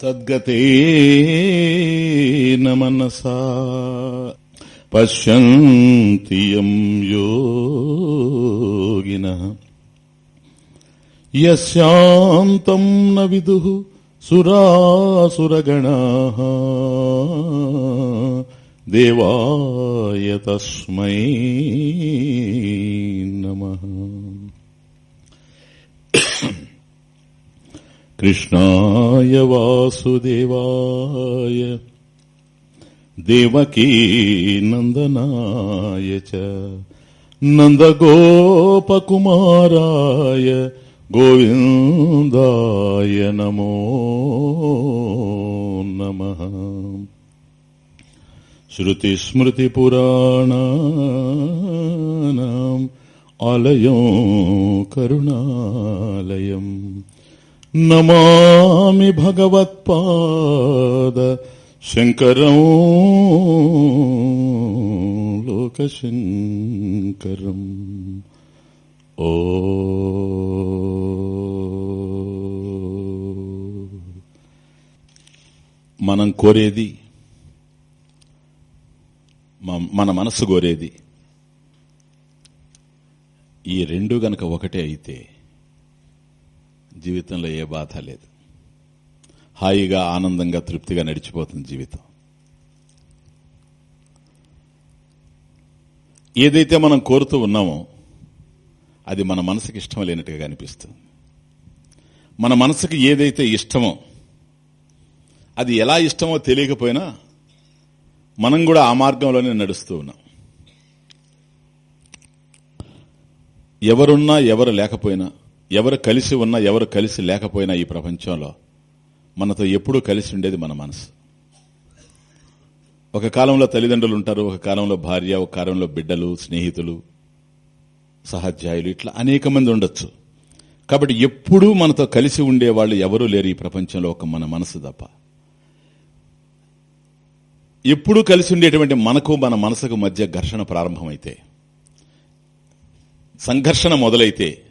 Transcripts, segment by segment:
తద్గతేన మనసా. పశ్యంతి యం యోగిన. యశాంతం న విదు సురాసురగణ. దేవాయ తస్మై నమః. कृष्णाय वासुदेवाय देवकी नन्दनाय च नन्दगोपकुमाराय गोविन्दाय नमो नमः श्रुतिस्मृतिपुराणानाम् आलयो करुणालयम् నమామి భగవత్పాద శంకరం లోకశంకరం. ఓ మనం కోరేది మన మనసు కోరేది ఈ రెండు గనక ఒకటే అయితే జీవితంలో ఏ బాధ లేదు. హాయిగా ఆనందంగా తృప్తిగా నడిచిపోతుంది జీవితం. ఏదైతే మనం కోరుతూ ఉన్నామో అది మన మనసుకి ఇష్టం లేనట్టుగా కనిపిస్తుంది మన మనసుకు ఏదైతే ఇష్టమో అది ఎలా ఇష్టమో తెలియకపోయినా మనం కూడా ఆ మార్గంలోనే నడుస్తూ ఉన్నాం. ఎవరున్నా ఎవరు లేకపోయినా ఎవరు కలిసి ఉన్నా ఎవరు కలిసి లేకపోయినా ఈ ప్రపంచంలో మనతో ఎప్పుడూ కలిసి ఉండేది మన మనసు. ఒక కాలంలో తల్లిదండ్రులు ఉంటారు ఒక కాలంలో భార్య ఒక కాలంలో బిడ్డలు స్నేహితులు సహాధ్యాయులు ఇట్లా అనేక మంది ఉండొచ్చు. కాబట్టి ఎప్పుడూ మనతో కలిసి ఉండేవాళ్ళు ఎవరూ లేరు ఈ ప్రపంచంలో ఒక మన మనసు తప్ప. ఎప్పుడూ కలిసి ఉండేటువంటి మనకు మన మనసుకు మధ్య ఘర్షణ ప్రారంభమైతే సంఘర్షణ మొదలైతే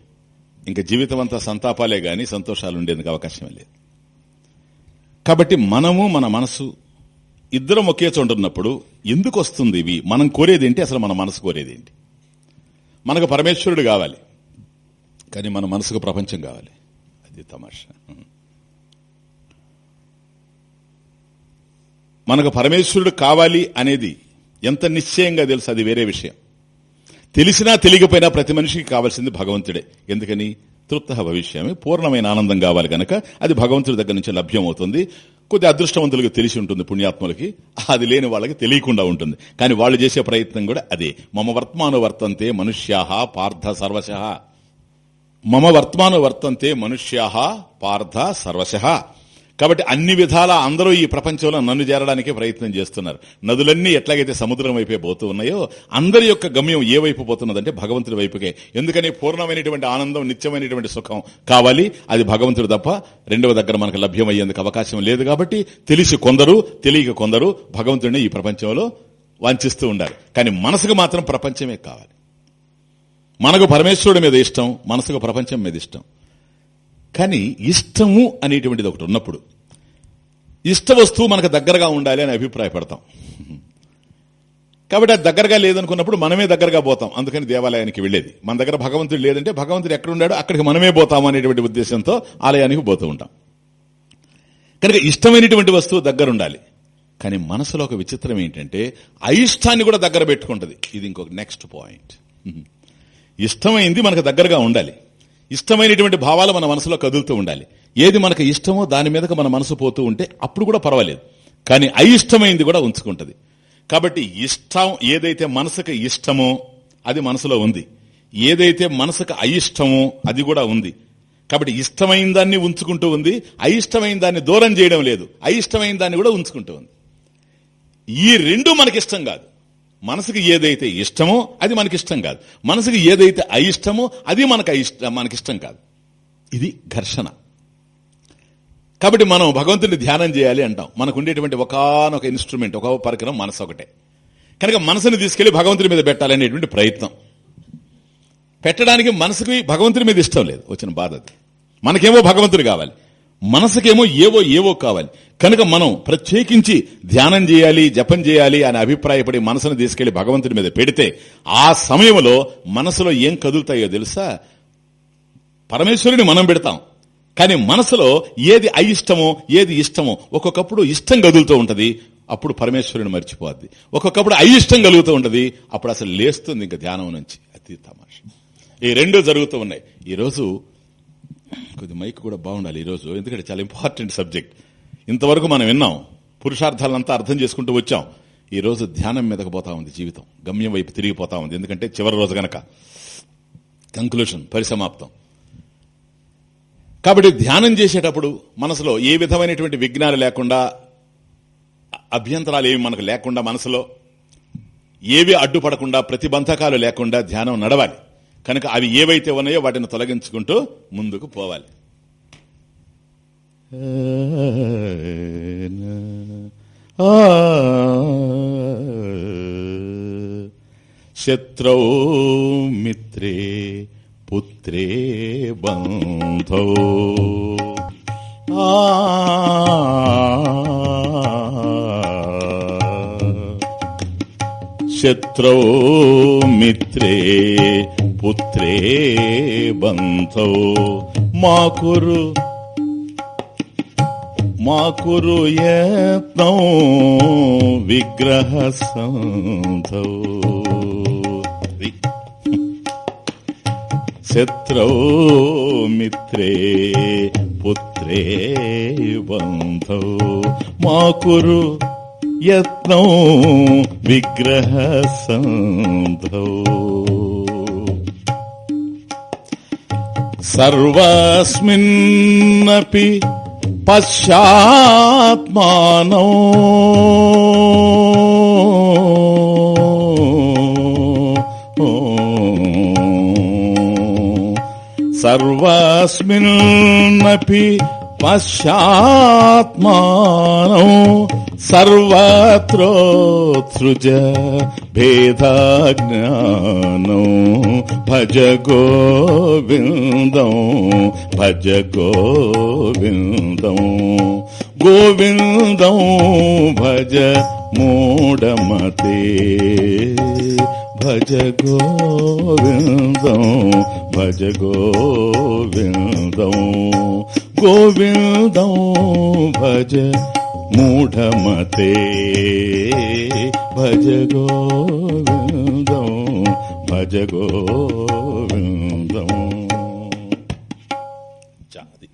ఇంకా జీవితం అంతా సంతాపాలే గాని సంతోషాలు ఉండేందుకు అవకాశం లేదు. కాబట్టి మనము మన మనసు ఇద్దరం ఒకే చోట ఉన్నప్పుడు ఎందుకు వస్తుంది ఇవి? మనం కోరేదేంటి అసలు మన మనసు కోరేదేంటి మనకు పరమేశ్వరుడు కావాలి. కానీ మన మనసుకు ప్రపంచం కావాలి. అది తమాషా. మనకు పరమేశ్వరుడు కావాలి అనేది ఎంత నిశ్చయంగా తెలుసు అది వేరే విషయం. తెలిసినా తెలియకపోయినా ప్రతి మనిషికి కావాల్సింది భగవంతుడే. ఎందుకని? తృప్త భవిష్యమే పూర్ణమైన ఆనందం కావాలి గనక అది భగవంతుడి దగ్గర నుంచి లభ్యమవుతుంది. కొద్ది అదృష్టవంతులకు తెలిసి ఉంటుంది పుణ్యాత్మలకి. అది లేని వాళ్ళకి తెలియకుండా ఉంటుంది. కానీ వాళ్ళు చేసే ప్రయత్నం కూడా అదే. మమ వర్తమాను వర్తంతే మనుష్యాహ పార్థ సర్వశ. మమ వర్తమాను వర్తంతే మనుష్యాహ పార్థ సర్వశ. కాబట్టి అన్ని విధాల అందరూ ఈ ప్రపంచంలో నన్ను చేరడానికి ప్రయత్నం చేస్తున్నారు. నదులన్నీ ఎట్లాగైతే సముద్రం వైపే పోతూ ఉన్నాయో అందరి యొక్క గమ్యం ఏ వైపు పోతున్నదంటే భగవంతుడి వైపుకే. ఎందుకని పూర్ణమైనటువంటి ఆనందం నిత్యమైనటువంటి సుఖం కావాలి. అది భగవంతుడు తప్ప రెండవ దగ్గర మనకు లభ్యమయ్యేందుకు అవకాశం లేదు కాబట్టి తెలిసి కొందరు తెలియక కొందరు భగవంతుడిని ఈ ప్రపంచంలో వంచిస్తూ ఉండాలి. కానీ మనసుకు మాత్రం ప్రపంచమే కావాలి. మనకు పరమేశ్వరుడి మీద ఇష్టం మనసుకు ప్రపంచం మీద ఇష్టం. కానీ ఇష్టము అనేటువంటిది ఒకటి ఉన్నప్పుడు ఇష్ట వస్తువు మనకు దగ్గరగా ఉండాలి అని అభిప్రాయపడతాం. కాబట్టి అది దగ్గరగా లేదనుకున్నప్పుడు మనమే దగ్గరగా పోతాం. అందుకని దేవాలయానికి వెళ్ళేది. మన దగ్గర భగవంతుడు లేదంటే భగవంతుడు ఎక్కడ ఉన్నాడో అక్కడికి మనమే పోతాం అనేటువంటి ఉద్దేశంతో ఆలయానికి పోతూ ఉంటాం. కనుక ఇష్టమైనటువంటి వస్తువు దగ్గర ఉండాలి కానీ మనసులో ఒక విచిత్రం ఏంటంటే అయిష్టాన్ని కూడా దగ్గర పెట్టుకుంటది. ఇది ఇంకొక నెక్స్ట్ పాయింట్ ఇష్టమైంది మనకు దగ్గరగా ఉండాలి. ఇష్టమైనటువంటి భావాలు మన మనసులో కదులుతూ ఉండాలి. ఏది మనకు ఇష్టమో దాని మీదకి మన మనసు పోతూ ఉంటే అప్పుడు కూడా పర్వాలేదు. కానీ అయిష్టమైంది కూడా ఉంచుకుంటుంది. కాబట్టి ఇష్టం ఏదైతే మనసుకు ఇష్టమో అది మనసులో ఉంది. ఏదైతే మనసుకు అయిష్టమో అది కూడా ఉంది. కాబట్టి ఇష్టమైన దాన్ని ఉంచుకుంటూ ఉంది. అయిష్టమైన దాన్ని దూరం చేయడం లేదు. అయిష్టమైన దాన్ని కూడా ఉంచుకుంటూ ఉంది. ఈ రెండు మనకిష్టం కాదు. మనసుకి ఏదైతే ఇష్టమో అది మనకిష్టం కాదు. మనసుకి ఏదైతే అయిష్టమో అది మనకు అయిష్ట మనకిష్టం కాదు. ఇది ఘర్షణ. కాబట్టి మనం భగవంతుని ధ్యానం చేయాలి అంటాం. మనకు ఉండేటువంటి ఒకనొక ఇన్స్ట్రుమెంట్ ఒక పరికరం మనసు ఒకటే. కనుక మనసుని తీసుకెళ్ళి భగవంతుని మీద పెట్టాలనేటువంటి ప్రయత్నం. పెట్టడానికి మనసుకి భగవంతుని మీద ఇష్టం లేదు. వచ్చిన బాధ మనకేమో భగవంతుడు కావాలి. మనసుకేమో ఏవో ఏవో కావాలి. కనుక మనం ప్రత్యేకించి ధ్యానం చేయాలి జపం చేయాలి అని అభిప్రాయపడి మనసును తీసుకెళ్ళి భగవంతుడి మీద పెడితే ఆ సమయంలో మనసులో ఏం కదులుతాయో తెలుసా? పరమేశ్వరుని మనం పెడతాం. కానీ మనసులో ఏది అయిష్టమో ఏది ఇష్టమో ఒక్కొక్కప్పుడు ఇష్టం కదులుతూ ఉంటుంది అప్పుడు పరమేశ్వరుని మర్చిపోద్ది. ఒక్కొక్కప్పుడు అయిష్టం కలుగుతూ ఉంటుంది అప్పుడు అసలు లేస్తుంది ఇంకా ధ్యానం నుంచి. అతి తమాష. ఈ రెండు జరుగుతూ ఉన్నాయి. ఈరోజు కొద్ది మైక్ కూడా బాగుండాలి ఈరోజు. ఎందుకంటే చాలా ఇంపార్టెంట్ సబ్జెక్ట్. ఇంతవరకు మనం విన్నాం పురుషార్థాలంతా అర్థం చేసుకుంటూ వచ్చాం. ఈ రోజు ధ్యానం మీదకు పోతా ఉంది జీవితం. గమ్యం వైపు తిరిగిపోతా ఉంది. ఎందుకంటే చివరి రోజు గనక. కంక్లూషన్ పరిసమాప్తం. కాబట్టి ధ్యానం చేసేటప్పుడు మనసులో ఏ విధమైనటువంటి విఘ్నాలు లేకుండా అభ్యంతరాలు ఏవి మనకు లేకుండా మనసులో ఏవి అడ్డుపడకుండా ప్రతిబంధకాలు లేకుండా ధ్యానం నడవాలి. కనుక అవి ఏవైతే ఉన్నాయో వాటిని తొలగించుకుంటూ ముందుకు పోవాలి. శత్రౌ మిత్రే పుత్రే బంధో. ఆ శత్రో మిత్రే పుత్రే బంధో. మా కురు మా కురు యత్నం విగ్రహ సంధో. శత్రో మిత్రే పుత్రే బంధో. మా కురు యత్నో విగ్రహ సంధౌ. సర్వస్మిన్నపి పశ్చాత్మానో. సర్వస్మిన్నపి పశ్చాత్మానో. సర్వాత్రోత్సృజ భేదాజ్ఞానో భజ గోవిందం భజ గోవిందం గోవిందం భజ మూఢమతే భజ గోవిందం భజ గోవిందం గోవిందం భజ మూఢమతే. భజ గోవిందం భజ గోవిందం. చాది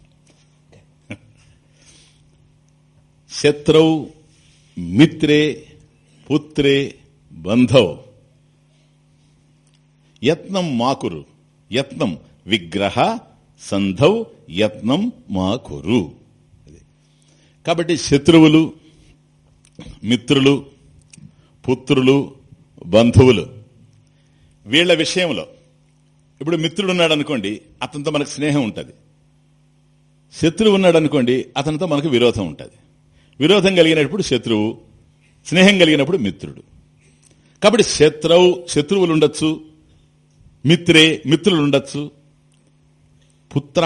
శత్రౌ మిత్రే పుత్రే బంధౌ. యత్నం మాకురు యత్నం విగ్రహ సంధౌ యత్నం మాకురు. కాబట్టి శత్రువులు మిత్రులు పుత్రులు బంధువులు వీళ్ళ విషయంలో. ఇప్పుడు మిత్రుడు ఉన్నాడు అనుకోండి అతనితో మనకు స్నేహం ఉంటుంది. శత్రువు ఉన్నాడు అనుకోండి అతనితో మనకు విరోధం ఉంటుంది. విరోధం కలిగినప్పుడు శత్రువు స్నేహం కలిగినప్పుడు మిత్రుడు. కాబట్టి శత్రువు శత్రువులు ఉండొచ్చు మిత్రే మిత్రులు ఉండొచ్చు పుత్ర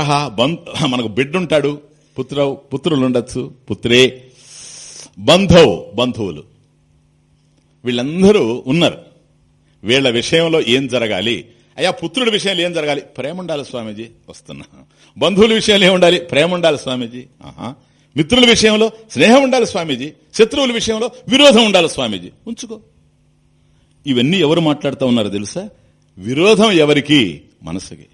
మనకు బిడ్డుంటాడు పుత్ర పుత్రులు ఉండొచ్చు పుత్రే. బంధవ్ బంధువులు. వీళ్ళందరూ ఉన్నారు. వీళ్ళ విషయంలో ఏం జరగాలి? అయ్యా పుత్రుడి విషయంలో ఏం జరగాలి? ప్రేమ ఉండాలి స్వామీజీ వస్తున్నా. బంధువుల విషయంలో ఏం ఉండాలి? ప్రేమ ఉండాలి స్వామీజీ. ఆహా. మిత్రుల విషయంలో స్నేహం ఉండాలి స్వామీజీ. శత్రువుల విషయంలో విరోధం ఉండాలి స్వామీజీ. ఉంచుకో. ఇవన్నీ ఎవరు మాట్లాడుతూ ఉన్నారో తెలుసా? విరోధం ఎవరికి? మనసుకి.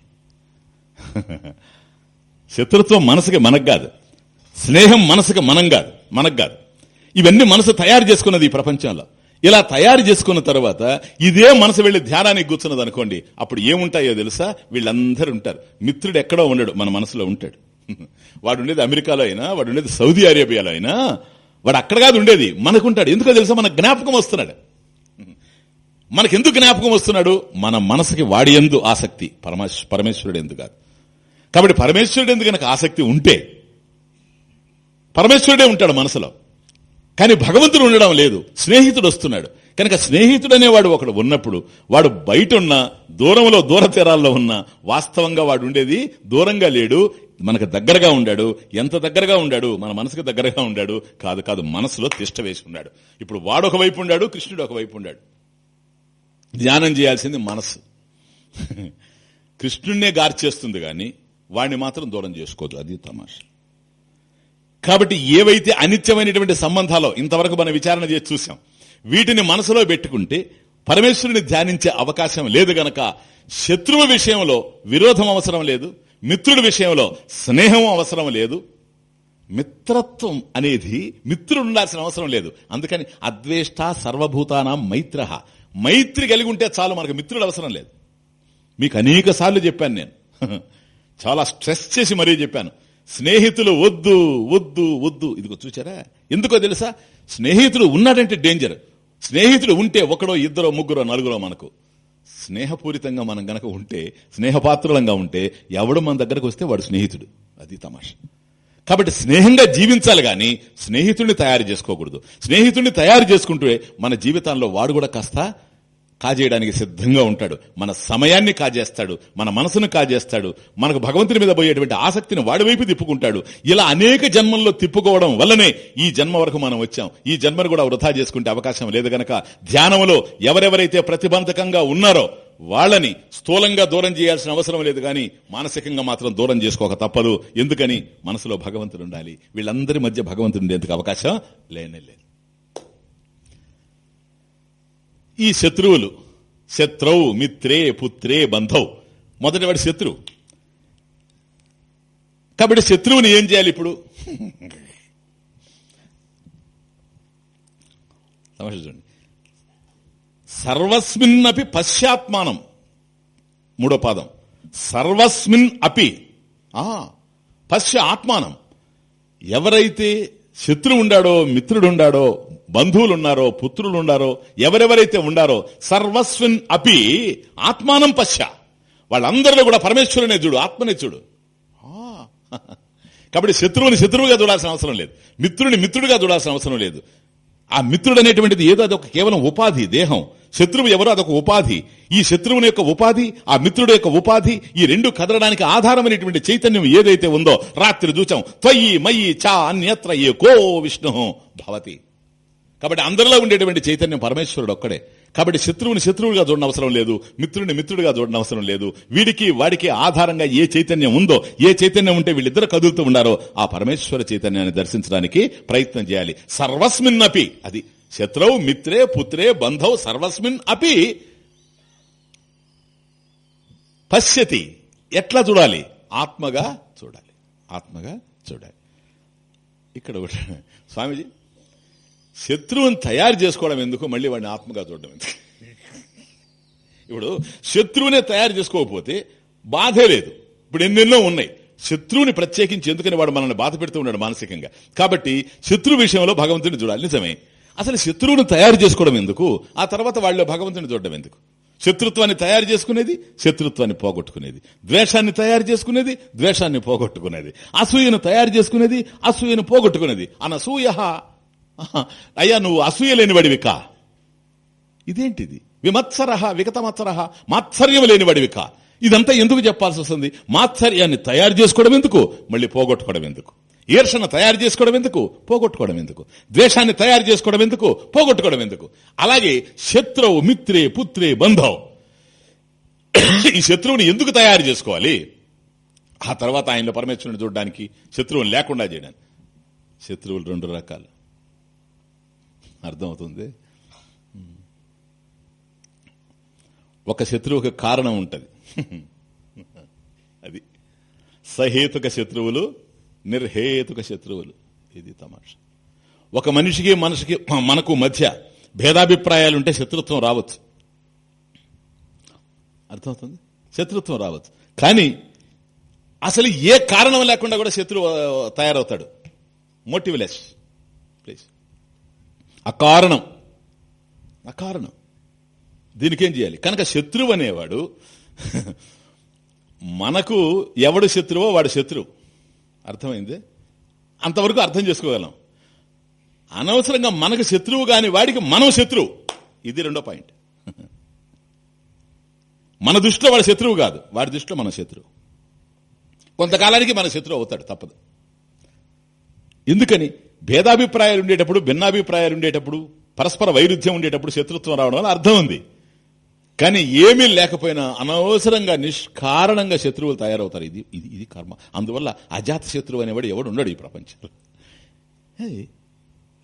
శత్రుత్వం మనసుకి మనకు కాదు. స్నేహం మనసుకి మనం కాదు. మనకు కాదు. ఇవన్నీ మనసు తయారు చేసుకున్నది ఈ ప్రపంచంలో. ఇలా తయారు చేసుకున్న తర్వాత ఇదే మనసు వెళ్ళి ధ్యానానికి కూర్చున్నది అనుకోండి అప్పుడు ఏముంటాయో తెలుసా? వీళ్ళందరూ ఉంటారు. మిత్రుడు ఎక్కడో ఉండడు మన మనసులో ఉంటాడు. వాడు ఉండేది అమెరికాలో అయినా వాడు ఉండేది సౌదీ అరేబియాలో అయినా వాడు అక్కడ కాదు ఉండేది. మనకుంటాడు. ఎందుకో తెలుసా? మన జ్ఞాపకం వస్తున్నాడు. మనకెందుకు జ్ఞాపకం వస్తున్నాడు? మన మనసుకి వాడి ఎందు ఆసక్తి. పరమేశ్వరుడు ఎందుకు కాదు. కాబట్టి పరమేశ్వరుడు ఎందుకు కనుక ఆసక్తి ఉంటే పరమేశ్వరుడే ఉంటాడు మనసులో. కానీ భగవంతుడు ఉండడం లేదు. స్నేహితుడు వస్తున్నాడు. కనుక స్నేహితుడు అనేవాడు ఒకడు ఉన్నప్పుడు వాడు బయట ఉన్న దూరంలో దూర తీరాల్లో ఉన్న వాస్తవంగా వాడు ఉండేది దూరంగా లేడు మనకు దగ్గరగా ఉండాడు ఎంత దగ్గరగా ఉండాడు మన మనసుకు దగ్గరగా ఉండాడు కాదు కాదు మనసులో తిష్ట వేసుకున్నాడు ఇప్పుడు వాడు ఒకవైపు ఉండాడు కృష్ణుడు ఒకవైపు ఉండాడు. ధ్యానం చేయాల్సింది మనసు. కృష్ణుణ్ణే గార్చేస్తుంది కానీ వాడిని మాత్రం దూరం చేసుకోదు. అది తమాష. కాబట్టి ఏవైతే అనిత్యమైనటువంటి సంబంధాలో ఇంతవరకు మనం విచారణ చేసి చూసాం వీటిని మనసులో పెట్టుకుంటే పరమేశ్వరుని ధ్యానించే అవకాశం లేదు గనక శత్రువు విషయంలో విరోధం అవసరం లేదు మిత్రుడి విషయంలో స్నేహం అవసరం లేదు మిత్రత్వం అనేది మిత్రుడు ఉండాల్సిన అవసరం లేదు. అందుకని అద్వేష్ట సర్వభూతానం మైత్ర. మైత్రి కలిగి ఉంటే చాలు మనకు మిత్రుడు అవసరం లేదు. మీకు అనేక చెప్పాను నేను. చాలా స్ట్రెస్ చేసి మరీ చెప్పాను. స్నేహితులు వద్దు వద్దు వద్దు. ఇదిగో చూచారా? ఎందుకో తెలుసా? స్నేహితుడు ఉన్నాడంటే డేంజర్ స్నేహితుడు ఉంటే ఒకడో ఇద్దరో ముగ్గురో నలుగురో మనకు. స్నేహపూరితంగా మనం గనక ఉంటే స్నేహపాత్రులంగా ఉంటే ఎవడు మన దగ్గరకు వస్తే వాడు స్నేహితుడు. అది తమాష. కాబట్టి స్నేహంగా జీవించాలి గాని స్నేహితుడిని తయారు చేసుకోకూడదు. స్నేహితుడిని తయారు చేసుకుంటే మన జీవితాల్లో వాడు కూడా కాస్త కాజేయడానికి సిద్ధంగా ఉంటాడు. మన సమయాన్ని కాజేస్తాడు. మన మనసును కాజేస్తాడు. మనకు భగవంతుని మీద పోయేటువంటి ఆసక్తిని వాడి వైపు తిప్పుకుంటాడు. ఇలా అనేక జన్మల్లో తిప్పుకోవడం వల్లనే ఈ జన్మ వరకు మనం వచ్చాం. ఈ జన్మను కూడా వృధా చేసుకుంటే అవకాశం లేదు గనక ధ్యానంలో ఎవరెవరైతే ప్రతిబంధకంగా ఉన్నారో వాళ్ళని స్థూలంగా దూరం చేయాల్సిన అవసరం లేదు కానీ మానసికంగా మాత్రం దూరం చేసుకోక తప్పదు. ఎందుకని? మనసులో భగవంతుడు ఉండాలి. వీళ్ళందరి మధ్య భగవంతుడు ఉండేందుకు అవకాశం లేనే లేదు. ఈ శత్రువులు. శత్రువు మిత్రే పుత్రే బంధవ్ మొదటి వాడి శత్రువు కాబట్టి శత్రువుని ఏం చేయాలి ఇప్పుడు? చూడండి. సర్వస్మిన్నపి పశ్చాత్మానం. మూడో పాదం. సర్వస్మిన్ అపి. ఆ పశ్చ ఆత్మానం. ఎవరైతే శత్రువు ఉండాడో మిత్రుడు ఉండాడో బంధువులున్నారో పుత్రులున్నారో ఎవరెవరైతే ఉండారో సర్వస్విన్ అపి ఆత్మానం పశ్చ. వాళ్ళందరిలో కూడా పరమేశ్వరునే చూడు ఆత్మనే చూడు. కాబట్టి శత్రువుని శత్రువుగా చూడాల్సిన అవసరం లేదు. మిత్రుని మిత్రుడిగా చూడాల్సిన అవసరం లేదు. ఆ మిత్రుడు అనేటువంటిది ఏదో అదొక కేవలం ఉపాధి దేహం. శత్రువు ఎవరో అదొక ఉపాధి. ఈ శత్రువుని యొక్క ఉపాధి ఆ మిత్రుడు యొక్క ఉపాధి ఈ రెండు కదలడానికి ఆధారమైనటువంటి చైతన్యం ఏదైతే ఉందో రాత్రి చూచాం. త్వయి మయి చా అన్యత్ర ఏకో విష్ణు భవతి. కాబట్టి అందరిలో ఉండేటువంటి చైతన్యం పరమేశ్వరుడు ఒక్కడే. కాబట్టి శత్రువుని శత్రువుగా చూడడం అవసరం లేదు మిత్రుడిని మిత్రుడిగా చూడడం అవసరం లేదు. వీడికి వాడికి ఆధారంగా ఏ చైతన్యం ఉందో ఏ చైతన్యం ఉంటే వీళ్ళిద్దరు కదులుతూ ఉన్నారో. ఆ పరమేశ్వర చైతన్యాన్ని దర్శించడానికి ప్రయత్నం చేయాలి. సర్వస్మిన్ అపి అది శత్రువు మిత్రే పుత్రే బంధవ్ సర్వస్మిన్ అపి పశ్యతి. ఎట్లా చూడాలి? ఆత్మగా చూడాలి. ఆత్మగా చూడాలి. ఇక్కడ ఒకటి స్వామీజీ శత్రువుని తయారు చేసుకోవడం ఎందుకు? మళ్ళీ వాడిని ఆత్మగా చూడడం ఎందుకు? ఇప్పుడు శత్రువునే తయారు చేసుకోకపోతే బాధే లేదు. ఇప్పుడు ఎన్నెన్నో ఉన్నాయి. శత్రువుని ప్రత్యేకించి ఎందుకని వాడు మనల్ని బాధ పెడుతూ ఉన్నాడు మానసికంగా? కాబట్టి శత్రు విషయంలో భగవంతుని చూడాలి. నిజమే. అసలు శత్రువును తయారు చేసుకోవడం ఎందుకు? ఆ తర్వాత వాళ్ళు భగవంతుని చూడడం ఎందుకు? శత్రుత్వాన్ని తయారు చేసుకునేది శత్రుత్వాన్ని పోగొట్టుకునేది. ద్వేషాన్ని తయారు చేసుకునేది ద్వేషాన్ని పోగొట్టుకునేది. అసూయను తయారు చేసుకునేది అసూయను పోగొట్టుకునేది. అనసూయ అయ్యా నువ్వు అసూయ లేనివాడివి కా ఇదేంటిది? విమత్సర విగతమత్సరహ మాత్సర్యం లేనివాడివి కా ఇదంతా ఎందుకు చెప్పాల్సి వస్తుంది? మాత్సర్యాన్ని తయారు చేసుకోవడం ఎందుకు? మళ్ళీ పోగొట్టుకోవడం ఎందుకు? ఈర్షను తయారు చేసుకోవడం ఎందుకు? పోగొట్టుకోవడం ఎందుకు? ద్వేషాన్ని తయారు చేసుకోవడం ఎందుకు? పోగొట్టుకోవడం ఎందుకు? అలాగే శత్రువు మిత్రే పుత్రే బంధవ్. ఈ శత్రువుని ఎందుకు తయారు చేసుకోవాలి? ఆ తర్వాత ఆయనలో పరమేశ్వరుని చూడడానికి శత్రువుని లేకుండా చేయడానికి. శత్రువులు రెండు రకాలు. అర్థమవుతుంది? ఒక శత్రువుకి కారణం ఉంటుంది. అది సహేతుక శత్రువులు నిర్హేతుక శత్రువులు. ఇది తమాష. ఒక మనిషికి మనిషికి మనకు మధ్య భేదాభిప్రాయాలు ఉంటే శత్రుత్వం రావచ్చు. అర్థమవుతుంది? శత్రుత్వం రావచ్చు. కానీ అసలు ఏ కారణం లేకుండా కూడా శత్రువు తయారవుతాడు. మోటివ్లెస్ ప్లీజ్ అకారణం. అకారణం. దీనికేం చేయాలి? కనుక శత్రువు అనేవాడు మనకు ఎవడు శత్రువో వాడు శత్రువు. అర్థమైంది? అంతవరకు అర్థం చేసుకోగలం. అనవసరంగా మనకు శత్రువు కాని వాడికి మనం శత్రువు. ఇది రెండో పాయింట్. మన దృష్టిలో వాడు శత్రువు కాదు. వాడి దృష్టిలో మన శత్రువు. కొంతకాలానికి మన శత్రువు అవుతాడు తప్పదు. ఎందుకని? భేదాభిప్రాయాలు ఉండేటప్పుడు భిన్నాభిప్రాయాలు ఉండేటప్పుడు పరస్పర వైరుధ్యం ఉండేటప్పుడు శత్రుత్వం రావడం వల్ల అర్థం ఉంది. కానీ ఏమీ లేకపోయినా అనవసరంగా నిష్కారణంగా శత్రువులు తయారవుతారు. ఇది ఇది ఇది కర్మ. అందువల్ల అజాత శత్రువు అనేవాడు ఎవడు ఉండడు ఈ ప్రపంచంలో.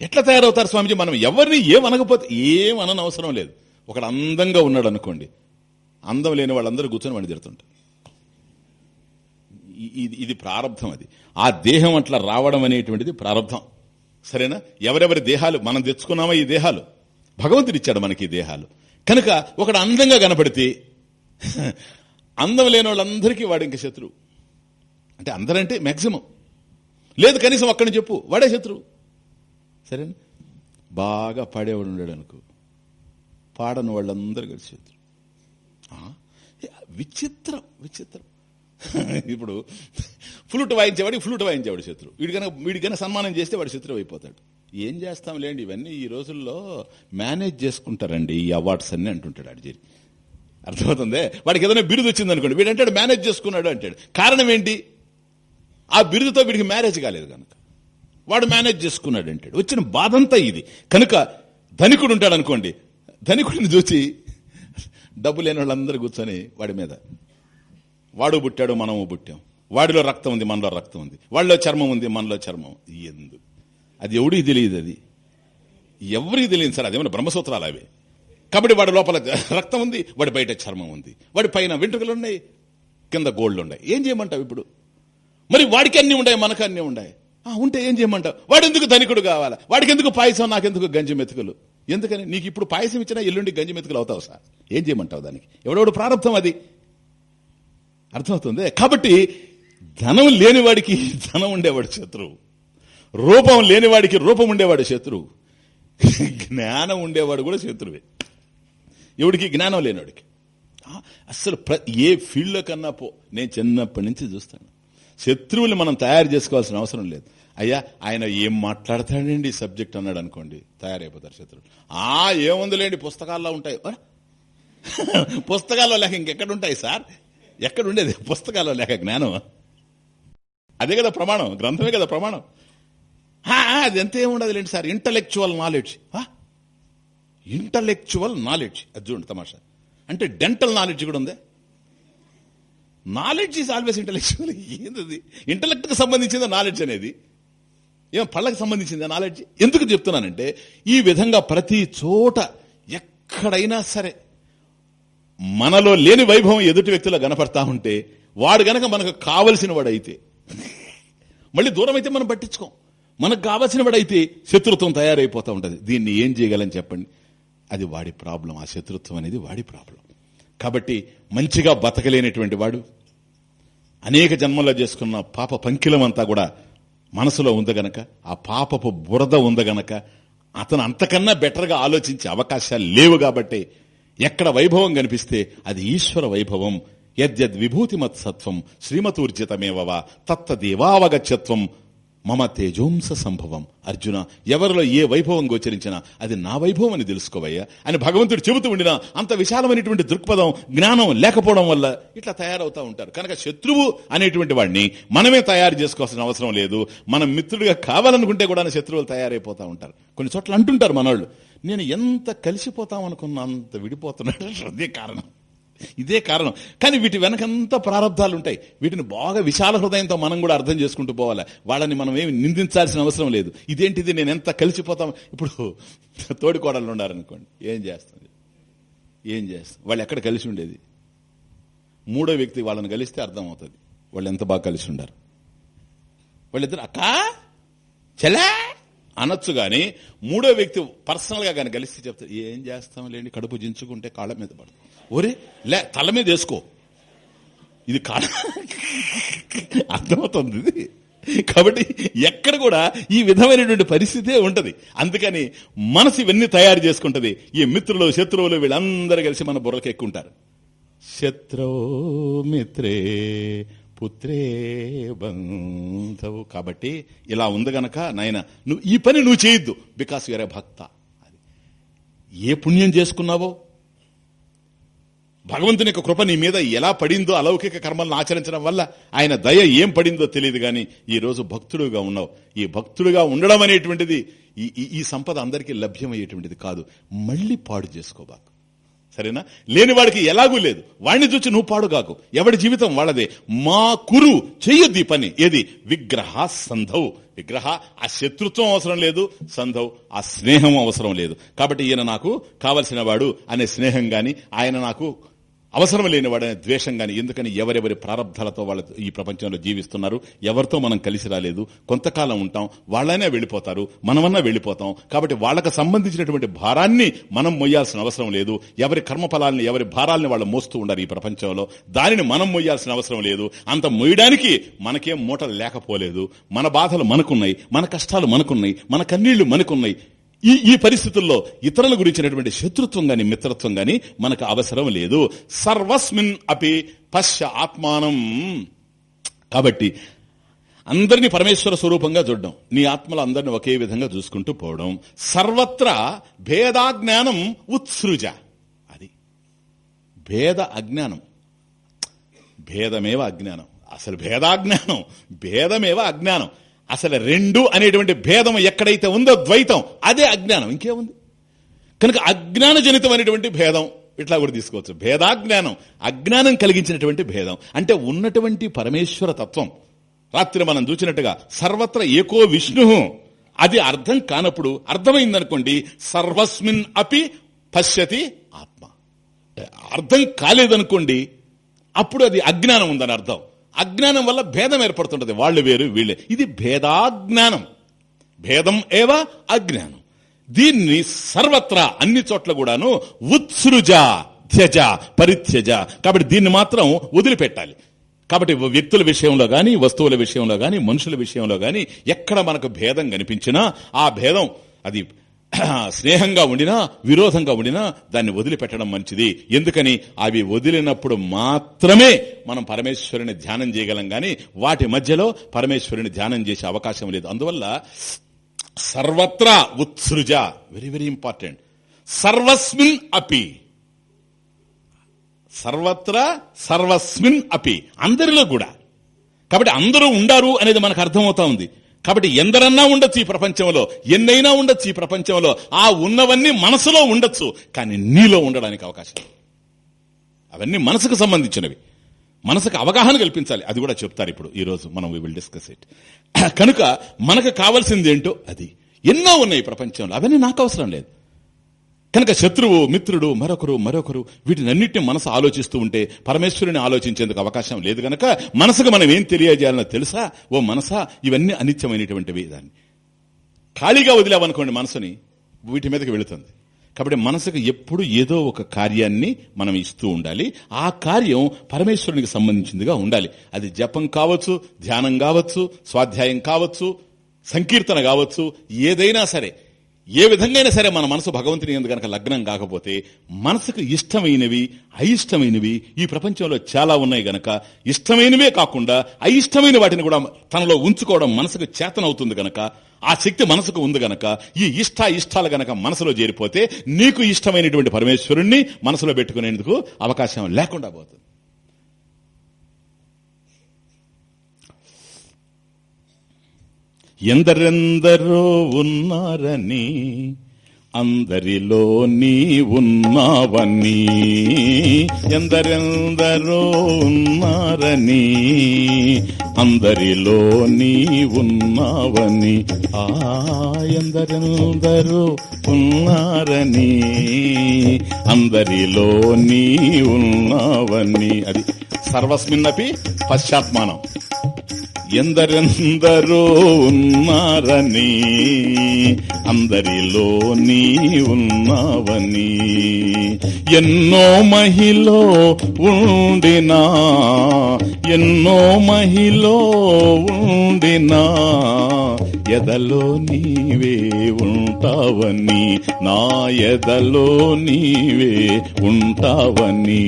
ఎట్లా తయారవుతారు స్వామిజీ? మనం ఎవరిని ఏమనకపోతే ఏమనని అవసరం లేదు. ఒకడు అందంగా ఉన్నాడు అనుకోండి. అందం లేని వాళ్ళందరూ కూర్చొని వాడిని తిడుతుంటారు. ఇది ఇది ప్రారంధం అది. ఆ దేహం అట్లా రావడం అనేటువంటిది ప్రారంధం సరేనా? ఎవరెవరి దేహాలు మనం తెచ్చుకున్నామా ఈ దేహాలు. భగవంతుడిచ్చాడు మనకి ఈ దేహాలు. కనుక ఒకడు అందంగా కనపడితే అందం లేని వాళ్ళందరికీ వాడు ఇంక శత్రువు అంటే అందరంటే మ్యాక్సిమం లేదు కనీసం అక్కడిని చెప్పు వాడే శత్రువు సరేనా? బాగా పాడేవాడు ఉన్నాడు అనుకో. పాడని వాళ్ళందరూ కలిసి శత్రువు ఆ, విచిత్రం విచిత్రం. ఇప్పుడు ఫ్లూట్ వాయించేవాడికి ఫ్లూట్ వాయించేవాడు శత్రువు. వీడి కనుక వీడి కనుక సన్మానం చేస్తే వాడు శత్రువు అయిపోతాడు. ఏం చేస్తాం లేండి ఇవన్నీ ఈ రోజుల్లో మేనేజ్ చేసుకుంటారండి ఈ అవార్డ్స్ అన్ని అంటుంటాడు అడిజేరి అర్థమవుతుందే? వాడికి ఏదైనా బిరుదు వచ్చింది అనుకోండి వీడంటాడు మేనేజ్ చేసుకున్నాడు అంటాడు. కారణం ఏంటి? ఆ బిరుదుతో వీడికి మ్యారేజ్ కాలేదు కనుక. వాడు మేనేజ్ చేసుకున్నాడు అంటాడు. వచ్చిన బాధంతా ఇది. కనుక ధనికుడు ఉంటాడు అనుకోండి ధనికుడిని చూసి డబ్బు లేని వాళ్ళందరూ కూర్చొని వాడి మీద వాడు పుట్టాడు మనము పుట్టాం. వాడిలో రక్తం ఉంది మనలో రక్తం ఉంది. వాడిలో చర్మం ఉంది మనలో చర్మం ఎందు? అది ఎవడికి తెలియదు అది? ఎవరికి తెలియదు సార్? అదేమన్నా బ్రహ్మసూత్రాలు అవి. కాబట్టి వాడి లోపల రక్తం ఉంది వాడి బయట చర్మం ఉంది. వాడి పైన వెంట్రుకలు ఉన్నాయి కింద గోళ్ళు ఉన్నాయి. ఏం చేయమంటావు ఇప్పుడు? మరి వాడికి అన్ని ఉన్నాయి మనకు అన్ని ఉన్నాయి. ఉంటే ఏం చేయమంటావు? వాడు ఎందుకు ధనికుడు కావాలా? వాడికి ఎందుకు పాయసం నాకెందుకు గంజి మెతుకులు? ఎందుకని? నీకు ఇప్పుడు పాయసం ఇచ్చినా ఎల్లుండి గంజి మెతుకులు అవుతావు సార్. ఏం చేయమంటావు దానికి? ఎవడెవడు ప్రారంభం అది. అర్థమవుతుంది? కాబట్టి ధనం లేనివాడికి ధనం ఉండేవాడు శత్రువు రూపం లేనివాడికి రూపం ఉండేవాడు శత్రువు జ్ఞానం ఉండేవాడు కూడా శత్రువే. ఎవడికి? జ్ఞానం లేనివాడికి. ఆ, అసలు ఏ ఫీల్డ్లో కన్నా పో నేను చిన్నప్పటి నుంచి చూస్తాను. శత్రువులు మనం తయారు చేసుకోవాల్సిన అవసరం లేదు. అయ్యా ఆయన ఏం మాట్లాడతాడండి సబ్జెక్ట్ అన్నాడు అనుకోండి తయారైపోతారు శత్రువులు. ఆ ఏముందిలేండి పుస్తకాల్లో ఉంటాయి. పుస్తకాల్లో లేక ఇంకెక్కడ ఉంటాయి సార్? ఎక్కడ ఉండేది పుస్తకాల్లో లేక జ్ఞానం అదే కదా ప్రమాణం గ్రంథమే కదా ప్రమాణం. అది ఎంత ఏముండదు లేండి sir intellectual knowledge intellectual knowledge అది చూడండి తమాషా. అంటే డెంటల్ నాలెడ్జ్ కూడా ఉందే? నాలెడ్జ్ ఈజ్ ఆల్వేస్ ఇంటలెక్చువల్ ఏంది ఇంటలెక్ట్కి సంబంధించింది నాలెడ్జ్ అనేది? ఏం పళ్ళకి సంబంధించింది నాలెడ్జ్ ఎందుకు చెప్తున్నానంటే ఈ విధంగా ప్రతి చోట ఎక్కడైనా సరే మనలో లేని వైభవం ఎదుటి వ్యక్తిలో కనపడతా ఉంటే వాడు గనక మనకు కావలసిన వాడైతే మళ్ళీ దూరం అయితే మనం పట్టించుకోం. మనకు కావలసిన వాడైతే శత్రుత్వం తయారైపోతూ ఉంటుంది. దీన్ని ఏం చేయగలని చెప్పండి? అది వాడి ప్రాబ్లం. ఆ శత్రుత్వం అనేది వాడి ప్రాబ్లం. కాబట్టి మంచిగా బతకలేనటువంటి వాడు అనేక జన్మల్లో చేసుకున్న పాప పంకిలం అంతా కూడా మనసులో ఉందగనక ఆ పాపపు బురద ఉంది గనక అతను అంతకన్నా బెటర్గా ఆలోచించే అవకాశాలు లేవు కాబట్టి ఎక్కడ వైభవం కనిపిస్తే అది ఈశ్వర వైభవం. యద్యద్ విభూతిమత్ సత్వం శ్రీమతూర్జితమేవవా తత్తదేవావగత్యత్వం మమ తేజోంస సంభవం. అర్జున ఎవరిలో ఏ వైభవం గోచరించినా అది నా వైభవం అని తెలుసుకోవయ్యా అని భగవంతుడు చెబుతూ ఉండినా అంత విశాలమైనటువంటి దృక్పథం జ్ఞానం లేకపోవడం వల్ల ఇట్లా తయారవుతా ఉంటారు. కనుక శత్రువు అనేటువంటి వాడిని మనమే తయారు చేసుకోవాల్సిన అవసరం లేదు. మనం మిత్రుడిగా కావాలనుకుంటే కూడా శత్రువులు తయారైపోతా ఉంటారు. కొన్ని చోట్ల అంటుంటారు మనోళ్ళు నేను ఎంత కలిసిపోతామనుకున్నా అంత విడిపోతున్నాడు అదే కారణం. ఇదే కారణం. కానీ వీటి వెనకంతా ప్రారంధాలు ఉంటాయి వీటిని బాగా విశాల హృదయంతో మనం కూడా అర్థం చేసుకుంటూ పోవాలి. వాళ్ళని మనం ఏమి నిందించాల్సిన అవసరం లేదు. ఇదేంటిది? నేను ఎంత కలిసిపోతాం? ఇప్పుడు తోడికోడళ్ళు ఉన్నారనుకోండి. ఏం చేస్తుంది? ఏం చేస్తాం వాళ్ళు ఎక్కడ కలిసి ఉండేది? మూడో వ్యక్తి వాళ్ళని కలిస్తే అర్థం అవుతుంది వాళ్ళు ఎంత బాగా కలిసి ఉండారు? వాళ్ళిద్దరు అక్క! చెలా అనొచ్చు కానీ మూడో వ్యక్తి పర్సనల్గా కానీ కలిసి చెప్తారు ఏం చేస్తాం లేండి? కడుపు జించుకుంటే కాళ్ళ మీద పడు ఒరే లే తల మీద వేసుకో. ఇది కాళ్ళ అర్థమవుతుంది ఇది. కాబట్టి ఎక్కడ కూడా ఈ విధమైనటువంటి పరిస్థితే ఉంటది. అందుకని మనసు ఇవన్నీ తయారు చేసుకుంటది. ఈ మిత్రులు శత్రువులు వీళ్ళందరూ కలిసి మన బుర్రకెక్కుంటారు. శత్రో మిత్రే పుత్రే బంధవు. కాబట్టి ఇలా ఉంది గనక నాయన నువ్వు ఈ పని నువ్వు చేయొద్దు. బికాస్ యువర్ ఏ భక్త. ఏ పుణ్యం చేసుకున్నావో? భగవంతుని యొక్క కృప నీ మీద ఎలా పడిందో అలౌకిక కర్మలను ఆచరించడం వల్ల ఆయన దయ ఏం పడిందో తెలియదు కానీ ఈ రోజు భక్తుడుగా ఉన్నావు. ఈ భక్తుడుగా ఉండడం అనేటువంటిది ఈ- ఈ- సంపద అందరికీ లభ్యమయ్యేటువంటిది కాదు. మళ్ళీ పాడు చేసుకోబాక. సరేనా? లేని వాడికి ఎలాగూ లేదు. వాడిని చూచి నువ్వు పాడుగాకు. ఎవడి జీవితం వాళ్ళదే. మా కురు చెయ్యొద్ది పని. ఏది? విగ్రహ సంధవ్ విగ్రహ ఆ శత్రుత్వం అవసరం లేదు. సంధవ్ ఆ స్నేహం అవసరం లేదు. కాబట్టి ఈయన నాకు కావలసిన వాడు అనే స్నేహం గాని ఆయన నాకు అవసరం లేనివాడనే ద్వేషం కానీ ఎందుకని ఎవరెవరి ప్రారంధాలతో వాళ్ళ ఈ ప్రపంచంలో జీవిస్తున్నారు ఎవరితో మనం కలిసి రాలేదు కొంతకాలం ఉంటాం వాళ్ళనే వెళ్ళిపోతారు మనమన్నా వెళ్ళిపోతాం కాబట్టి వాళ్ళకు సంబంధించినటువంటి భారాన్ని మనం మొయ్యాల్సిన అవసరం లేదు ఎవరి కర్మఫలాల్ని ఎవరి భారాల్ని వాళ్ళు మోస్తూ ఉండరు ఈ ప్రపంచంలో దానిని మనం మొయ్యాల్సిన అవసరం లేదు అంత మొయ్యడానికి మనకేం మూటలు లేకపోలేదు మన బాధలు మనకున్నాయి మన కష్టాలు మనకున్నాయి మన కన్నీళ్ళు మనకున్నాయి ఈ ఈ పరిస్థితుల్లో ఇతరుల గురించినటువంటి శత్రుత్వం గాని మిత్రత్వం గాని మనకు అవసరం లేదు. సర్వస్మిన్ అపి పశ్య ఆత్మానం. కాబట్టి అందరినీ పరమేశ్వర స్వరూపంగా చూడడం నీ ఆత్మలు అందరిని ఒకే విధంగా చూసుకుంటూ పోవడం సర్వత్రా భేదాజ్ఞానం ఉత్సృజ. అది భేద అజ్ఞానం. భేదమేవ అజ్ఞానం? అసలు భేదాజ్ఞానం. భేదమేవ అజ్ఞానం? అసలు రెండు అనేటువంటి భేదం ఎక్కడైతే ఉందో ద్వైతం అదే అజ్ఞానం. ఇంకేముంది? కనుక అజ్ఞాన అనేటువంటి భేదం ఇట్లా కూడా తీసుకోవచ్చు. భేదాజ్ఞానం అజ్ఞానం కలిగించినటువంటి భేదం. అంటే ఉన్నటువంటి పరమేశ్వర తత్వం. రాత్రి మనం చూసినట్టుగా సర్వత్ర ఏకో విష్ణు. అది అర్థం కానప్పుడు అర్థమైందనుకోండి సర్వస్మిన్ అపి పశ్యతి ఆత్మ. అర్థం కాలేదనుకోండి అప్పుడు అది అజ్ఞానం ఉందని అర్థం. అజ్ఞానం వల్ల భేదం ఏర్పడుతుంటది. వాళ్ళు వేరు వీళ్ళే. ఇది భేదాజ్ఞానం. భేదం ఏవ? అజ్ఞానం. దీన్ని సర్వత్రా అన్ని చోట్ల కూడాను ఉత్సృజ త్యజ పరిత్యజ. కాబట్టి దీన్ని మాత్రం వదిలిపెట్టాలి. కాబట్టి వ్యక్తుల విషయంలో కానీ వస్తువుల విషయంలో కానీ మనుషుల విషయంలో కానీ ఎక్కడ మనకు భేదం కనిపించినా ఆ భేదం అది స్నేహంగా ఉండినా విరోధంగా ఉండినా దాన్ని వదిలిపెట్టడం మంచిది. ఎందుకని? అవి వదిలినప్పుడు మాత్రమే మనం పరమేశ్వరుని ధ్యానం చేయగలం గాని వాటి మధ్యలో పరమేశ్వరుని ధ్యానం చేసే అవకాశం లేదు. అందువల్ల సర్వత్రా ఉత్సృజ వెరీ వెరీ ఇంపార్టెంట్ సర్వస్మిన్ అపి. సర్వత్రా సర్వస్మిన్ అపి. అందరిలో కూడా. కాబట్టి అందరూ ఉండారు అనేది మనకు అర్థమవుతా ఉంది. కాబట్టి ఎందరన్నా ఉండొచ్చు ఈ ప్రపంచంలో ఎన్నైనా ఉండొచ్చు ఈ ప్రపంచంలో. ఆ ఉన్నవన్నీ మనసులో ఉండొచ్చు కానీ నీలో ఉండడానికి అవకాశం అవన్నీ మనసుకు సంబంధించినవి. మనసుకు అవగాహన కల్పించాలి. అది కూడా చెప్తారు ఇప్పుడు. ఈరోజు మనం వీ విల్ డిస్కస్ ఇట్ కనుక మనకు కావాల్సింది ఏంటో అది ఎన్నో ఉన్నాయి ప్రపంచంలో. అవన్నీ నాకు అవసరం లేదు. కనుక శత్రువు మిత్రుడు మరొకరు మరొకరు వీటినన్నిటిని మనసు ఆలోచిస్తూ ఉంటే పరమేశ్వరుని ఆలోచించేందుకు అవకాశం లేదు గనక మనసుకు మనం ఏం తెలియజేయాలనో తెలుసా? ఓ మనసా? ఇవన్నీ అనిత్యమైనటువంటివి దాన్ని. ఖాళీగా వదిలేవనుకోండి మనసుని వీటి మీదకి వెళుతుంది. కాబట్టి మనసుకు ఎప్పుడు ఏదో ఒక కార్యాన్ని మనం ఇస్తూ ఉండాలి. ఆ కార్యం పరమేశ్వరునికి సంబంధించిందిగా ఉండాలి. అది జపం కావచ్చు ధ్యానం కావచ్చు స్వాధ్యాయం కావచ్చు సంకీర్తన కావచ్చు ఏదైనా సరే. ఏ విధంగా సరే మన మనసు భగవంతుని ఎందుకు గనక లగ్నం కాకపోతే మనసుకు ఇష్టమైనవి అయిష్టమైనవి ఈ ప్రపంచంలో చాలా ఉన్నాయి గనక ఇష్టమైనవే కాకుండా అయిష్టమైన వాటిని కూడా తనలో ఉంచుకోవడం మనసుకు చేతనవుతుంది గనక ఆ శక్తి మనసుకు ఉంది గనక ఈ ఇష్ట ఇష్టాలు గనక మనసులో చేరిపోతే నీకు ఇష్టమైనటువంటి పరమేశ్వరుణ్ణి మనసులో పెట్టుకునేందుకు అవకాశం లేకుండా పోతుంది. ఎందరెందరో ఉన్నారని అందరిలో నీ ఉన్నావని ఎందరెందరో ఉన్నారని అందరిలో నీ ఉన్నావని ఆ ఎందరెందరో ఉన్నారని అందరిలో నీ ఉన్నావని అది సర్వస్మిన్నపి పశ్చాత్మానం. ఎందరెందరో ఉన్నారని అందరిలో నీ ఉన్నావని ఎన్నో మహిలో ఉండినా ఎన్నో మహిలో ఉండినా ఎదలో నీవే ఉంటావని నా ఎదలో నీవే ఉంటావని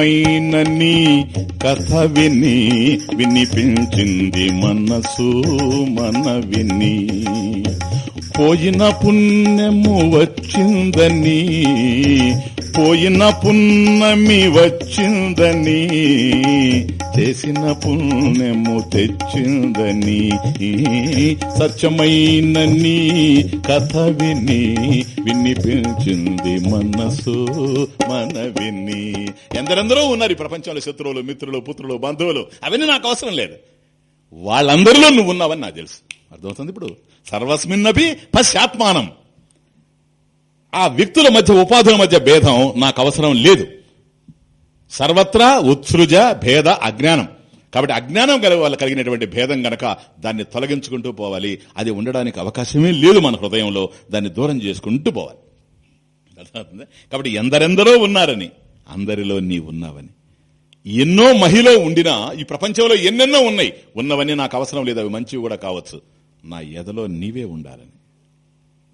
సత్యమైన నీ కథ విని వినిపించింది మనసు మన విని పోయిన పుణ్యము వచ్చిందని పోయిన పుణ్యమి వచ్చిందని చేసిన పుణ్యము తెచ్చిందని సత్యమైన నీ కథ విని వినిపించింది మనసు మన విని ఎందరెందరో ఉన్నారు ఈ ప్రపంచంలో శత్రువులు మిత్రులు పుత్రులు బంధువులు. అవన్నీ నాకు అవసరం లేదు. వాళ్ళందరిలో నువ్వు ఉన్నావని నాకు తెలుసు. అర్థమవుతుంది ఇప్పుడు? సర్వస్మిన్నపి పశ్చాత్మానం. ఆ వ్యక్తుల మధ్య ఉపాధుల మధ్య భేదం నాకు అవసరం లేదు. సర్వత్రా ఉత్సృజ భేద అజ్ఞానం. కాబట్టి అజ్ఞానం కలిగి కలిగినటువంటి భేదం గనక దాన్ని తొలగించుకుంటూ పోవాలి. అది ఉండడానికి అవకాశమే లేదు మన హృదయంలో. దాన్ని దూరం చేసుకుంటూ పోవాలి. అర్థమవుతుందా? కాబట్టి ఎందరెందరో ఉన్నారని అందరిలో నీ ఉన్నావని. ఎన్నో మహిళ ఉండినా ఈ ప్రపంచంలో ఎన్నెన్నో ఉన్నాయి. ఉన్నవన్నీ నాకు అవసరం లేదు. అవి మంచివి కూడా కావచ్చు. నా ఎదలో నీవే ఉండాలని.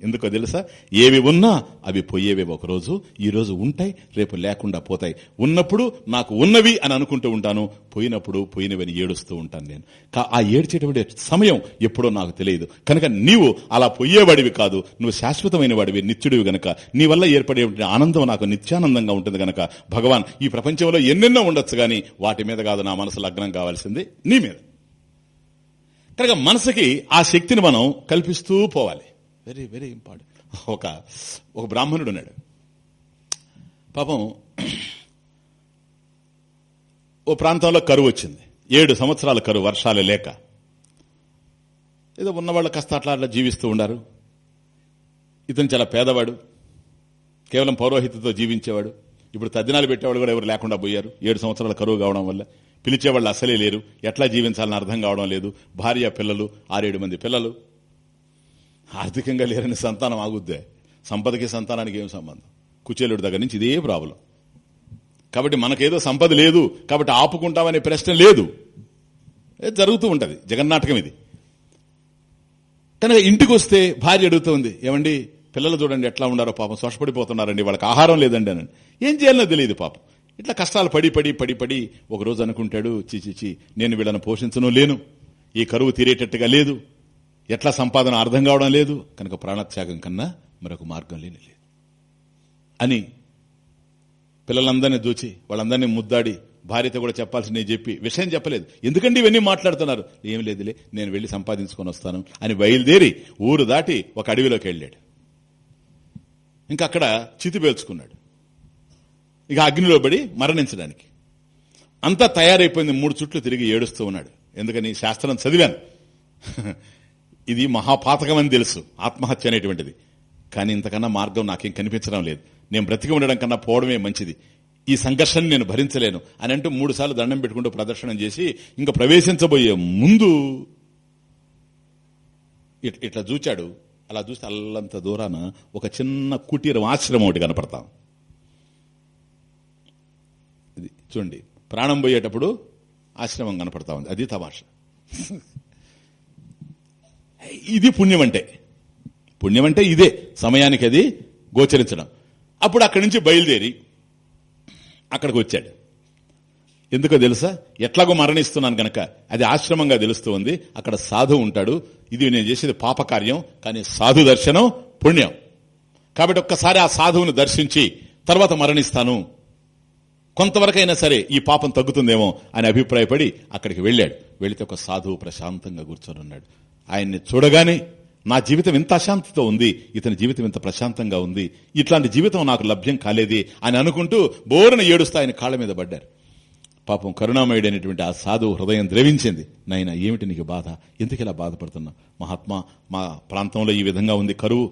ఎందుకో తెలుసా? ఏవి ఉన్నా అవి పోయేవే ఒకరోజు ఈ రోజు ఉంటాయి రేపు లేకుండా పోతాయి. ఉన్నప్పుడు నాకు ఉన్నవి అని అనుకుంటూ ఉంటాను పోయినప్పుడు పోయినవని ఏడుస్తూ ఉంటాను నేను. కా- ఆ ఏడ్చేటువంటి సమయం ఎప్పుడో నాకు తెలియదు. కనుక నీవు అలా పోయేవాడివి కాదు నువ్వు శాశ్వతమైన వాడివి నిత్యుడివి గనక. నీ వల్ల ఏర్పడే ఆనందం నాకు నిత్యానందంగా ఉంటుంది గనక. భగవాన్ ఈ ప్రపంచంలో ఎన్నెన్నో ఉండొచ్చు కానీ వాటి మీద కాదు నా మనసు లగ్నం కావాల్సింది నీ మీద. కనుక మనసుకి ఆ శక్తిని మనం కల్పిస్తూ పోవాలి. వెరీ వెరీ ఇంపార్టెంట్ ఒక ఒక బ్రాహ్మణుడు ఉన్నాడు. పాపం ఓ ప్రాంతంలో కరువు వచ్చింది. ఏడు సంవత్సరాల కరువు వర్షాలు లేక. ఏదో ఉన్నవాళ్ళు కాస్త అట్లా అట్లా జీవిస్తూ ఉండారు. ఇతను చాలా పేదవాడు. కేవలం పౌరోహితతో జీవించేవాడు. ఇప్పుడు తద్దినాలు పెట్టేవాడు కూడా ఎవరు లేకుండా పోయారు. ఏడు సంవత్సరాల కరువు కావడం వల్ల. పిలిచేవాళ్ళు అసలే లేరు. ఎట్లా జీవించాలని అర్థం కావడం లేదు. భార్య పిల్లలు ఆరేడు మంది పిల్లలు. ఆర్థికంగా లేరని సంతానం ఆగుద్దే. సంపదకి సంతానానికి ఏం సంబంధం? కుచేలుడి దగ్గర నుంచి ఇదే ప్రాబ్లం. కాబట్టి మనకేదో సంపద లేదు. కాబట్టి ఆపుకుంటామనే ప్రశ్న లేదు. జరుగుతూ ఉంటుంది. జగన్నాటకం ఇది. కనుక ఇంటికి వస్తే భార్య అడుగుతుంది ఏమండి పిల్లలు చూడండి ఎట్లా ఉన్నారో పాపం స్వశపడిపోతున్నారండి వాళ్ళకి ఆహారం లేదండి అని. ఏం చేయాలో తెలియదు పాపం. ఇట్లా కష్టాలు పడి పడి పడి పడి ఒక రోజు అనుకుంటాడు చి నేను వీళ్ళని పోషించను లేను. ఈ కరువు తీరేటట్టుగా లేదు. ఎట్లా సంపాదన అర్థం కావడం లేదు. కనుక ప్రాణత్యాగం కన్నా మరొక మార్గం లేని లేదు. అని పిల్లలందరినీ దూచి వాళ్ళందరినీ ముద్దాడి భార్యతో కూడా చెప్పాల్సింది చెప్పి విషయం చెప్పలేదు. ఎందుకండి ఇవన్నీ మాట్లాడుతున్నారు? ఏం లేదులే నేను వెళ్ళి సంపాదించుకొని వస్తాను అని బయలుదేరి ఊరు దాటి ఒక అడవిలోకి వెళ్ళాడు. ఇంకా అక్కడ చితి పేల్చుకున్నాడు. ఇక అగ్నిలో పడి మరణించడానికి. అంతా తయారైపోయింది. మూడు చుట్లు తిరిగి ఏడుస్తూ ఉన్నాడు. ఎందుకని? శాస్త్రం చదివాను. ఇది మహాపాతకం అని తెలుసు. ఆత్మహత్య అనేటువంటిది. కానీ ఇంతకన్నా మార్గం నాకేం కనిపించడం లేదు. నేను బ్రతికి ఉండడం కన్నా పోవడమే మంచిది. ఈ సంఘర్షణ నేను భరించలేను అని అంటూ మూడు సార్లు దండం పెట్టుకుంటూ ప్రదర్శనం చేసి ఇంకా ప్రవేశించబోయే ముందు ఇట్- ఇట్లా చూచాడు. అలా చూస్తే అల్లంత దూరాన ఒక చిన్న కుటీరం ఆశ్రమం ఒకటి కనపడతాం ఇది చూడండి ప్రాణం పోయేటప్పుడు ఆశ్రమం కనపడతా ఉంది. అది తమాష. ఇది పుణ్యం అంటే పుణ్యం అంటే ఇదే. సమయానికి అది గోచరించడం. అప్పుడు అక్కడి నుంచి బయలుదేరి అక్కడికి వచ్చాడు. ఎందుకో తెలుసా? ఎట్లాగో మరణిస్తున్నాను గనక. అది ఆశ్రమంగా తెలుస్తూ ఉంది. అక్కడ సాధు ఉంటాడు. ఇది నేను చేసేది పాపకార్యం కానీ సాధు దర్శనం పుణ్యం. కాబట్టి ఒక్కసారి ఆ సాధువుని దర్శించి తర్వాత మరణిస్తాను. కొంతవరకైనా సరే ఈ పాపం తగ్గుతుందేమో అని అభిప్రాయపడి అక్కడికి వెళ్ళాడు. వెళితే ఒక సాధువు ప్రశాంతంగా కూర్చొని ఉన్నాడు ఆయన్ని చూడగానే నా జీవితం ఇంత అశాంతితో ఉంది ఇతని జీవితం ఇంత ప్రశాంతంగా ఉంది ఇట్లాంటి జీవితం నాకు లభ్యం కాలేదే అని అనుకుంటూ బోరున ఏడుస్తూ ఆయన కాళ్ళ మీద పడ్డారు పాపం కరుణామయుడు అనేటువంటి ఆ సాధువు హృదయం ద్రవించింది. నాయన ఏమిటి నీకు బాధ? ఎందుకు ఇలా బాధపడుతున్నా మహాత్మా మా ప్రాంతంలో ఈ విధంగా ఉంది కరువు.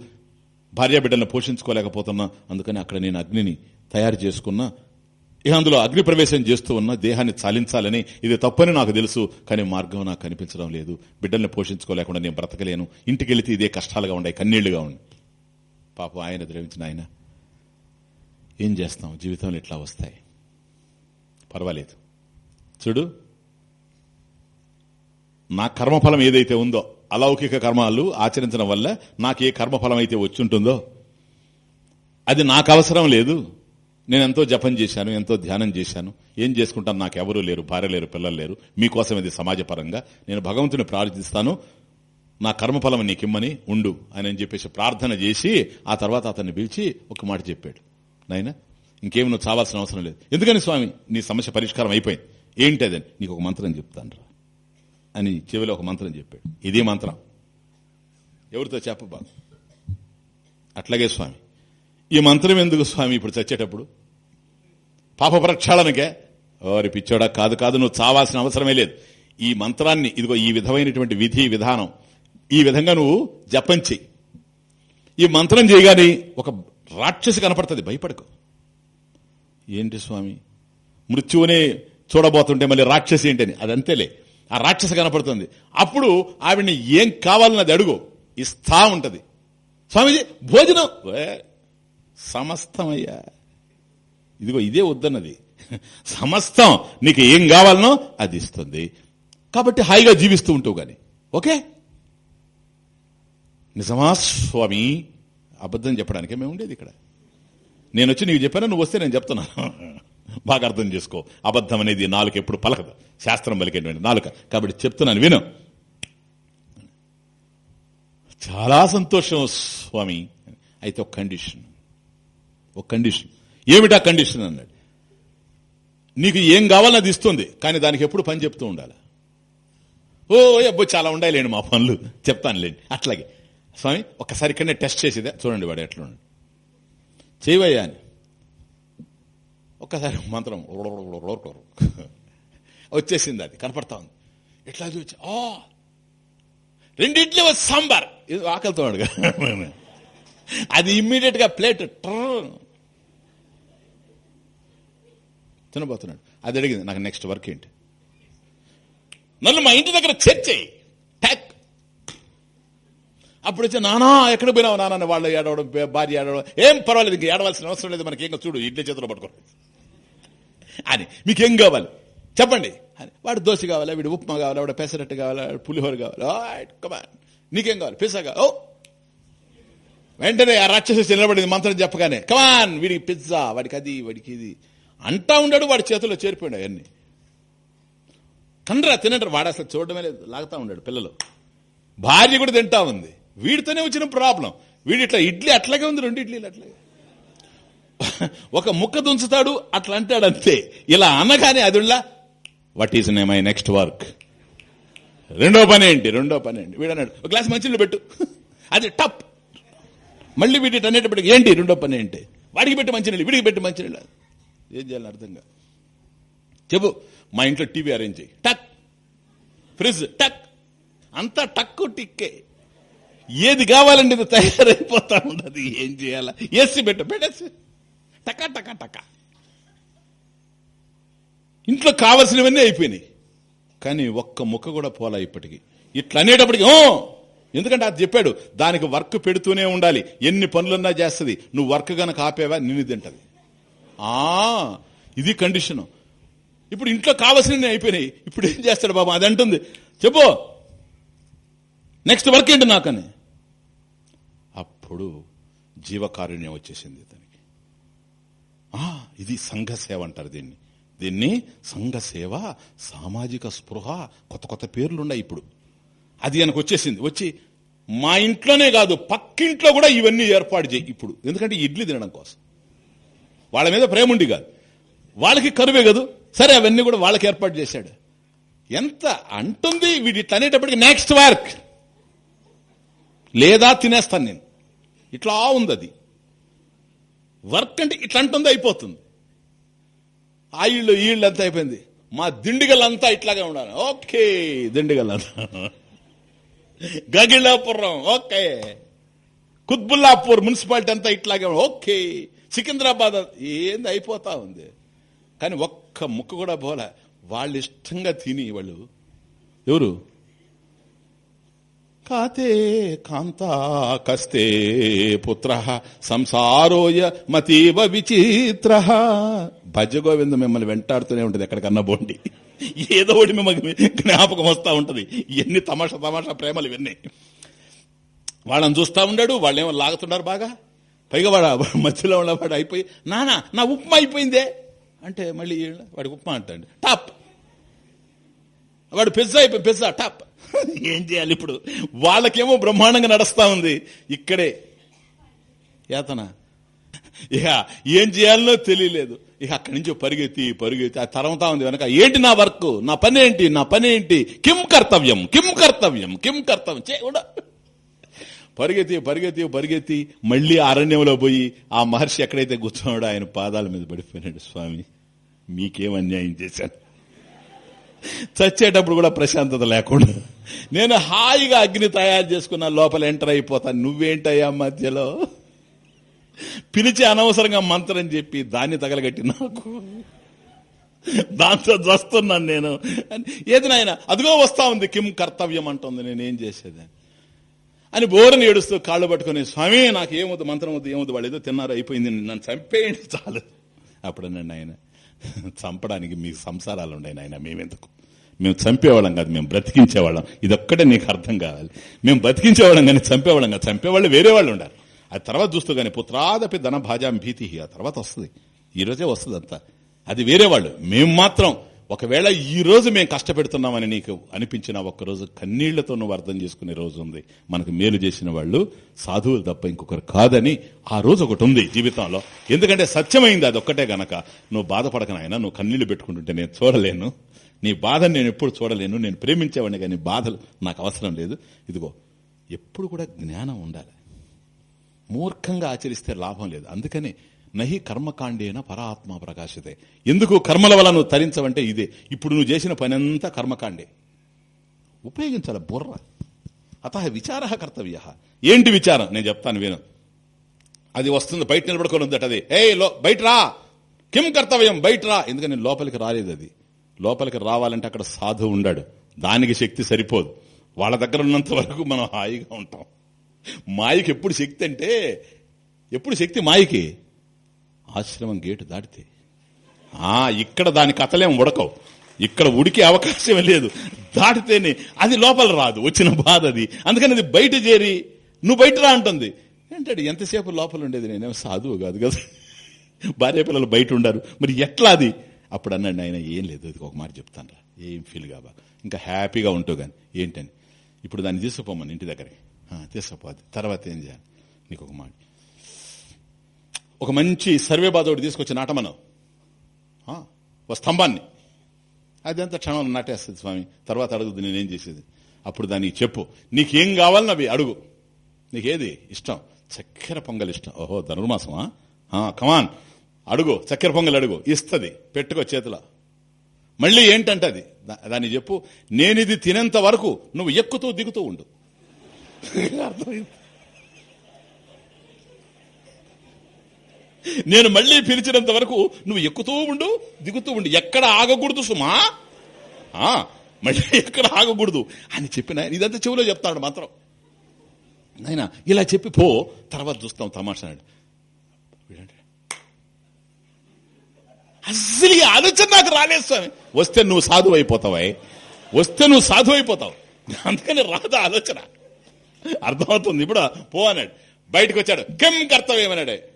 భార్యాబిడ్డలను పోషించుకోలేకపోతున్నా అందుకని అక్కడ నేను అగ్నిని తయారు చేసుకున్నా ఇక అందులో అగ్నిప్రవేశం చేస్తూ ఉన్న దేహాన్ని చాలించాలని ఇది తప్పని నాకు తెలుసు కానీ మార్గం నాకు కనిపించడం లేదు. బిడ్డల్ని పోషించుకోలేకుండా నేను బ్రతకలేను. ఇంటికి వెళితే ఇదే కష్టాలుగా ఉన్నాయి కన్నీళ్ళుగా ఉన్నాయి పాపం ఆయన ద్రవించిన ఆయన. ఏం చేస్తాం? జీవితంలో ఇట్లా వస్తాయి. పర్వాలేదు. చూడు నా కర్మఫలం ఏదైతే ఉందో అలౌకిక కర్మాలు ఆచరించడం వల్ల నాకు ఏ కర్మఫలం అయితే వచ్చి ఉంటుందో అది నాకు అవసరం లేదు. నేను ఎంతో జపం చేశాను ఎంతో ధ్యానం చేశాను. ఏం చేసుకుంటాను నాకు ఎవరూ లేరు భార్య లేరు పిల్లలు లేరు. మీకోసం ఇది సమాజపరంగా. నేను భగవంతుని ప్రార్థిస్తాను. నా కర్మఫలం నీకిమ్మని ఉండు అని అని చెప్పేసి ప్రార్థన చేసి ఆ తర్వాత అతన్ని పిలిచి ఒక మాట చెప్పాడు. నాయనా ఇంకేం నువ్వు చావాల్సిన అవసరం లేదు. ఎందుకని స్వామి? నీ సమస్య పరిష్కారం అయిపోయింది. ఏంటి అదని నీకు ఒక మంత్రం చెప్తాను రా అని చెవిలో ఒక మంత్రం చెప్పాడు. ఇదే మంత్రం. ఎవరితో చెప్పబాదు అట్లాగే స్వామి. ఈ మంత్రం ఎందుకు స్వామి ఇప్పుడు చచ్చేటప్పుడు? పాప ప్రక్షాళనకే ఓరి పిచ్చోడా కాదు కాదు నువ్వు చావాల్సిన అవసరమే లేదు. ఈ మంత్రాన్ని ఇదిగో ఈ విధమైనటువంటి విధి విధానం ఈ విధంగా నువ్వు జపం చెయ్యి. ఈ మంత్రం చేయగానే ఒక రాక్షసి కనపడుతుంది భయపడకు. ఏంటి స్వామి? మృత్యువునే చూడబోతుంటే మళ్ళీ రాక్షసి ఏంటని? అదంతేలే ఆ రాక్షసి కనపడుతుంది. అప్పుడు ఆవిడ్ని ఏం కావాలన్నది అడుగు. ఇస్తా ఉంటది. స్వామిజీ భోజనం. సమస్తమయ్యా. ఇదిగో ఇదే వద్దన్నది. సమస్తం నీకు ఏం కావాలనో అది ఇస్తుంది. కాబట్టి హాయిగా జీవిస్తూ ఉంటావు గాని. ఓకే? నిజమా స్వామి? అబద్ధం చెప్పడానికే మేము ఉండేది ఇక్కడ. నేను వచ్చి నీకు చెప్పాను నువ్వు వస్తే నేను చెప్తున్నాను బాగా అర్థం చేసుకో. అబద్ధం అనేది నాలుక ఎప్పుడు పలకదు. శాస్త్రం పలికేటువంటి నాలుక. కాబట్టి చెప్తున్నాను విను. చాలా సంతోషం స్వామి. అయితే ఒక కండిషన్ ఒక కండిషన్ ఏమిటా కండిషన్ అన్నాడు. నీకు ఏం కావాలో అది ఇస్తుంది కానీ దానికి ఎప్పుడు పని చెప్తూ ఉండాలి. ఓ అబ్బో చాలా ఉండాలేండి మా పనులు. చెప్తానులేండి అట్లాగే. స్వామి ఒక్కసారి ఇక్కడనే టెస్ట్ చేసేదే. చూడండి వాడు ఎట్లా ఉన్నాడు. చేయవయ్యా అని. ఒక్కసారి మంత్రం వచ్చేసింది అది కనపడతా ఉంది. ఎట్లా చూచి ఆ! రెండింటిలో సాంబార్. ఇది ఆకలితో అడుగు అది ఇమ్మీడియట్గా ప్లేట్ ట్రర్. తినబోతున్నాడు. అది అడిగింది నాకు నెక్స్ట్ వర్క్ ఏంటి? నన్ను మా ఇంటి దగ్గర చేర్చేయి ట్యాక్ అప్పుడు వచ్చి నానా ఎక్కడ పోయినావు నాన్న వాళ్ళు ఏడవడం భార్య ఏడవడం. ఏం పర్వాలేదు ఇంకా ఏడవలసిన అవసరం లేదు మనకి ఇంకా చూడు ఇడ్లీ చేతిలో పట్టుకో. అని మీకేం కావాలి? చెప్పండి. అని వాడు దోశ కావాలా వీడు ఉప్మా కావాలా వాడు పెసరట్టు కావాలా పులిహోర కావాలా. కమాన్ నీకేం కావాలి? పిజ్జా ఓ! వెంటనే ఆ రాక్షసు నిలబడింది మంత్రం చెప్పగానే కమాన్ వీడికి పిజ్జా వాడికి అది వాడికి ఇది. అంటా ఉన్నాడు వాడి చేతిలో చేరిపోయాడు అవన్నీ. కండ్రా తినడు వాడు అసలు చూడడమే లేదు లాగుతా ఉన్నాడు పిల్లలు. భార్య కూడా తింటా ఉంది. వీడితోనే వచ్చిన ప్రాబ్లం. వీడి ఇట్లా ఇడ్లీ అట్లాగే ఉంది రెండు ఇడ్లీలు అట్లాగే. ఒక ముక్క దుంచుతాడు అట్లా అంటాడు అంతే. ఇలా అనగానే అది what is my next work రెండో పని ఏంటి? రెండో పని ఏంటి? వీడు అన్నాడు ఒక గ్లాస్ మంచినీళ్ళు పెట్టు. అది టప్. మళ్ళీ వీటి అనేటప్పటికి ఏంటి రెండో పని ఏంటి? వాడికి పెట్టి మంచినీళ్ళు వీడికి పెట్టి మంచినీళ్ళు. ఏం చేయాలని అర్థంగా చెప్పు మా ఇంట్లో టీవీ అరేంజ్ చేయి. టక్. ఫ్రిడ్జ్ టక్. అంతా టక్కు టిక్కే. ఏది కావాలండి ఇది తయారైపోతా ఉండదు ఏం చేయాలా? ఏసీ పెట్టు పెట్టేసి. టక టక టక. ఇంట్లో కావలసినవన్నీ అయిపోయినాయి. కానీ ఒక్క ముక్క కూడా పోలా ఇప్పటికి. ఇట్లా అనేటప్పటికి "ఓ!" ఎందుకంటే అది చెప్పాడు దానికి వర్క్ పెడుతూనే ఉండాలి. ఎన్ని పనులున్నా చేస్తుంది. నువ్వు వర్క్ గనక ఆపేవా? నిన్ను తింటది. ఆ ఇది కండిషన్. ఇప్పుడు ఇంట్లో కావలసినవి అయిపోయినాయి. ఇప్పుడు ఏం చేస్తాడు బాబా? అది అంటుంది. చెప్పు. నెక్స్ట్ వర్క్ ఏంటి నాకని? అప్పుడు జీవకారుణ్యం వచ్చేసింది ఇతనికి. ఆ, ఇది సంఘ సేవ అంటారు దీన్ని. దీన్ని సంఘ సేవ సామాజిక స్పృహ కొత్త కొత్త పేర్లున్నాయి ఇప్పుడు. అది ఆయనకు వచ్చేసింది. వచ్చి మా ఇంట్లోనే కాదు పక్కింట్లో కూడా ఇవన్నీ ఏర్పాటు చేయి ఇప్పుడు. ఎందుకంటే ఇడ్లీ తినడం కోసం. వాళ్ళ మీద ప్రేమ ఉండి కాదు. వాళ్ళకి కరువే కదూ? సరే అవన్నీ కూడా వాళ్ళకి ఏర్పాటు చేశాడు. ఎంత అంటుంది వీడి అనేటప్పటికి నెక్స్ట్ వర్క్ లేదా తినేస్తాను నేను. ఇట్లా ఉంది అది వర్క్ అంటే ఇట్లా అంటుంది అయిపోతుంది. ఆ ఇళ్ళు ఈళ్ళు అంతా అయిపోయింది. మా దిండిగలంతా ఇట్లాగే ఉండాలి. ఓకే దిండిగలంతా. గగిళాపురం ఓకే. కుత్బుల్లాపూర్ మున్సిపాలిటీ అంతా ఇట్లాగే ఓకే. సికింద్రాబాద్ ఏంది అయిపోతా ఉంది. కానీ ఒక్క ముక్క కూడా పోలే వాళ్ళు ఇష్టంగా తిని వాళ్ళు. ఎవరు? కాతే కాంతా కస్తే పుత్ర సంసారోయ మతీవ విచిత్ర. భజ మిమ్మల్ని వెంటాడుతూనే ఉంటుంది ఎక్కడికన్నా బోండి ఏదో ఒకటి మిమ్మల్ని జ్ఞాపకం వస్తూ ఉంటుంది. ఎన్ని తమాషా తమాషా ప్రేమలు ఇవన్నీ. వాళ్ళని చూస్తూ ఉన్నాడు వాళ్ళేమో లాగుతున్నారు బాగా. పైగా వాడు మధ్యలో ఉన్నవాడు అయిపోయి నానా నా ఉప్మా అయిపోయిందే. అంటే మళ్ళీ వాడికి ఉప్మా అంటాడు. టాప్. వాడు పిజ్జా అయిపోయి పిజ్జా టాప్. ఏం చేయాలి ఇప్పుడు? వాళ్ళకేమో బ్రహ్మాండంగా నడుస్తా ఉంది. ఇక్కడే. యాతన. ఇక ఏం చేయాలనో తెలియలేదు. ఇక అక్కడి నుంచి పరిగెత్తి పరిగెత్తి ఆ తరమతా ఉంది వెనక. ఏంటి నా వర్క్? నా పని ఏంటి నా పని ఏంటి కిం కర్తవ్యం కిం కర్తవ్యం కిం కర్తవ్యం. చేయకూడదు పరిగెత్తి పరిగెత్తి పరిగెత్తి మళ్ళీ అరణ్యంలో పోయి ఆ మహర్షి ఎక్కడైతే కూర్చున్నాడో ఆయన పాదాల మీద పడిపోయినాడు స్వామి. మీకేం అన్యాయం చేశాను? చచ్చేటప్పుడు కూడా ప్రశాంతత లేకుండా. నేను హాయిగా అగ్ని తయారు చేసుకున్న లోపల ఎంటర్ అయిపోతాను నువ్వేంటయ్యా మధ్యలో? పిలిచి అనవసరంగా మంత్రం చెప్పి దాన్ని తగలగట్టి నాకు. దాంతో వస్తున్నాను నేను. ఏది నాయన? అదిగో వస్తా ఉంది. కిం కర్తవ్యం అంటుంది. నేనేం చేసేది? అని బోరని ఏడుస్తూ కాళ్ళు పట్టుకుని స్వామి నాకు ఏమొద్దు మంత్రం వద్దు ఏమవుతుంది వాళ్ళు ఏదో తిన్నారు అయిపోయింది. నన్ను చంపేయండి చాలు. అప్పుడు ఆయన చంపడానికి మీకు సంసారాలు ఉన్నాయి ఆయన మేమెందుకు? మేము చంపేవాళ్ళం కాదు మేము బ్రతికించేవాళ్ళం. ఇదొక్కటే నీకు అర్థం కావాలి. మేము బ్రతికించేవాళ్ళం కానీ చంపేవాళ్ళం కాదు. చంపేవాళ్ళు వేరే వాళ్ళు ఉండాలి అది తర్వాత చూస్తూ కానీ పుత్రాదపి ధన భాజాం భీతి ఆ తర్వాత వస్తుంది. ఈ రోజే వస్తుంది అంతా అది వేరే వాళ్ళు. మేము మాత్రం ఒకవేళ ఈ రోజు మేము కష్టపెడుతున్నామని నీకు అనిపించిన ఒక్కరోజు కన్నీళ్ళతో నువ్వు అర్థం చేసుకునే రోజు ఉంది. మనకు మేలు చేసిన వాళ్ళు సాధువులు తప్ప ఇంకొకరు కాదని ఆ రోజు ఒకటి ఉంది జీవితంలో. ఎందుకంటే సత్యమైంది అది ఒక్కటే గనక. నువ్వు బాధపడకనైనా నువ్వు కన్నీళ్ళు పెట్టుకుంటుంటే నేను చూడలేను. నీ బాధను నేను ఎప్పుడు చూడలేను. నేను ప్రేమించేవాడిని కానీ బాధలు నాకు అవసరం లేదు. ఇదిగో ఎప్పుడు కూడా జ్ఞానం ఉండాలి. మూర్ఖంగా ఆచరిస్తే లాభం లేదు. అందుకని నహి కర్మకాండేన పరాత్మ ప్రకాశితే. ఎందుకు కర్మల వల్ల నువ్వు తరించవంటే ఇదే. ఇప్పుడు నువ్వు చేసిన పని అంతా కర్మకాండే. ఉపయోగించాలి బుర్ర. అత విచార కర్తవ్య. ఏంటి విచారం? నేను చెప్తాను వేను. అది వస్తుంది బయట నిలబడుకొని ఉందట అది. ఏ లో బయట రా! కిం కర్తవ్యం? బయట రా! ఎందుకని లోపలికి రాలేదు అది. లోపలికి రావాలంటే అక్కడ సాధువు ఉండాడు. దానికి శక్తి సరిపోదు. వాళ్ళ దగ్గర ఉన్నంత వరకు మనం హాయిగా ఉంటాం. మాయకి ఎప్పుడు శక్తి అంటే ఎప్పుడు శక్తి మాయకి? ఆశ్రమం గేటు దాటితే. ఆ ఇక్కడ దాని కథలేం ఉడకవు. ఇక్కడ ఉడికే అవకాశం లేదు. దాటితేనే అది లోపల రాదు. వచ్చిన బాధ అది. అందుకని అది బయట చేరి నువ్వు బయట రా అంటుంది. ఏంటాడు ఎంతసేపు లోపల ఉండేది నేనేమో సాధువు కాదు కదా. భార్య పిల్లలు బయట ఉండారు. మరి ఎట్లా అది? అప్పుడు అన్నాడు ఆయన ఏం లేదు. అది ఒక మాట చెప్తాను రా. ఏం ఫీల్ కాబా ఇంకా హ్యాపీగా ఉంటావు కానీ ఏంటని? ఇప్పుడు దాన్ని తీసుకుపోమని ఇంటి దగ్గరే తీసుకుపోద్ది తర్వాత ఏం చేయాలి? నీకు ఒక మాట. ఒక మంచి సర్వే బాధోడు తీసుకొచ్చి నాటమనం. ఒక స్తంభాన్ని. అదంతా క్షణం నాటేస్తుంది స్వామి. తర్వాత అడుగుద్ది నేనేం చేసేది? అప్పుడు దానికి చెప్పు. నీకేం కావాలని అవి అడుగు. నీకేది? ఇష్టం. చక్కెర పొంగల్ ఇష్టం. ఓహో ధనుర్మాసమా? కమాన్ అడుగు. చక్కెర పొంగల్ అడుగు. ఇస్తుంది. పెట్టుకో చేతిలో. మళ్ళీ ఏంటంటే అది దాన్ని చెప్పు. నేనిది తినేంత వరకు నువ్వు ఎక్కుతూ దిగుతూ ఉండు. అర్థమైంది. నేను మళ్ళీ పిలిచినంత వరకు నువ్వు ఎక్కుతూ ఉండు దిగుతూ ఉండు. ఎక్కడ ఆగకూడదు సుమా? మళ్ళీ ఎక్కడ ఆగకూడదు అని చెప్పిన ఇదంతా చెవిలో చెప్తాడు మాత్రం. నాయన ఇలా చెప్పి పో తర్వాత చూస్తాం తమాషాడు అసలు ఈ ఆలోచన నాకు రాలేదు స్వామి. వస్తే నువ్వు సాధువు అయిపోతావా. వస్తే నువ్వు సాధువు అయిపోతావు. అందుకని రాదు ఆలోచన. అర్థమవుతుంది. ఇప్పుడు పో అన్నాడు. బయటకు వచ్చాడు. కెమ్ కర్తవ్యమన్నాడు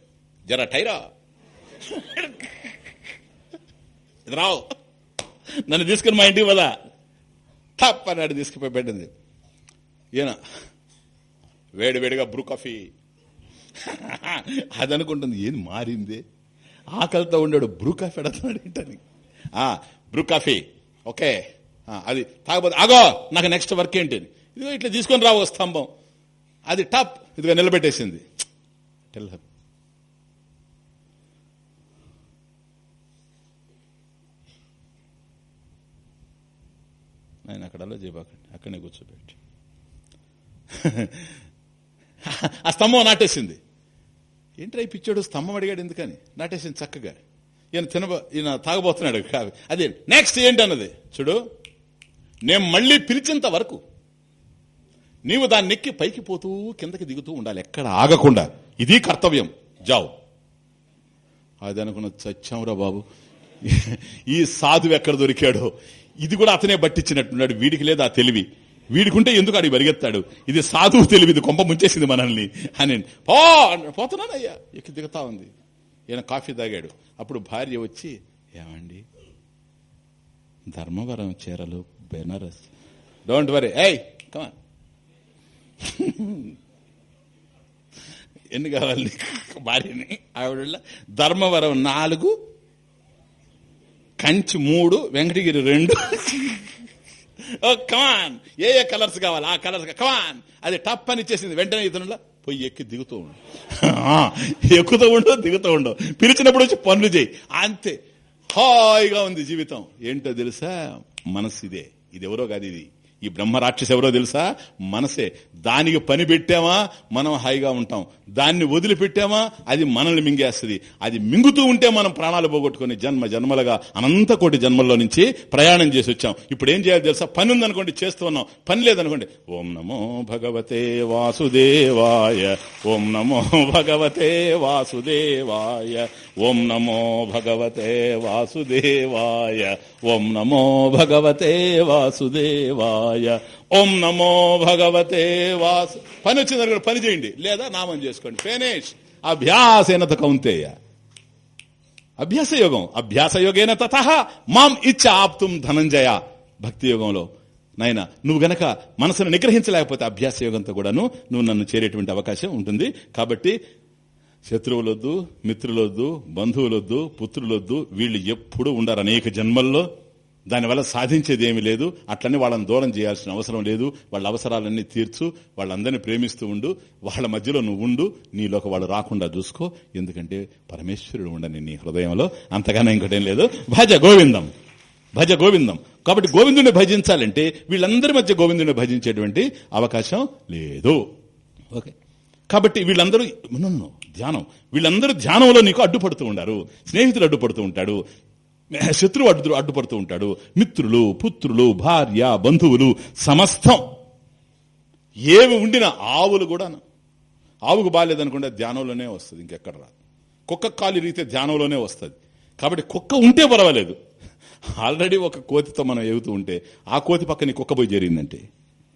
జర టైరా. ఇది రావు నన్ను తీసుకుని మా ఇంటికి పదా. టప్ అన్నాడు తీసుకుపోయి పెట్టింది. ఈయన వేడివేడిగా బ్రూ కాఫీ. అది అనుకుంటుంది ఏది మారింది? ఆకలితో ఉండాడు బ్రూ కాఫీ అడుగుతున్నాడు ఏంటని. Bru coffee. ఓకే. అది తాగబోదు. ఆగో నాకు నెక్స్ట్ వర్క్ ఏంటి? ఇదిగో ఇట్లా తీసుకొని రావు స్తంభం. అది టప్ ఇదిగో నిలబెట్టేసింది. టెల్ ఆయన అక్కడ అలా చేయబాకండి అక్కడనే కూర్చోబెట్టి. ఆ స్తంభం నాటేసింది. ఏంట్రా ఈ పిచ్చాడు స్తంభం అడిగాడు ఎందుకని? నాటేసింది చక్కగా. ఈయన తినబో ఈయన తాగబోతున్నాడు కావి అదే నెక్స్ట్ ఏంటన్నది? చూడు. నేను మళ్ళీ పిలిచేంత వరకు నీవు దాన్ని ఎక్కి పైకి పోతూ కిందకి దిగుతూ ఉండాలి. ఎక్కడ ఆగకుండా. ఇది కర్తవ్యం. జావు. అది అనుకున్న చచ్చాంరా బాబు. ఈ సాధువు ఎక్కడ దొరికాడో? ఇది కూడా అతనే పట్టించినట్టున్నాడు వీడికి లేదా తెలివి. వీడికుంటే ఎందుకు అడిగి పరిగెత్తాడు? ఇది సాధువు తెలివి ఇది కొంప ముంచేసింది మనల్ని అని. పో! పోతున్నానయ్యా. ఎక్కి దిగుతా ఉంది. ఈయన కాఫీ తాగాడు. అప్పుడు భార్య వచ్చి ఏమండి? ధర్మవరం చీరలు బెనారస్. డోంట్ వరీ ఏయ్ కమా ఎన్ని కావాలి భార్యని? ఆవిడ ధర్మవరం నాలుగు కంచి మూడు వెంకటగిరి రెండు. ఓ కమాన్ ఏ ఏ కలర్స్ కావాలి? ఆ కలర్స్ కమాన్ అది టప్ అని ఇచ్చేసింది వెంటనే ఇతనులా పోయి ఎక్కి దిగుతూ ఉండు. ఆ, ఎక్కుతూ ఉండవు దిగుతూ ఉండవు పిలిచినప్పుడు వచ్చి పనులు చేయి. అంతే. హాయిగా ఉంది జీవితం. ఏంటో తెలుసా? మనసు ఇదే. ఇది ఎవరో కాదు ఇది. ఈ బ్రహ్మ రాక్షసి ఎవరో తెలుసా? మనసే. దానికి పని పెట్టామా? మనం హాయిగా ఉంటాం. దాన్ని వదిలిపెట్టామా? అది మనల్ని మింగేస్తుంది. అది మింగుతూ ఉంటే మనం ప్రాణాలు పోగొట్టుకుని జన్మ జన్మలుగా అనంత కోటి జన్మల్లో నుంచి ప్రయాణం చేసి వచ్చాం. ఇప్పుడు ఏం చేయాలి తెలుసా? పని ఉందనుకోండి చేస్తూ ఉన్నాం. పని లేదనుకోండి ఓం నమో భగవతే వాసుదేవాయ. ఓం నమో భగవతే వాసుదేవాయ. ఓం నమో భగవతే వాసుదేవాయ ఓం నమో భగవతే వాసుదేవాయ ఓం నమో భగవతే వాసు పని వచ్చిన అనుకోండి పని చేయండి. లేదా నామం చేసుకోండి. ఫినిష్. అభ్యాసేనత కౌంతేయ. అభ్యాస యోగం అభ్యాస యోగేన తథ మాం ఇచ్చ ఆప్తుం ధనంజయ. భక్తి యోగంలో. నాయన నువ్వు గనక మనసును నిగ్రహించలేకపోతే అభ్యాస యోగంతో కూడాను నువ్వు నన్ను చేరేటువంటి అవకాశం ఉంటుంది. కాబట్టి శత్రువులొద్దు మిత్రులొద్దు బంధువులొద్దు పుత్రులొద్దు వీళ్ళు ఎప్పుడూ ఉండరు అనేక జన్మల్లో. దానివల్ల సాధించేది ఏమీ లేదు. అట్లనే వాళ్ళని దూరం చేయాల్సిన అవసరం లేదు. వాళ్ళ అవసరాలన్నీ తీర్చు. వాళ్ళందరినీ ప్రేమిస్తూ ఉండు. వాళ్ళ మధ్యలో నువ్వు ఉండు. నీలోకి వాళ్ళు రాకుండా చూసుకో. ఎందుకంటే పరమేశ్వరుడు ఉండని నీ హృదయంలో అంతగానో ఇంకోటేం లేదు. భజ గోవిందం. భజ గోవిందం. కాబట్టి గోవిందుని భజించాలంటే వీళ్ళందరి మధ్య గోవిందుని భజించేటువంటి అవకాశం లేదు. ఓకే. కాబట్టి వీళ్ళందరూ నన్ను ధ్యానం. వీళ్ళందరూ ధ్యానంలో నీకు అడ్డుపడుతూ ఉండారు. స్నేహితులు అడ్డుపడుతూ ఉంటాడు. శత్రువు అడ్డు అడ్డుపడుతూ ఉంటాడు. మిత్రులు పుత్రులు భార్య బంధువులు సమస్తం. ఏవి ఉండినా ఆవులు కూడా ఆవుకు బాగాలేదనుకుంటే ధ్యానంలోనే వస్తుంది ఇంకెక్కడ రాదు కుక్క కాలు రీతే ధ్యానంలోనే వస్తుంది. కాబట్టి కుక్క ఉంటే పర్వాలేదు. ఆల్రెడీ ఒక కోతితో మనం ఎగుతూ ఉంటే ఆ కోతి పక్కన కుక్క పోయి జరిగిందంటే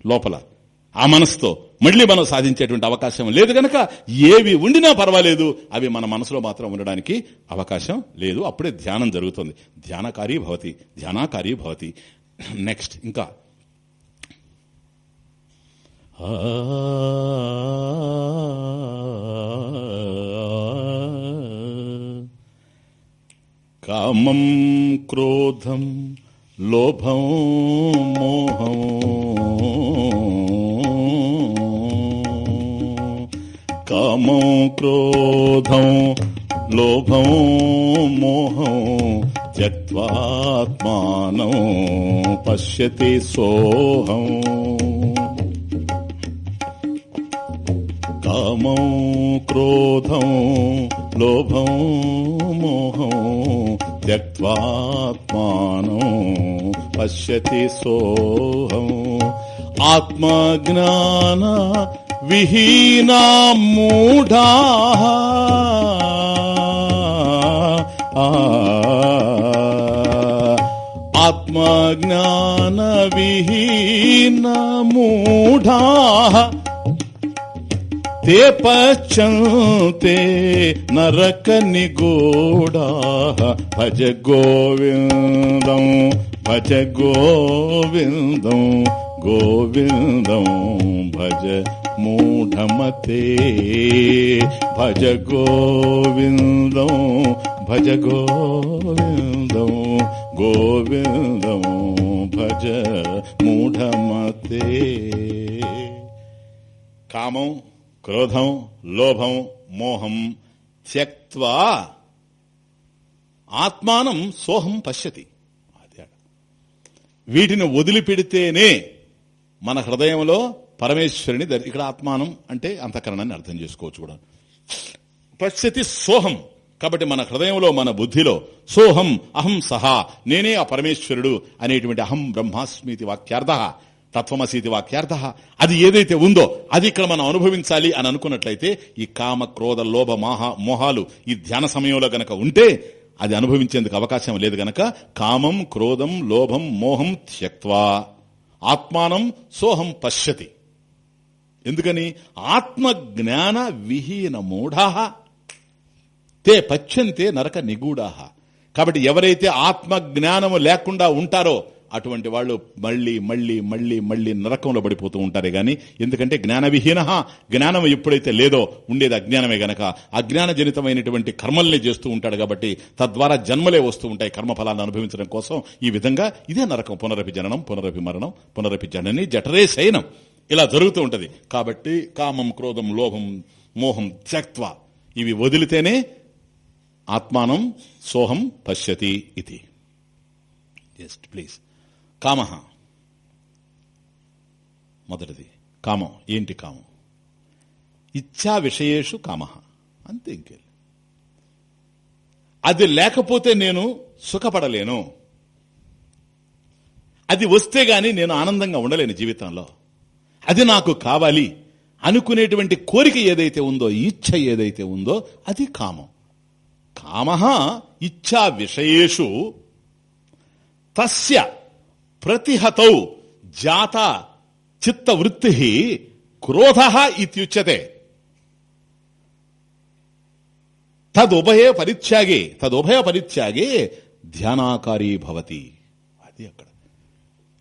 లోపల. ఆ మనసుతో మళ్ళీ మనం సాధించేటువంటి అవకాశం లేదు గనక ఏవి ఉండినా పర్వాలేదు అవి మన మనసులో మాత్రం ఉండడానికి అవకాశం లేదు. అప్పుడే ధ్యానం జరుగుతుంది. ధ్యానకారి భవతి ధ్యానాకారి భవతి. నెక్స్ట్ ఇంకా. కామం క్రోధం లోభం మోహం. కామం క్రోధం లోభం మోహం త్యక్వాత్మానం పశ్యతి సోహం కామం క్రోధం లోభం మోహం త్యక్వాత్మానం పశ్యతి సోహం ఆత్మజ్ఞాన విహీనా మూఢా ఆత్మజ్ఞాన విహీన మూఢా తే పశ్చంతే నరక నిగూఢా భజ గోవిందం భజ గోవిందం గోవిందం భజ మూఢమతే. భజ గోవిందం భజ గోవిందం గోవిందం భజ మూఢమతే. కామం క్రోధం లోభం మోహం త్యక్వా ఆత్మానం సోహం పశ్యతి. వీటిని వదిలిపెడితేనే మన హృదయంలో పరమేశ్వరుని దర్- ఇక్కడ ఆత్మానం అంటే అంతఃకరణాన్ని అర్థం చేసుకోవచ్చు కూడా. పశ్యతి సోహం. కాబట్టి మన హృదయంలో మన బుద్ధిలో సోహం అహం సహా నేనే ఆ పరమేశ్వరుడు అనేటువంటి అహం బ్రహ్మాస్మితి వాక్యార్థ తత్వమసీతి వాక్యార్థ అది ఏదైతే ఉందో అది ఇక్కడ మనం అనుభవించాలి అని అనుకున్నట్లయితే ఈ కామ క్రోధ లోభ మోహాలు ఈ ధ్యాన సమయంలో గనక ఉంటే అది అనుభవించేందుకు అవకాశం లేదు గనక కామం క్రోధం లోభం మోహం త్యక్వా ఆత్మానం సోహం పశ్యతి. ఎందుకని? ఆత్మజ్ఞాన విహీన మూఢా తే పచ్చంతే నరక నిగూఢ. కాబట్టి ఎవరైతే ఆత్మజ్ఞానము లేకుండా ఉంటారో అటువంటి వాళ్ళు మళ్ళీ మళ్ళీ మళ్ళీ మళ్ళీ నరకంలో పడిపోతూ ఉంటారే గాని ఎందుకంటే జ్ఞానవిహీన జ్ఞానం ఎప్పుడైతే లేదో ఉండేది అజ్ఞానమే గనక. అజ్ఞానజనితమైనటువంటి కర్మల్ని చేస్తూ ఉంటాడు కాబట్టి తద్వారా జన్మలే వస్తూ ఉంటాయి కర్మఫలాన్ని అనుభవించడం కోసం. ఈ విధంగా ఇదే నరకం. పునరపి జననం పునరపి మరణం పునరపి జనని జఠరే శయనం. ఇలా జరుగుతూ ఉంటది. కాబట్టి కామం క్రోధం లోభం మోహం త్యక్త్వ ఇవి వదిలితేనే ఆత్మానం సోహం పశ్యతి ఇది. జస్ట్ ప్లీజ్ కామ. మొదటిది. కామం. ఏంటి కామం? ఇచ్చా విషయేషు కామ. అంతే ఇంకే. అది లేకపోతే నేను సుఖపడలేను. అది వస్తే గాని నేను ఆనందంగా ఉండలేను జీవితంలో. అది నాకు కావాలి అనుకునేటువంటి కోరిక ఏదైతే ఉందో ఇచ్ఛ ఏదైతే ఉందో అది కామం. కామ ఇచ్చా విషయేషు తస్య ప్రతిహతౌ జాత చిత్తవృత్తి క్రోధ ఇత్యుచ్యతే. తదుభయ పరిత్యాగే తదుభయ పరిత్యాగే ధ్యానాకారీ భవతి. అది అక్కడ.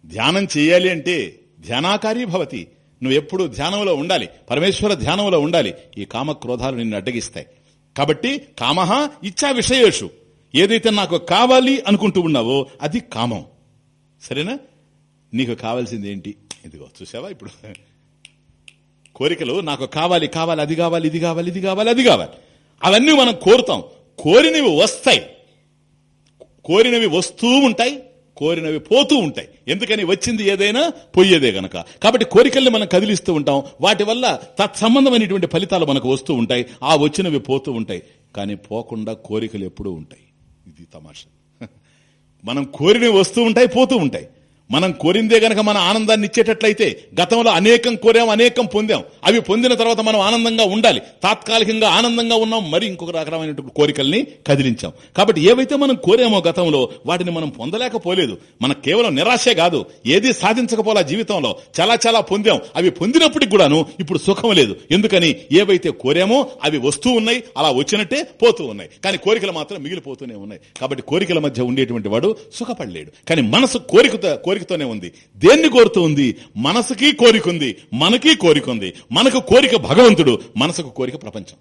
ధ్యానం చేయాలి అంటే ధ్యానాకారీ భవతి. నువ్వు ఎప్పుడు ధ్యానంలో ఉండాలి. పరమేశ్వర ధ్యానంలో ఉండాలి. ఈ కామక్రోధాలు నిన్ను అడ్డగిస్తాయి. కాబట్టి కామహ ఇచ్చా విషయేషు. ఏదైతే నాకు కావాలి అనుకుంటూ ఉన్నావో అది కామం. సరేనా? నీకు కావాల్సింది ఏంటి? ఇదిగో చూసావా ఇప్పుడు? కోరికలు నాకు కావాలి కావాలి అది కావాలి ఇది కావాలి ఇది కావాలి అది కావాలి. అవన్నీ మనం కోరుతాం. కోరినవి వస్తాయి. కోరినవి వస్తూ ఉంటాయి. కోరినవి పోతూ ఉంటాయి. ఎందుకని? వచ్చింది ఏదైనా పోయేదే గనక. కాబట్టి కోరికల్ని మనం కదిలిస్తూ ఉంటాం. వాటి వల్ల తత్సంబంధమైనటువంటి ఫలితాలు మనకు వస్తూ ఉంటాయి. ఆ వచ్చినవి పోతూ ఉంటాయి. కానీ పోకుండా కోరికలు ఎప్పుడూ ఉంటాయి. ఇది తమాషా. మనం కోరినవి వస్తూ ఉంటాయి పోతూ ఉంటాయి. మనం కోరిందే గనక మన ఆనందాన్ని ఇచ్చేటట్లయితే గతంలో అనేకం కోరాం అనేకం పొందాం. అవి పొందిన తర్వాత మనం ఆనందంగా ఉండాలి. తాత్కాలికంగా ఆనందంగా ఉన్నాం మరి ఇంకొక రకమైనటువంటి కోరికల్ని కదిలించాం. కాబట్టి ఏవైతే మనం కోరామో గతంలో వాటిని మనం పొందలేకపోలేదు. మనకు కేవలం నిరాశే కాదు. ఏది సాధించకపోలా జీవితంలో చాలా చాలా పొందాం. అవి పొందినప్పటికి కూడాను ఇప్పుడు సుఖం లేదు. ఎందుకని? ఏవైతే కోరామో అవి వస్తూ ఉన్నాయి అలా వచ్చినట్టే పోతూ ఉన్నాయి. కానీ కోరికలు మాత్రం మిగిలిపోతూనే ఉన్నాయి. కాబట్టి కోరికల మధ్య ఉండేటువంటి వాడు సుఖపడలేడు. కానీ మనసు కోరికతో కోరికతోనే ఉంది. దేన్ని కోరుతూ ఉంది? మనసుకి కోరిక ఉంది. మనకి కోరిక ఉంది. మనకు కోరిక భగవంతుడు మనసుకు కోరిక ప్రపంచం.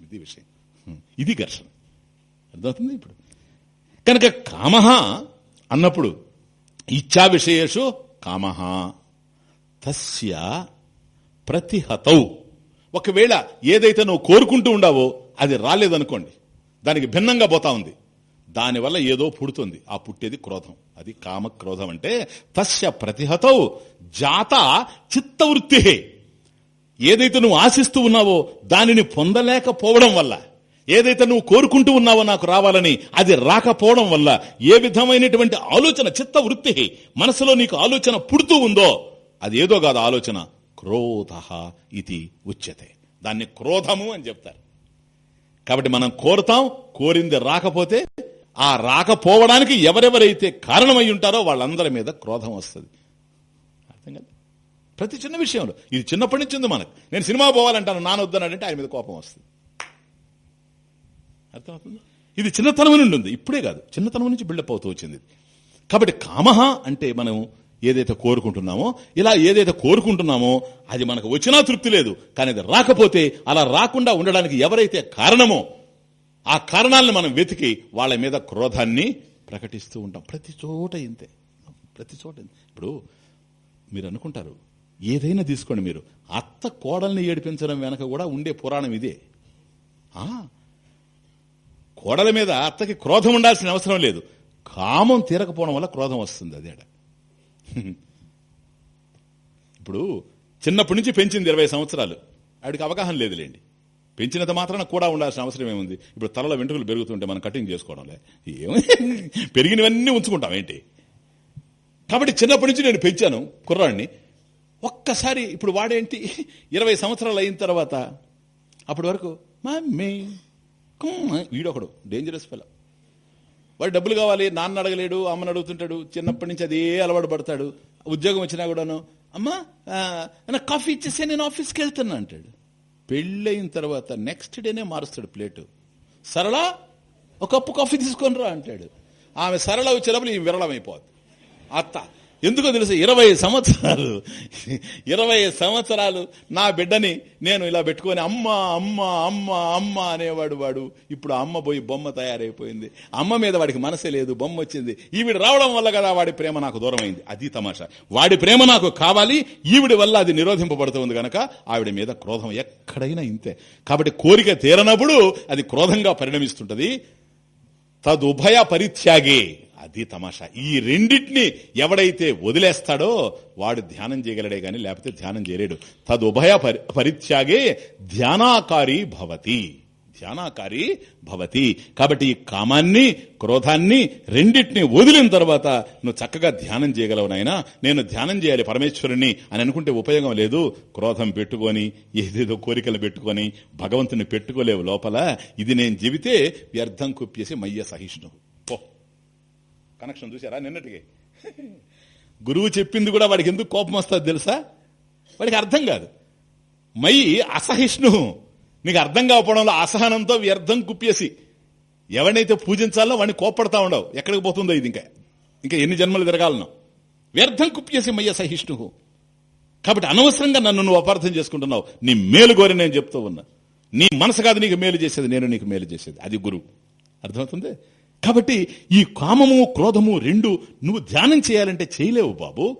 ఇది విషయం. ఇది ఘర్షణ. అర్థమవుతుంది ఇప్పుడు? కనుక కామహ అన్నప్పుడు ఇచ్చా విషయేషు కామహ. తస్య ప్రతిహతౌ. ఒకవేళ ఏదైతే నువ్వు కోరుకుంటూ ఉండావో అది రాలేదనుకోండి. దానికి భిన్నంగా పోతా ఉంది. దానివల్ల ఏదో పుడుతుంది. ఆ పుట్టేది క్రోధం. అది కామ క్రోధం అంటే తస్య ప్రతిహతౌ జాత చిత్తవృత్తి. ఏదైతే నువ్వు ఆశిస్తూ ఉన్నావో దానిని పొందలేకపోవడం వల్ల ఏదైతే నువ్వు కోరుకుంటూ ఉన్నావో నాకు రావాలని అది రాకపోవడం వల్ల ఏ విధమైనటువంటి ఆలోచన చిత్త వృత్తి మనసులో నీకు ఆలోచన పుడుతూ ఉందో అది ఏదో కాదు ఆలోచన క్రోధ ఇది ఉచ్యతే. దాన్ని క్రోధము అని చెప్తారు. కాబట్టి మనం కోరుతాం కోరింది రాకపోతే ఆ రాకపోవడానికి ఎవరెవరైతే కారణమై ఉంటారో వాళ్ళందరి మీద క్రోధం వస్తుంది. అర్థం కదా? ప్రతి చిన్న విషయంలో. ఇది చిన్నప్పటి నుంచి ఉంది మనకు. నేను సినిమా పోవాలంటాను నాన్న ఆయన మీద కోపం వస్తుంది. అర్థమవుతుంది? ఇది చిన్నతనం నుండి ఉంది. ఇప్పుడే కాదు. చిన్నతనం నుంచి బిల్డప్ అవుతూ వచ్చింది కాబట్టి కామహ అంటే మనం ఏదైతే కోరుకుంటున్నామో ఇలా ఏదైతే కోరుకుంటున్నామో అది మనకు వచ్చినా తృప్తి లేదు. కానీ అది రాకపోతే అలా రాకుండా ఉండడానికి ఎవరైతే కారణమో ఆ కారణాలను మనం వెతికి వాళ్ళ మీద క్రోధాన్ని ప్రకటిస్తూ ఉంటాం. ప్రతి చోట ఇంతే. ప్రతి చోట ఇప్పుడు మీరు అనుకుంటారు ఏదైనా తీసుకోండి మీరు. అత్త కోడల్ని ఏడిపించడం వెనక కూడా ఉండే పురాణం ఇదే. ఆ కోడల మీద అత్తకి క్రోధం ఉండాల్సిన అవసరం లేదు. కామం తీరకపోవడం వల్ల క్రోధం వస్తుంది అదేడ ఇప్పుడు చిన్నప్పటి నుంచి పెంచింది ఇరవై సంవత్సరాలు. ఆడికి అవగాహన లేదులేండి. పెంచినంత మాత్రాన కూడా ఉండాల్సిన అవసరం ఏముంది? ఇప్పుడు తలలో వెంట్రుకలు పెరుగుతుంటే మనం కటింగ్ చేసుకోవడంలే. ఏమి? పెరిగినవన్నీ ఉంచుకుంటాం ఏంటి? కాబట్టి చిన్నప్పటి నుంచి నేను పెంచాను కుర్రాడిని. ఒక్కసారి ఇప్పుడు వాడేంటి? ఇరవై సంవత్సరాలు అయిన తర్వాత అప్పటి వరకు మమ్మీ వీడొకడు డేంజరస్ పిల్ల వాడు డబ్బులు కావాలి నాన్న అడగలేడు అమ్మని అడుగుతుంటాడు చిన్నప్పటి నుంచి అదే అలవాటు పడతాడు. ఉద్యోగం వచ్చినా కూడాను అమ్మా నాకు కాఫీ ఇచ్చేసే నేను ఆఫీస్కి వెళ్తున్నా అంటాడు. పెళ్ళయిన తర్వాత నెక్స్ట్ డేనే మారుస్తాడు ప్లేటు. సరళ ఒక కప్పు కాఫీ తీసుకొని రా అంటాడు. ఆమె సరళ వచ్చేటప్పుడు ఈ విరళమైపోద్ది. అత్త ఎందుకో తెలుసు? ఇరవై సంవత్సరాలు. ఇరవై సంవత్సరాలు నా బిడ్డని నేను ఇలా పెట్టుకొని అమ్మ అమ్మ అమ్మ అమ్మ అనేవాడు వాడు. ఇప్పుడు అమ్మ పోయి బొమ్మ తయారైపోయింది. అమ్మ మీద వాడికి మనసే లేదు బొమ్మ వచ్చింది. ఈవిడ రావడం వల్ల కదా వాడి ప్రేమ నాకు దూరమైంది. అది తమాషా. వాడి ప్రేమ నాకు కావాలి ఈవిడి వల్ల అది నిరోధింపబడుతుంది గనక ఆవిడ మీద క్రోధం ఎక్కడైనా ఇంతే. కాబట్టి కోరిక తీరనప్పుడు అది క్రోధంగా పరిణమిస్తుంటది. తదుభయ పరిత్యాగే. అది తమాషా. ఈ రెండింటిని ఎవడైతే వదిలేస్తాడో వాడు ధ్యానం చేయగలడే గాని లేకపోతే ధ్యానం చేయలేడు. తదుభయ పరి- పరిత్యాగే ధ్యానాకారి భవతి. ధ్యానాకారి భవతి. కాబట్టి ఈ కామాన్ని క్రోధాన్ని రెండింటిని వదిలిన తర్వాత నువ్వు చక్కగా ధ్యానం చేయగలవునైనా నేను ధ్యానం చేయాలి పరమేశ్వరుని అని అనుకుంటే ఉపయోగం లేదు. క్రోధం పెట్టుకొని ఏదేదో కోరికలు పెట్టుకొని భగవంతుని పెట్టుకోలేవు లోపల. ఇది నేను చెబితే వ్యర్థం కుప్పేసి మయ్య సహిష్ణు కనెక్షన్ చూసారా నిన్నటికి? గురువు చెప్పింది కూడా వాడికి ఎందుకు కోపం వస్తుంది తెలుసా? వాడికి అర్థం కాదు. మై అసహిష్ణు. నీకు అర్థం కాకపోవడంలో అసహనంతో వ్యర్థం కుప్పేసి ఎవరినైతే పూజించాలో వాడిని కోప్పడతా ఉండవు. ఎక్కడికి పోతుందో ఇది ఇంకా. ఇంకా ఎన్ని జన్మలు తిరగాలను. వ్యర్థం కుప్పేసి మయ్య సహిష్ణు కాబట్టి అనవసరంగా నన్ను నువ్వు అపార్థం చేసుకుంటున్నావు. నీ మేలు కోరి నేను చెప్తూ ఉన్నా. నీ మనసు కాదు నీకు మేలు చేసేది నేను నీకు మేలు చేసేది. అది గురువు. అర్థమవుతుంది? కాబట్టి ఈ కామము క్రోధము రెండు నువ్వు ధ్యానం చేయాలంటే చేయలేవు బాబు.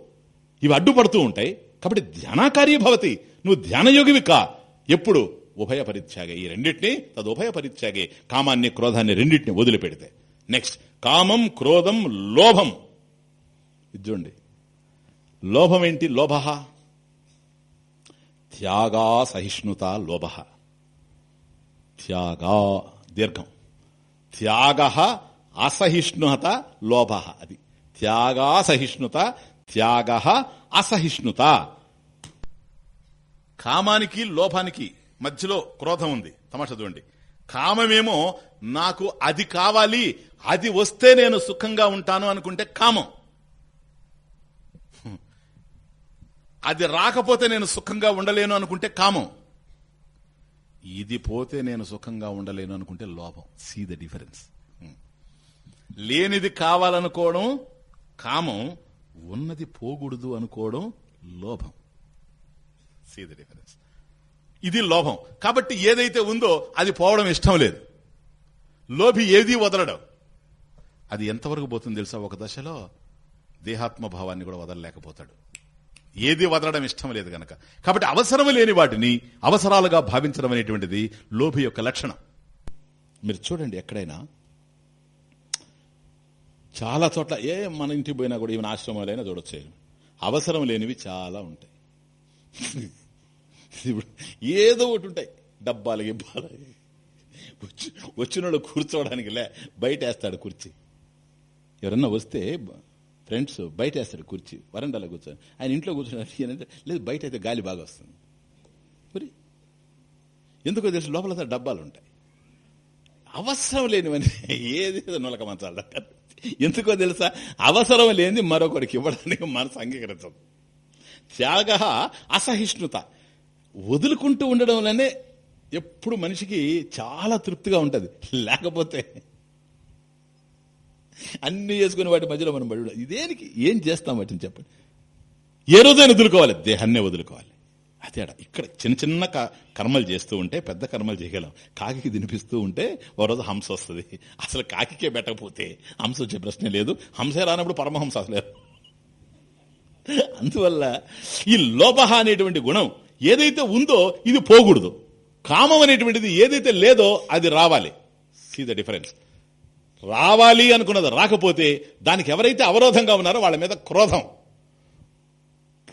ఇవి అడ్డుపడుతూ ఉంటాయి. కాబట్టి ధ్యానాకార్య భవతి. నువ్వు ధ్యానయోగివి కా. ఎప్పుడు? ఉభయ పరిత్యాగే. ఈ రెండింటిని తదు ఉభయ పరిత్యాగే. కామాన్ని క్రోధాన్ని రెండింటిని వదిలిపెడితే. నెక్స్ట్ కామం క్రోధం లోభం. ఇది చూడండి. లోభం ఏంటి? లోభ. త్యాగా సహిష్ణుత లోభ. త్యాగా దీర్ఘం. త్యాగ అసహిష్ణుత లోభ అది. త్యాగాసహిష్ణుత త్యాగ అసహిష్ణుత. కామానికి లోభానికి మధ్యలో క్రోధం ఉంది. తమాష చూడండి. కామమేమో నాకు అది కావాలి అది వస్తే నేను సుఖంగా ఉంటాను అనుకుంటే కామం. అది రాకపోతే నేను సుఖంగా ఉండలేను అనుకుంటే కామం. ఇది పోతే నేను సుఖంగా ఉండలేను అనుకుంటే లోభం. సీ ద డిఫరెన్స్ లేనిది కావాలనుకోవడం కామం ఉన్నది పోకూడదు అనుకోవడం లోభం. సీ ద డిఫరెన్స్ ఇది లోభం. కాబట్టి ఏదైతే ఉందో అది పోవడం ఇష్టం లేదు. లోభి ఏది వదలడం. అది ఎంతవరకు పోతుంది తెలుసా? ఒక దశలో దేహాత్మ భావాన్ని కూడా వదలలేకపోతాడు. ఏది వదలడం ఇష్టం లేదు గనక. కాబట్టి అవసరం లేని వాటిని అవసరాలుగా భావించడం అనేటువంటిది లోభి యొక్క లక్షణం. మీరు చూడండి ఎక్కడైనా చాలా చోట్ల ఏ మన ఇంటికి పోయినా కూడా ఈమె ఆశ్రమాలైనా చూడొచ్చు. అవసరం లేనివి చాలా ఉంటాయి. ఇప్పుడు ఏదో ఒకటి ఉంటాయి. డబ్బాలు గిబ్బాలు. వచ్చి వచ్చినోడు కూర్చోవడానికి లే బయట వేస్తాడు కుర్చీ. ఎవరన్నా వస్తే ఫ్రెండ్స్ బయట వేస్తాడు కుర్చీ వరండాలో కూర్చొని. ఆయన ఇంట్లో కూర్చోడానికి లేదు. బయట అయితే గాలి బాగా వస్తుంది. మరి ఎందుకో తెలుసు లోపల డబ్బాలు ఉంటాయి. అవసరం లేనివని ఏది నొలక మంచాల ఎందుకో తెలుసా? అవసరం లేనిది మరొకరికి ఇవ్వడానికి మనసు అంగీకరించదు త్యాగ అసహిష్ణుత. వదులుకుంటూ ఉండడం వల్లనే ఎప్పుడు మనిషికి చాలా తృప్తిగా ఉంటది. లేకపోతే అన్ని చేసుకుని వాటి మధ్యలో మనం పడి ఉండాలి. ఇదేనికి ఏం చేస్తాం వాటిని చెప్పండి. ఏ రోజైనా వదులుకోవాలి. దేహాన్నే వదులుకోవాలి. అదేడ ఇక్కడ చిన్న చిన్న క- కర్మలు చేస్తూ ఉంటే పెద్ద కర్మలు చేయగలం. కాకి తినిపిస్తూ ఉంటే ఓ రోజు హంస వస్తుంది. అసలు కాకికే పెట్టకపోతే హంస వచ్చే ప్రశ్నే లేదు. హంసే రానప్పుడు పరమహంస అసలు అందువల్ల ఈ లోపహ అనేటువంటి గుణం ఏదైతే ఉందో ఇది పోకూడదు. కామం అనేటువంటిది ఏదైతే లేదో అది రావాలి. సీ ద డిఫరెన్స్ రావాలి అనుకున్నది రాకపోతే దానికి ఎవరైతే అవరోధంగా ఉన్నారో వాళ్ళ మీద క్రోధం.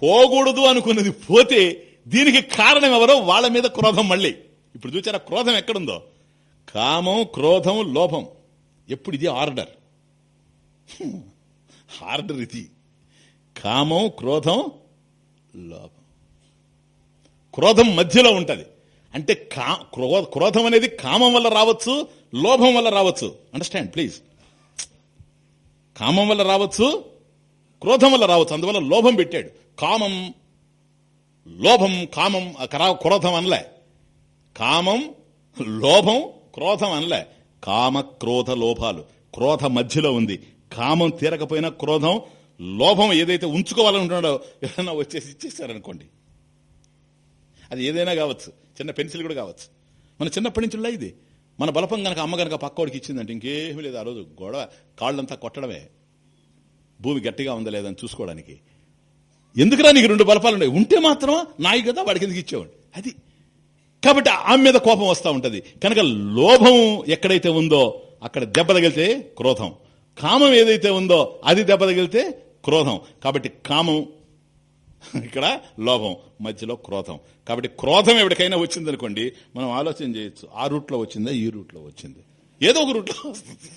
పోకూడదు అనుకున్నది పోతే దీనికి కారణం ఎవరో వాళ్ళ మీద క్రోధం మళ్ళీ. ఇప్పుడు చూచారా క్రోధం ఎక్కడుందో? కామం క్రోధం లోభం. ఎప్పుడు ఇది ఆర్డర్? ఆర్డర్ ఇది. కామం క్రోధం లోభం. క్రోధం మధ్యలో ఉంటది. అంటే కా క్రోధం అనేది కామం వల్ల రావచ్చు లోభం వల్ల రావచ్చు. అండర్స్టాండ్ ప్లీజ్ కామం వల్ల రావచ్చు క్రోధం వల్ల రావచ్చు. అందువల్ల లోభం పెట్టాడు. కామం లోభం కామం ఆ క్రోధం అనలే. కామం లోభం క్రోధం అనలే. కామ క్రోధ లోభాలు. క్రోధ మధ్యలో ఉంది. కామం తీరకపోయినా క్రోధం లోభం ఏదైతే ఉంచుకోవాలనుకున్నాడో ఏదైనా వచ్చేసి ఇచ్చేసారనుకోండి అది ఏదైనా కావచ్చు. చిన్న పెన్సిల్ కూడా కావచ్చు. మన చిన్నప్పటి నుంచి ఇది. మన బలపం గనక అమ్మ గనక పక్కోడికి ఇచ్చిందంటే ఇంకేమీ లేదు. ఆ రోజు గొడవ. కాళ్ళంతా కొట్టడమే. భూమి గట్టిగా ఉందా లేదని చూసుకోవడానికి. ఎందుకురా నీకు రెండు బలపాలు ఉన్నాయి? ఉంటే మాత్రం నాయి కదా వాడికి ఎందుకు ఇచ్చేవాడు అది. కాబట్టి ఆమె మీద కోపం వస్తూ ఉంటుంది. కనుక లోభం ఎక్కడైతే ఉందో అక్కడ దెబ్బ తగిలితే క్రోధం. కామం ఏదైతే ఉందో అది దెబ్బ తగిలితే క్రోధం. కాబట్టి కామం ఇక్కడ లోభం మధ్యలో క్రోధం. కాబట్టి క్రోధం ఎవరికైనా వచ్చిందనుకోండి మనం ఆలోచన చేయొచ్చు. ఆ రూట్లో వచ్చిందా ఈ రూట్లో వచ్చింది? ఏదో ఒక రూట్లో. వస్తుంది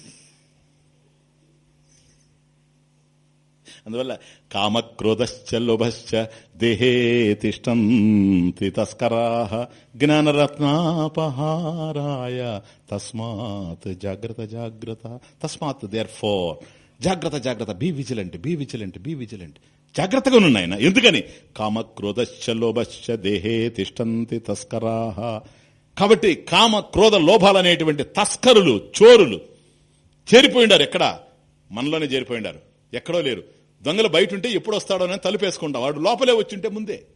అందువల్ల కామక్రోధశ్చ లోభశ్చ దేహే తిష్టంతి తస్కరా జ్ఞానరత్నాపహారాయ. తస్మాత్ జాగ్రత్త జాగ్రత్త. తస్మాత్ దేర్ ఫోర్ జాగ్రత్త జాగ్రత్త. Be vigilant be vigilant be vigilant జాగ్రత్తగా ఉన్నాయన ఎందుకని? కామక్రోధశ్చ లోభశ్చ దేహే తిష్టంతి తస్కరా. కాబట్టి కామ క్రోధ లోభాలనేటువంటి తస్కరులు చోరులు చేరిపోయిండారు ఎక్కడ? మనలోనే చేరిపోయిండారు. ఎక్కడో లేరు. దొంగలు బయట ఉంటే ఎప్పుడు వస్తాడో అని తలుపేసుకుంటాం. వాడు లోపలే వచ్చింటే ముందే.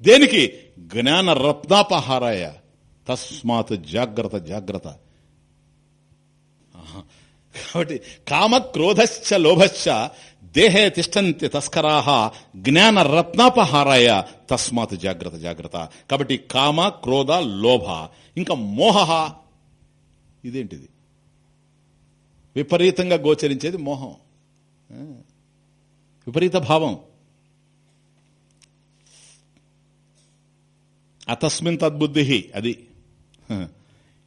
దేనికి? జ్ఞాన రత్నాపహారాయ. తస్మాత్ జాగ్రత్త జాగ్రత్త. కాబట్టి కామ క్రోధశ్చ లోభశ్చ దేహే తిష్టంతి తస్కరాహ జ్ఞాన రత్నాపహారాయ. తస్మాత్ జాగ్రత్త జాగ్రత్త. కాబట్టి కామ క్రోధ లోభ. ఇంకా మోహ. ఇదేంటిది? విపరీతంగా గోచరించేది మోహం. విపరీత భావం. అతస్మిన్ తద్బుద్ధి అది.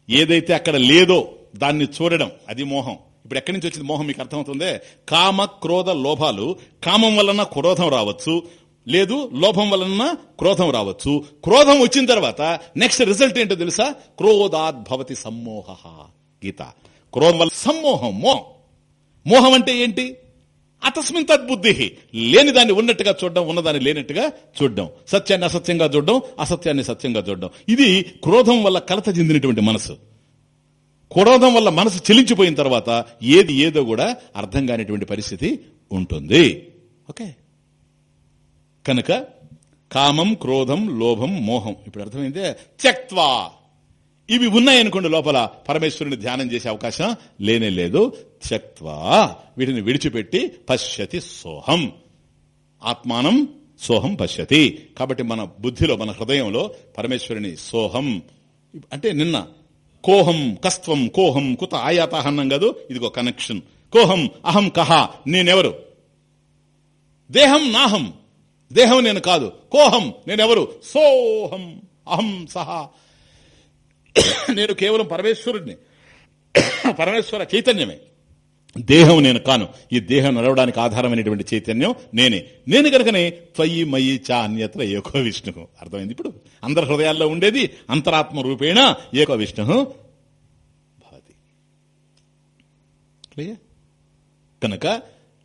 ఏదైతే అక్కడ లేదో దాన్ని చూడడం అది మోహం. ఇప్పుడు ఎక్కడి నుంచి వచ్చింది మోహం? మీకు అర్థమవుతుందే? కామ క్రోధ లోభాలు. కామం వలన క్రోధం రావచ్చు. లేదు లోభం వలన క్రోధం రావచ్చు. క్రోధం వచ్చిన తర్వాత నెక్స్ట్ రిజల్ట్ ఏంటో తెలుసా? క్రోధాత్ భవతి సమ్మోహ గీత. క్రోధం వల్ల సమ్మోహం మోహం. మోహం అంటే ఏంటి? అతస్మిన్ తద్బుద్ధి లేనిదాన్ని ఉన్నట్టుగా చూడడం ఉన్నదాన్ని లేనట్టుగా చూడడం. సత్యాన్ని అసత్యంగా చూడడం అసత్యాన్ని సత్యంగా చూడడం. ఇది క్రోధం వల్ల కలత చెందినటువంటి మనసు. క్రోధం వల్ల మనసు చెలించిపోయిన తర్వాత ఏది ఏదో కూడా అర్థం కానిటువంటి పరిస్థితి ఉంటుంది. ఓకే? కనుక కామం క్రోధం లోభం మోహం. ఇప్పుడు అర్థమైందే? త్యక్వా ఇవి ఉన్నాయనుకోండి లోపల. పరమేశ్వరుని ధ్యానం చేసే అవకాశం లేనే లేదు. త్యక్వా వీటిని విడిచిపెట్టి పశ్యతి సోహం. ఆత్మానం సోహం పశ్యతి. కాబట్టి మన బుద్ధిలో మన హృదయంలో పరమేశ్వరుని సోహం. అంటే నిన్న కోహం కస్త్వం కోహం కుత ఆయాత అన్నం కాదు ఇదిగో కనెక్షన్ కోహం అహం కహ నేనెవరు? దేహం నాహం. దేహం నేను కాదు. కోహం నేనెవరు? సోహం అహం సహా. నేను కేవలం పరమేశ్వరుడిని పరమేశ్వర చైతన్యమే. దేహం నేను కాను. ఈ దేహం నడవడానికి ఆధారమైనటువంటి చైతన్యం నేనే. నేను కనుకనే త్వయి మయి చా అన్యత్ర ఏకో విష్ణు. అర్థమైంది ఇప్పుడు? అందరి హృదయాల్లో ఉండేది అంతరాత్మ రూపేణ ఏకో విష్ణు భవతి. క్లియర్ కనుక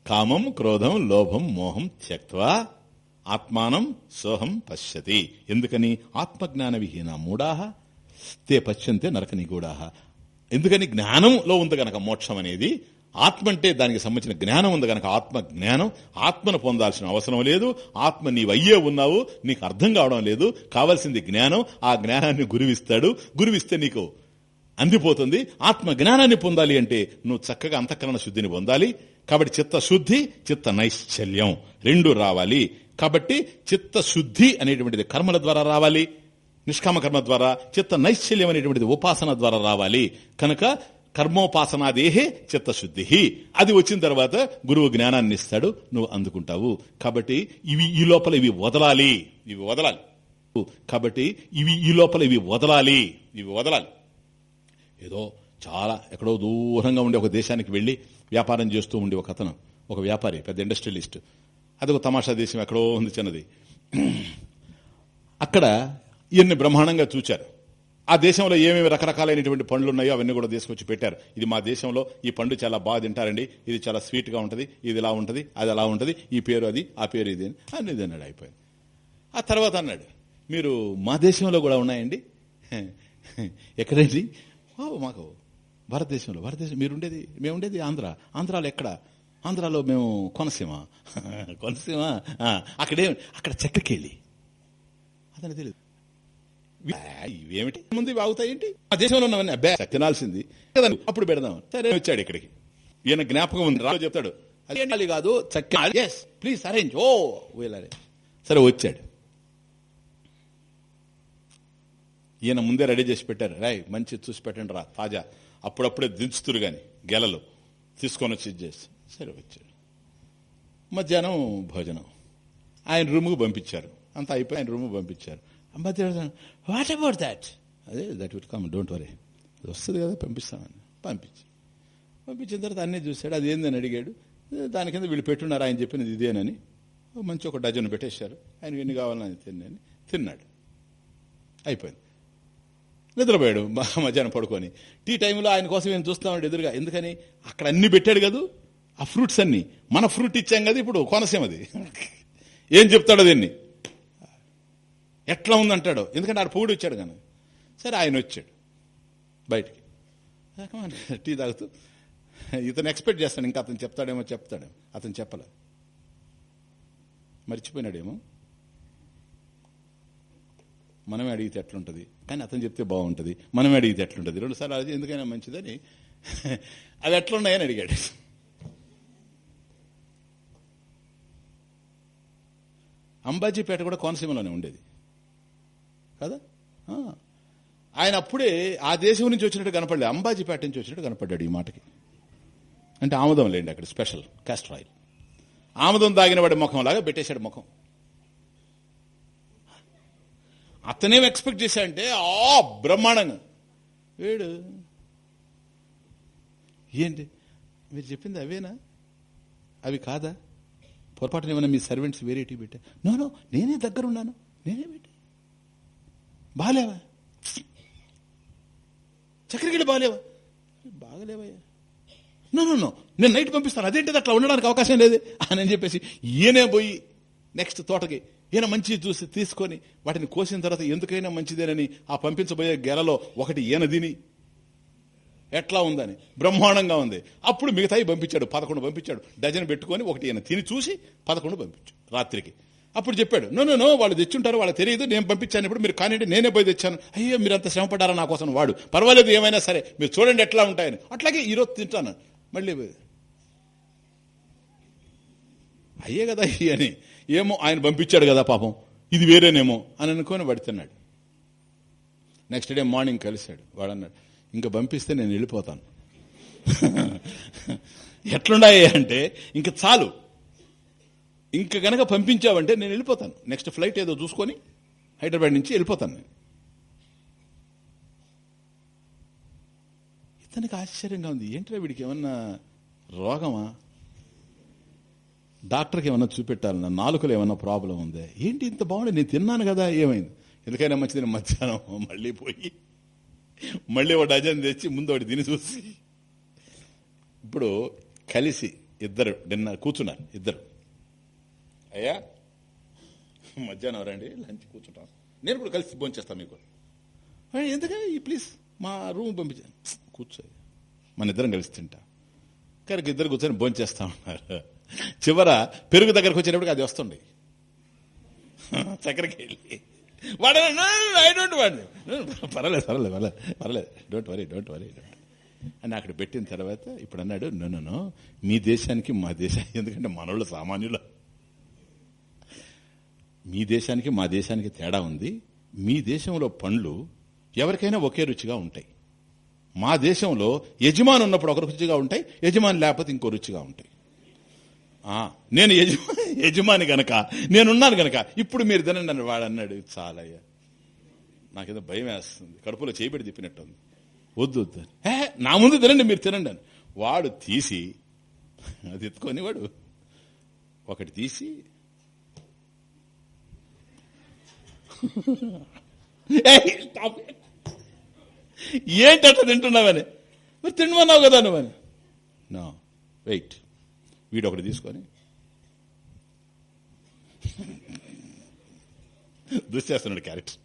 కామం క్రోధం లోభం మోహం త్యక్వా ఆత్మానం సోహం పశ్యతి. ఎందుకని? ఆత్మజ్ఞాన విహీన మూడాహ తే పశ్యంతే నరక నిగూఢాహ ఎందుకని జ్ఞానంలో ఉంది గనక మోక్షం అనేది ఆత్మ అంటే దానికి సంబంధించిన జ్ఞానం ఉంది గనక ఆత్మ జ్ఞానం ఆత్మను పొందాల్సిన అవసరం లేదు ఆత్మ నీవు అయ్యే ఉన్నావు నీకు అర్థం కావడం లేదు కావాల్సింది జ్ఞానం ఆ జ్ఞానాన్ని గురువిస్తాడు గురువిస్తే నీకు అందిపోతుంది ఆత్మ జ్ఞానాన్ని పొందాలి అంటే నువ్వు చక్కగా అంతఃకరణ శుద్ధిని పొందాలి కాబట్టి చిత్త శుద్ధి చిత్త నైశ్చల్యం రెండు రావాలి. కాబట్టి చిత్త శుద్ధి అనేటువంటిది కర్మల ద్వారా రావాలి. నిష్కామకర్మ ద్వారా చిత్త నైశ్చల్యం అనేటువంటిది ఉపాసన ద్వారా రావాలి. కనుక కర్మోపాసనాదేహే చిత్తశుద్ధి అది వచ్చిన తర్వాత గురువు జ్ఞానాన్ని ఇస్తాడు నువ్వు అందుకుంటావు. కాబట్టి ఇవి ఈ లోపల ఇవి వదలాలి. ఇవి వదలాలి. కాబట్టి ఇవి ఈ లోపల ఇవి వదలాలి. ఇవి వదలాలి. ఏదో చాలా ఎక్కడో దూరంగా ఉండే ఒక దేశానికి వెళ్ళి వ్యాపారం చేస్తూ ఉండే ఒక అతను ఒక వ్యాపారి పెద్ద ఇండస్ట్రియలిస్ట్ అది ఒక తమాషా దేశం ఎక్కడో ఉంది చిన్నది. అక్కడ ఇవన్నీ బ్రహ్మాండంగా చూచారు. ఆ దేశంలో ఏమేమి రకరకాలైనటువంటి పండ్లు ఉన్నాయో అవన్నీ కూడా తీసుకొచ్చి పెట్టారు. ఇది మా దేశంలో ఈ పండు చాలా బాగా తింటారండి. ఇది చాలా స్వీట్గా ఉంటుంది. ఇది ఇలా ఉంటుంది. అది అలా ఉంటుంది. ఈ పేరు అది ఆ పేరు ఇది అని ఇది అన్నాడు అయిపోయింది. ఆ తర్వాత అన్నాడు మీరు మా దేశంలో కూడా ఉన్నాయండి? ఎక్కడండి? ఓ మాకు భారతదేశంలో భారతదేశం మీరుండేది మేము ఉండేది ఆంధ్ర. ఆంధ్రాలో ఎక్కడ? ఆంధ్రాలో మేము కోనసీమ. కోనసీమ? అక్కడే అక్కడ చక్కెరకేళి అతను తెలియదు ఇవేమిటి? ముందు ఇవి ఆగుతాయేంటి? ఆ దేశంలో ఉన్నవన్నీ అబ్బా తినాల్సింది. కదా అప్పుడు పెడదాం. సరే వచ్చాడు ఇక్కడికి. ఈయన జ్ఞాపకం ఉంది రాజు చెప్తాడు. అది కాదు చక్క ప్లీజ్ అరేంజ్ ఓ వీళ్ళరే సరే వచ్చాడు. ఈయన ముందే రెడీ చేసి పెట్టారు. రాయ్ మంచి చూసి పెట్టండి రా తాజా. అప్పుడప్పుడే దించుతురు గాని గెలలు. తీసుకొని వచ్చి చేసి. సరే వచ్చాడు. మధ్యాహ్నం భోజనం. ఆయన రూమ్కు పంపించారు. అంతా అయిపోయి ఆయన రూమ్కు పంపించారు. మధ్యాహ్నం వాట్ అబౌట్ దాట్ అదే that will come don't worry వస్తుంది కదా పంపిస్తామని. పంపించి. పంపించిన తర్వాత అన్నీ చూశాడు. అది ఏందని అడిగాడు. దాని కింద వీళ్ళు పెట్టున్నారు? ఆయన చెప్పినది ఇదేనని. మంచి ఒక డజన్ పెట్టేశారు. ఆయన ఎన్ని కావాలని తిన్నాని తిన్నాడు. అయిపోయింది. నిద్రపోయాడు మధ్యాహ్నం పడుకొని. టీ టైంలో ఆయన కోసం ఏం చూస్తామంటే ఎదురుగా? ఎందుకని? అక్కడ అన్ని పెట్టాడు కదూ? ఆ ఫ్రూట్స్ అన్ని. మన ఫ్రూట్ ఇచ్చాం కదా ఇప్పుడు కోనసీమది. ఏం చెప్తాడో దీన్ని? ఎట్లా ఉందంటాడు? ఎందుకంటే ఆడ పూడి వచ్చాడు కానీ సరే ఆయన వచ్చాడు. బయటికి. టీ తాగుతూ. ఇతను ఎక్స్పెక్ట్ చేస్తాడు ఇంకా అతను చెప్తాడేమో చెప్తాడేమో. అతను చెప్పలే మర్చిపోయినాడేమో. మనమే అడిగితే ఎట్లుంటుంది? కానీ అతను చెప్తే బాగుంటుంది. మనమే అడిగితే ఎట్లుంటుంది? రెండు సార్లు అది ఎందుకైనా మంచిదని అవి ఎట్లున్నాయని అడిగాడు. అంబాజీపేట కూడా కోనసీమలోనే ఉండేది. కదా? ఆ. ఆయన అప్పుడే ఆ దేశం నుంచి వచ్చినట్టు కనపడలే. అంబాజీపేట నుంచి వచ్చినట్టు కనపడ్డాడు ఈ మాటకి. అంటే ఆముదం లేండి అక్కడ స్పెషల్ కాస్టర్ ఆయిల్ ఆముదం దాగిన వాడి ముఖం లాగా పెట్టేశాడు ముఖం. అతనేం ఎక్స్పెక్ట్ చేశాడంటే ఆ బ్రహ్మాండంగా. వీడు ఏంటి? మీరు చెప్పింది అవేనా? అవి కాదా? పొరపాటున ఏమైనా మీ సర్వెంట్స్ వేరేటివి పెట్టా? నో నో నేనే దగ్గరున్నాను. నేనే పెట్టా. బాగాలేవా చక్కెరగిడి బాగాలేవా బాగలేవయ్యా. నో నో నో నేను నైట్ పంపిస్తాను. అదేంటిది? అట్లా ఉండడానికి అవకాశం లేదు అని చెప్పేసి ఈయనే పోయి నెక్స్ట్ తోటకి ఈయన మంచి చూసి తీసుకొని వాటిని కోసిన తర్వాత ఎందుకైనా మంచిదేనని ఆ పంపించబోయే గెలలో ఒకటి ఈయన తిని ఎట్లా ఉందని? బ్రహ్మాండంగా ఉంది. అప్పుడు మిగతాయి పంపించాడు. పదకొండు పంపించాడు. డజన్ పెట్టుకొని ఒకటి ఈయన తిని చూసి పదకొండు పంపించాడు రాత్రికి. అప్పుడు చెప్పాడు నో నో నో వాళ్ళు తెచ్చుంటారు వాళ్ళకి తెలియదు నేను పంపించాను ఇప్పుడు మీరు కానివ్వండి నేనే పోయి తెచ్చాను. అయ్యో మీరు అంత శ్రమ పడ్డారా నా కోసం? వాడు పర్వాలేదు ఏమైనా సరే మీరు చూడండి ఎట్లా ఉంటాయని. అట్లాగే ఈరోజు తింటాను మళ్ళీ అయ్యే కదా అని ఏమో ఆయన పంపించాడు కదా పాపం ఇది వేరేనేమో అని అనుకొని పడుతున్నాడు తిన్నాడు. నెక్స్ట్ డే మార్నింగ్ కలిశాడు వాడు అన్నాడు ఇంకా పంపిస్తే నేను వెళ్ళిపోతాను. ఎట్లున్నాయి అంటే ఇంక చాలు ఇంక గనక పంపించావంటే నేను వెళ్ళిపోతాను. నెక్స్ట్ ఫ్లైట్ ఏదో చూసుకొని హైదరాబాద్ నుంచి వెళ్ళిపోతాను నేను. ఇతనికి ఆశ్చర్యంగా ఉంది. ఏంటో వీడికి ఏమన్నా రోగమా? డాక్టర్కి ఏమన్నా చూపెట్టాలన్నా నాలుకలు ఏమన్నా ప్రాబ్లం ఉందా? ఏంటి ఇంత బాగుండే నేను తిన్నాను కదా ఏమైంది? ఎందుకైనా మంచిది మధ్యాహ్నం మళ్ళీ పోయి మళ్ళీ ఒక డజన్ తెచ్చి ముందు ఒకటి తిని చూసి. ఇప్పుడు కలిసి ఇద్దరు డిన్నర్ కూర్చున్నారు ఇద్దరు. అయ్యా? మధ్యాహ్నం రండి లంచ్ కూర్చుంటాం. నేను కూడా కలిసి భోంచేస్తాను మీకు. ఎందుకని? ఈ ప్లీజ్ మా రూమ్ పంపించాను కూర్చో మన ఇద్దరం కలిసి తింటా. కనుక ఇద్దరు కూర్చొని భోంచేస్తా ఉన్నారు. చివర పెరుగు దగ్గరకు వచ్చేటప్పటికి అది వస్తుంది. చక్కెరకి వెళ్ళి. వాడు ఐ డోంట్ వాడి పర్వాలేదు పర్వాలేదు పర్వాలేదు పర్వాలేదు. డోంట్ వరీ డోంట్ వరీ అని అక్కడ పెట్టిన తర్వాత ఇప్పుడు అన్నాడు నన్ను మీ దేశానికి మా దేశానికి ఎందుకంటే మనోళ్ళు సామాన్యులు మీ దేశానికి మా దేశానికి తేడా ఉంది. మీ దేశంలో పండ్లు ఎవరికైనా ఒకే రుచిగా ఉంటాయి. మా దేశంలో యజమాని ఉన్నప్పుడు ఒక రుచిగా ఉంటాయి యజమాని లేకపోతే ఇంకో రుచిగా ఉంటాయి. నేను యజమా యజమాని గనక నేనున్నాను గనక ఇప్పుడు మీరు తినండి అని వాడు అన్నాడు చాలయ్యా. నాకేదో భయం వేస్తుంది. కడుపులో చేయిబడి తిప్పినట్టుంది. వద్దు వద్దు. హే నా ముందు తినండి మీరు తినండి అని. వాడు తీసి అది ఎత్తుకొని వాడు ఒకటి తీసి ఏంటి అట్లా తింటున్నావని మరి తినమన్నావు కదా నువ్వని నా వెయిట్ వీడు ఒకటి తీసుకొని. దుశ్చేస్తున్నాడు క్యారెక్టర్.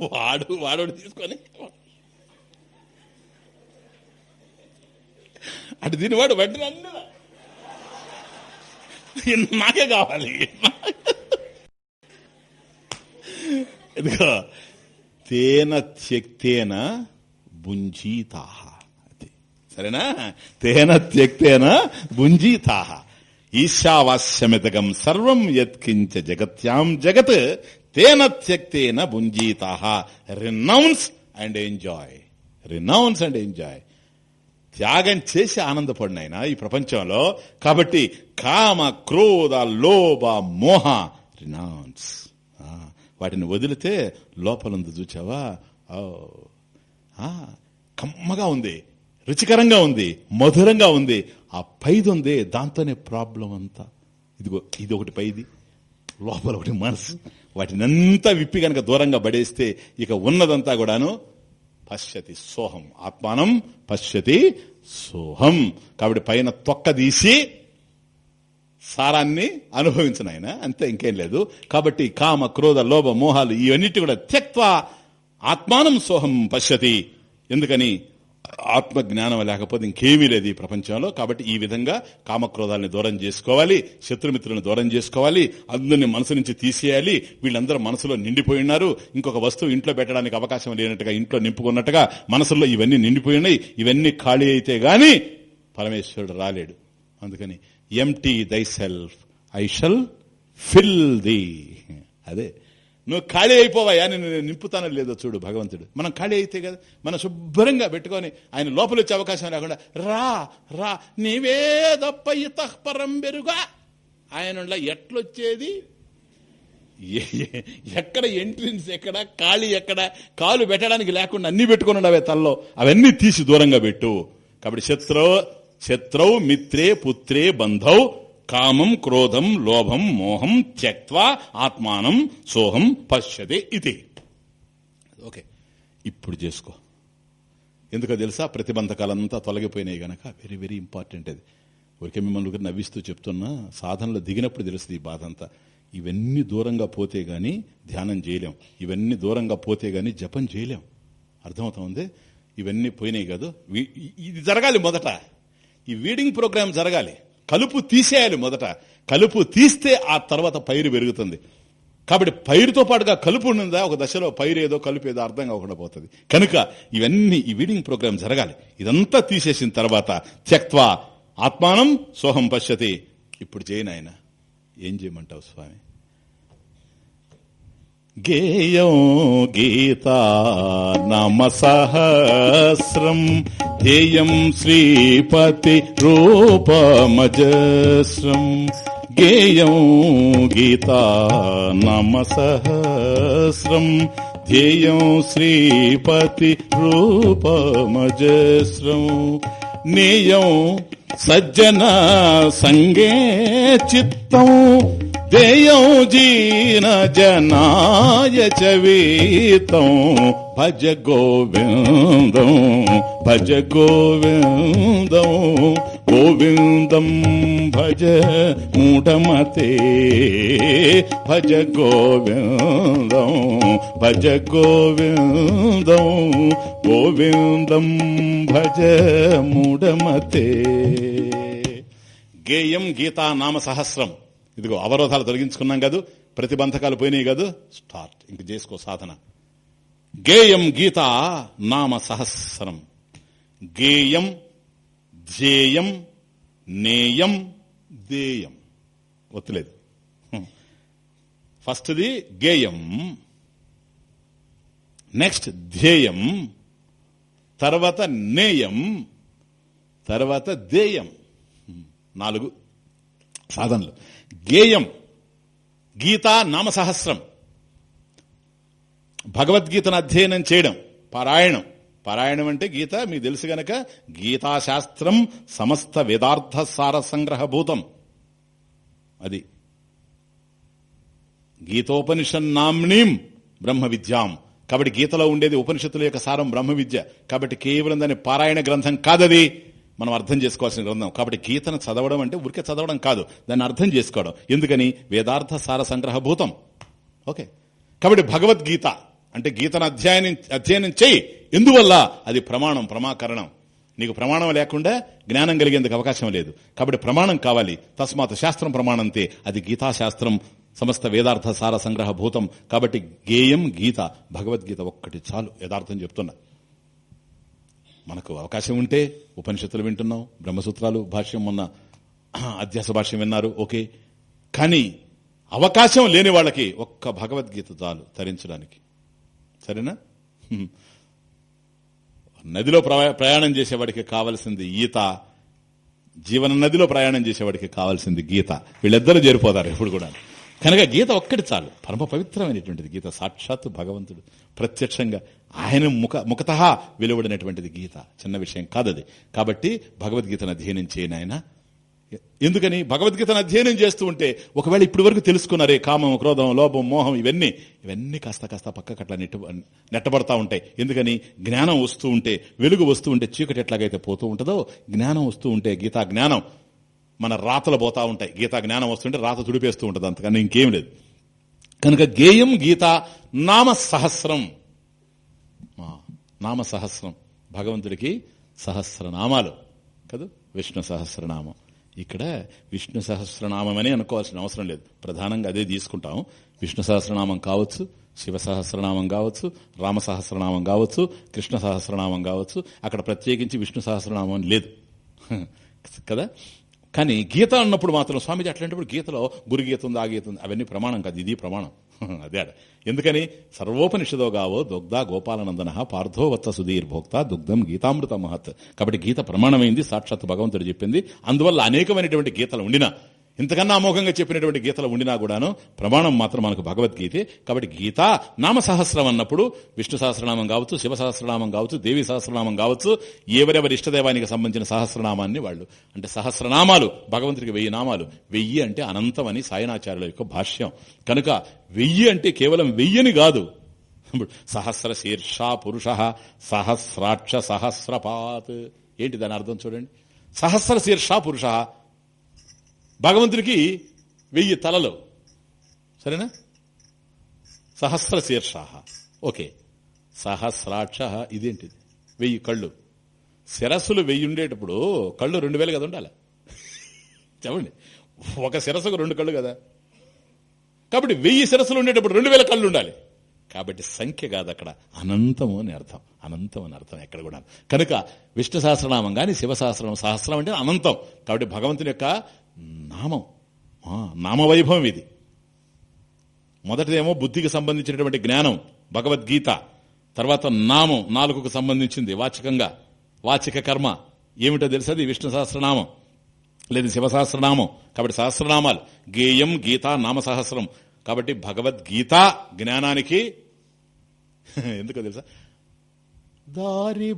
వాడు వాడు తీసుకొని అటు దీని వాడు వెంటనే అన్నా. నాకే కావాలి. ఇదిగో తేన త్యక్తేన భుంజీతాహ. సరేనా? తేన త్యక్తేన భుంజీతాహ. ఈశావాస్యమితకం సర్వం యత్కించ జగత్యాం జగత్ తేన త్యక్తేన భుంజీతాహ renounce and enjoy renounce and enjoy త్యాగం చేసి ఆనందపడిన ఆయన ఈ ప్రపంచంలో. కాబట్టి కామ క్రోధ లోభ మోహ రినౌన్స్ వాటిని వదిలితే లోపలందు చూచావా? ఓ, ఆ, కమ్మగా ఉంది రుచికరంగా ఉంది మధురంగా ఉంది. ఆ పైది ఉంది దాంతోనే ప్రాబ్లం అంతా ఇదిగో ఇది ఒకటి పైది లోపల ఒకటి మనసు. వాటినంతా విప్పి గనక దూరంగా పడేస్తే ఇక ఉన్నదంతా కూడాను పశ్యతి సోహం. ఆత్మానం పశ్యతి సోహం. కాబట్టి పైన తొక్క తీసి సారాన్ని అనుభవించిన ఆయన. అంతే ఇంకేం లేదు. కాబట్టి కామ క్రోధ లోభ మోహాలు ఇవన్నిటి కూడా త్యక్వా ఆత్మానం సోహం పశ్యతి. ఎందుకని? ఆత్మ జ్ఞానం లేకపోతే ఇంకేమీ లేదు ఈ ప్రపంచంలో. కాబట్టి ఈ విధంగా కామక్రోధాలని దూరం చేసుకోవాలి శత్రుమిత్రులను దూరం చేసుకోవాలి అందరిని మనసు నుంచి తీసేయాలి. వీళ్ళందరూ మనసులో నిండిపోయి ఉన్నారు. ఇంకొక వస్తువు ఇంట్లో పెట్టడానికి అవకాశం లేనట్టుగా ఇంట్లో నింపుకున్నట్టుగా మనసులో ఇవన్నీ నిండిపోయినాయి ఇవన్నీ ఖాళీ అయితే గాని పరమేశ్వరుడు రాలేడు. అందుకని empty thyself I shall fill the అదే నువ్వు ఖాళీ అయిపోవాయా? నేను నింపుతానో లేదో చూడు భగవంతుడు. మనం ఖాళీ అయితే కదా మనం శుభ్రంగా పెట్టుకొని ఆయన లోపల వచ్చే అవకాశం లేకుండా రా రా నీవే తప్ప ఇతఃపరం బెరుగా. ఆయన ఎట్లొచ్చేది? ఏ- ఎక్కడ ఎంట్రన్స్ ఎక్కడ ఖాళీ ఎక్కడ కాలు పెట్టడానికి లేకుండా అన్ని పెట్టుకుని ఉండవే తల్లో. అవన్నీ తీసి దూరంగా పెట్టు. కాబట్టి శత్రు శత్రౌ మిత్రే పుత్రే బంధౌ కామం క్రోధం లోభం మోహం త్యక్వా ఆత్మానం సోహం పశ్యదే ఇది. ఓకే ఇప్పుడు చేసుకో. ఎందుకో తెలుసా? ప్రతిబంధకాలంతా తొలగిపోయినాయి గనక వెరీ వెరీ ఇంపార్టెంట్ అది. ఊరికే మిమ్మల్ని నవ్విస్తూ చెప్తున్నా సాధనలో దిగినప్పుడు తెలుస్తుంది ఈ బాధ అంతా ఇవన్నీ దూరంగా పోతే గాని ధ్యానం చేయలేం. ఇవన్నీ దూరంగా పోతే గాని జపం చేయలేం. అర్థమవుతుంది? ఇవన్నీ పోయినాయి కాదు. ఇది జరగాలి మొదట. ఈ వీడింగ్ ప్రోగ్రామ్ జరగాలి. కలుపు తీసేయాలి మొదట. కలుపు తీస్తే ఆ తర్వాత పైరు పెరుగుతుంది. కాబట్టి పైరుతో పాటుగా కలుపు ఉన్నదా? ఒక దశలో పైరు ఏదో కలుపు ఏదో అర్థం కాకుండా పోతుంది. కనుక ఇవన్నీ ఈ వీడింగ్ ప్రోగ్రామ్ జరగాలి. ఇదంతా తీసేసిన తర్వాత త్యక్వా ఆత్మానం సోహం పశ్యతి. ఇప్పుడు చేయను ఆయన ఏం చేయమంటావు స్వామి? గేయం గీతా నమ సహస్రం ధ్యేయం శ్రీపతి రూపమజస్రం. గేయం గీతా నమ సహస్రం ధ్యేయం శ్రీపతి రూపమజస్రం. నేయం సజ్జన సంగే చిత్తం దేయం జీన జనాయ చ వీతం భజ గోవిందం భజ గోవిందం. గోవిందం భజ మూఢమతే భజ గోవిందం భజ గోవిందం. గోవిందం భజ మూఢమతే. గేయం గీతా నామ సహస్రం. ఇదిగో అవరోధాలు తొలగించుకున్నాం కాదు? ప్రతిబంధకాలు పోయినాయి కాదు? స్టార్ట్. ఇంక చేసుకో సాధన. గేయం గీత నామ సహస్రం. గేయం ధ్యేయం నేయం దేయం ఒత్తులేదు. ఫస్ట్ది గేయం. నెక్స్ట్ ధ్యేయం. తర్వాత నేయం. తర్వాత దేయం నాలుగు సాధనలు. గేయం. నామ నామసహస్రం. భగవద్గీతను అధ్యయనం చేయడం పారాయణం. పారాయణం అంటే గీత మీకు తెలుసు గనక గీతాశాస్త్రం సమస్త వేదార్థ సార సంగ్రహభూతం. అది. గీతోపనిషన్నాంనీం బ్రహ్మ విద్యాం. కాబట్టి గీతలో ఉండేది ఉపనిషత్తుల యొక్క సారం బ్రహ్మ విద్య. కాబట్టి కేవలం దాని పారాయణ గ్రంథం కాదది. మనం అర్థం చేసుకోవాల్సిన గ్రంథం. కాబట్టి గీతను చదవడం అంటే ఊరికే చదవడం కాదు. దాన్ని అర్థం చేసుకోవడం. ఎందుకని? వేదార్థ సార సంగ్రహభూతం ఓకే. కాబట్టి భగవద్గీత అంటే గీతను అధ్యయనం అధ్యయనం చేయి. ఎందువల్ల? అది ప్రమాణం ప్రమాకరణం. నీకు ప్రమాణం లేకుండా జ్ఞానం కలిగేందుకు అవకాశం లేదు. కాబట్టి ప్రమాణం కావాలి. తస్మాత్ శాస్త్రం ప్రమాణంతే. అది గీతాశాస్త్రం సమస్త వేదార్థ సార సంగ్రహ భూతం. కాబట్టి గేయం గీత. భగవద్గీత ఒక్కటి చాలు. యథార్థం చెప్తున్నా. మనకు అవకాశం ఉంటే ఉపనిషత్తులు వింటున్నాం బ్రహ్మసూత్రాలు భాష్యం మొన్న అధ్యాస భాష్యం విన్నారు ఓకే. కానీ అవకాశం లేని వాళ్ళకి ఒక్క భగవద్గీత చాలు తరించడానికి. సరేనా? నదిలో ప్రయాణం చేసేవాడికి కావలసింది ఈత జీవన నదిలో ప్రయాణం చేసేవాడికి కావాల్సింది గీత. వీళ్ళిద్దరూ చేరిపోతారు ఎప్పుడు కూడా. కనుక గీత ఒక్కటి చాలు. పరమ పవిత్రమైనటువంటిది గీత. సాక్షాత్తు భగవంతుడు ప్రత్యక్షంగా ఆయన ముఖ ముఖత వెలువడినటువంటిది గీత. చిన్న విషయం కాదది. కాబట్టి భగవద్గీతను అధ్యయనం చేయని ఆయన. ఎందుకని? భగవద్గీతను అధ్యయనం చేస్తూ ఉంటే ఒకవేళ ఇప్పటి వరకు తెలుసుకున్నారే కామం క్రోధం లోభం మోహం ఇవన్నీ ఇవన్నీ కాస్త కాస్త పక్కకట్లా నెట్టు నెట్టబడతా ఉంటాయి. ఎందుకని? జ్ఞానం వస్తూ ఉంటే వెలుగు వస్తూ ఉంటే చీకటి ఎట్లాగైతే పోతూ ఉంటుందో జ్ఞానం వస్తూ ఉంటే గీతా జ్ఞానం మన రాతలు పోతా ఉంటాయి. గీతా జ్ఞానం వస్తుంటే రాత తుడిపేస్తూ ఉంటుంది అంతకన్నా ఇంకేం లేదు. కనుక గేయం గీత నామ సహస్రం. నామ సహస్రం భగవంతుడికి సహస్రనామాలు. కదా? విష్ణు సహస్రనామం. ఇక్కడ విష్ణు సహస్రనామం అని అనుకోవాల్సిన అవసరం లేదు. ప్రధానంగా అదే తీసుకుంటాం. విష్ణు సహస్రనామం కావచ్చు శివ సహస్రనామం కావచ్చు రామ సహస్రనామం కావచ్చు కృష్ణ సహస్రనామం కావచ్చు. అక్కడ ప్రత్యేకించి విష్ణు సహస్రనామం లేదు. కదా? కానీ గీత అన్నప్పుడు మాత్రం స్వామిజీ అట్లాంటప్పుడు గీతలో గురుగీత ఉంది ఆ గీత ఉంది. అవన్నీ ప్రమాణం కాదు. ఇది ప్రమాణం. అదే ఎందుకని? సర్వోపనిషదో గావో దుగ్ధ గోపాలనందన పార్థోవత్స సుధీర్భోక్త సుధీర్ భోక్త దుగ్ధం గీతామృత మహత్ కాబట్టి గీత ప్రమాణమైంది సాక్షాత్ భగవంతుడు చెప్పింది. అందువల్ల అనేకమైనటువంటి గీతలు ఉండినా ఇంతకన్నా అమోఘంగా చెప్పినటువంటి గీతలు ఉండినా కూడాను ప్రమాణం మాత్రం మనకు భగవద్గీతే. కాబట్టి గీత నామ సహస్రం అన్నప్పుడు విష్ణు సహస్రనామం కావచ్చు శివ సహస్రనామం కావచ్చు దేవి సహస్రనామం కావచ్చు ఎవరెవరి ఇష్టదైవానికి సంబంధించిన సహస్రనామాన్ని వాళ్ళు. అంటే సహస్రనామాలు భగవంతుడికి వెయ్యి నామాలు. వెయ్యి అంటే అనంతం అని సాయనాచార్యుల యొక్క భాష్యం. కనుక వెయ్యి అంటే కేవలం వెయ్యని కాదు. సహస్ర శీర్ష పురుష సహస్రాక్ష సహస్రపాత్. ఏంటి దాని అర్థం చూడండి? సహస్ర శీర్ష పురుష భగవంతుడికి వెయ్యి తలలు. సరేనా? సహస్ర శీర్ష. ఓకే. సహస్రాక్ష ఇదేంటిది? వెయ్యి కళ్ళు. శిరస్సులు వెయ్యి ఉండేటప్పుడు కళ్ళు రెండు వేలు కదా ఉండాలి. చెప్పండి. ఒక శిరస్సుకు రెండు కళ్ళు కదా. కాబట్టి వెయ్యి శిరస్సులు ఉండేటప్పుడు రెండు వేల కళ్ళు ఉండాలి. కాబట్టి సంఖ్య కాదు అక్కడ. అనంతము అని అర్థం. అనంతం అని అర్థం ఎక్కడ కూడా. కనుక విష్ణు సహస్రనామం కానీ శివ సహస్రనామం సహస్రం అంటే అనంతం. కాబట్టి భగవంతుని యొక్క నామం. నామవైభవం ఇది. మొదటిదేమో బుద్ధికి సంబంధించినటువంటి జ్ఞానం భగవద్గీత. తర్వాత నామం నాలుగుకు సంబంధించింది వాచకంగా. వాచిక కర్మ. ఏమిటో తెలుసది విష్ణు సహస్రనామం. లేదు శివసహస్రనామం. కాబట్టి సహస్రనామాలు. గేయం గీత నామ సహస్రం కాబట్టి భగవద్గీత జ్ఞానానికి ఎందుకో తెలుసా? దారి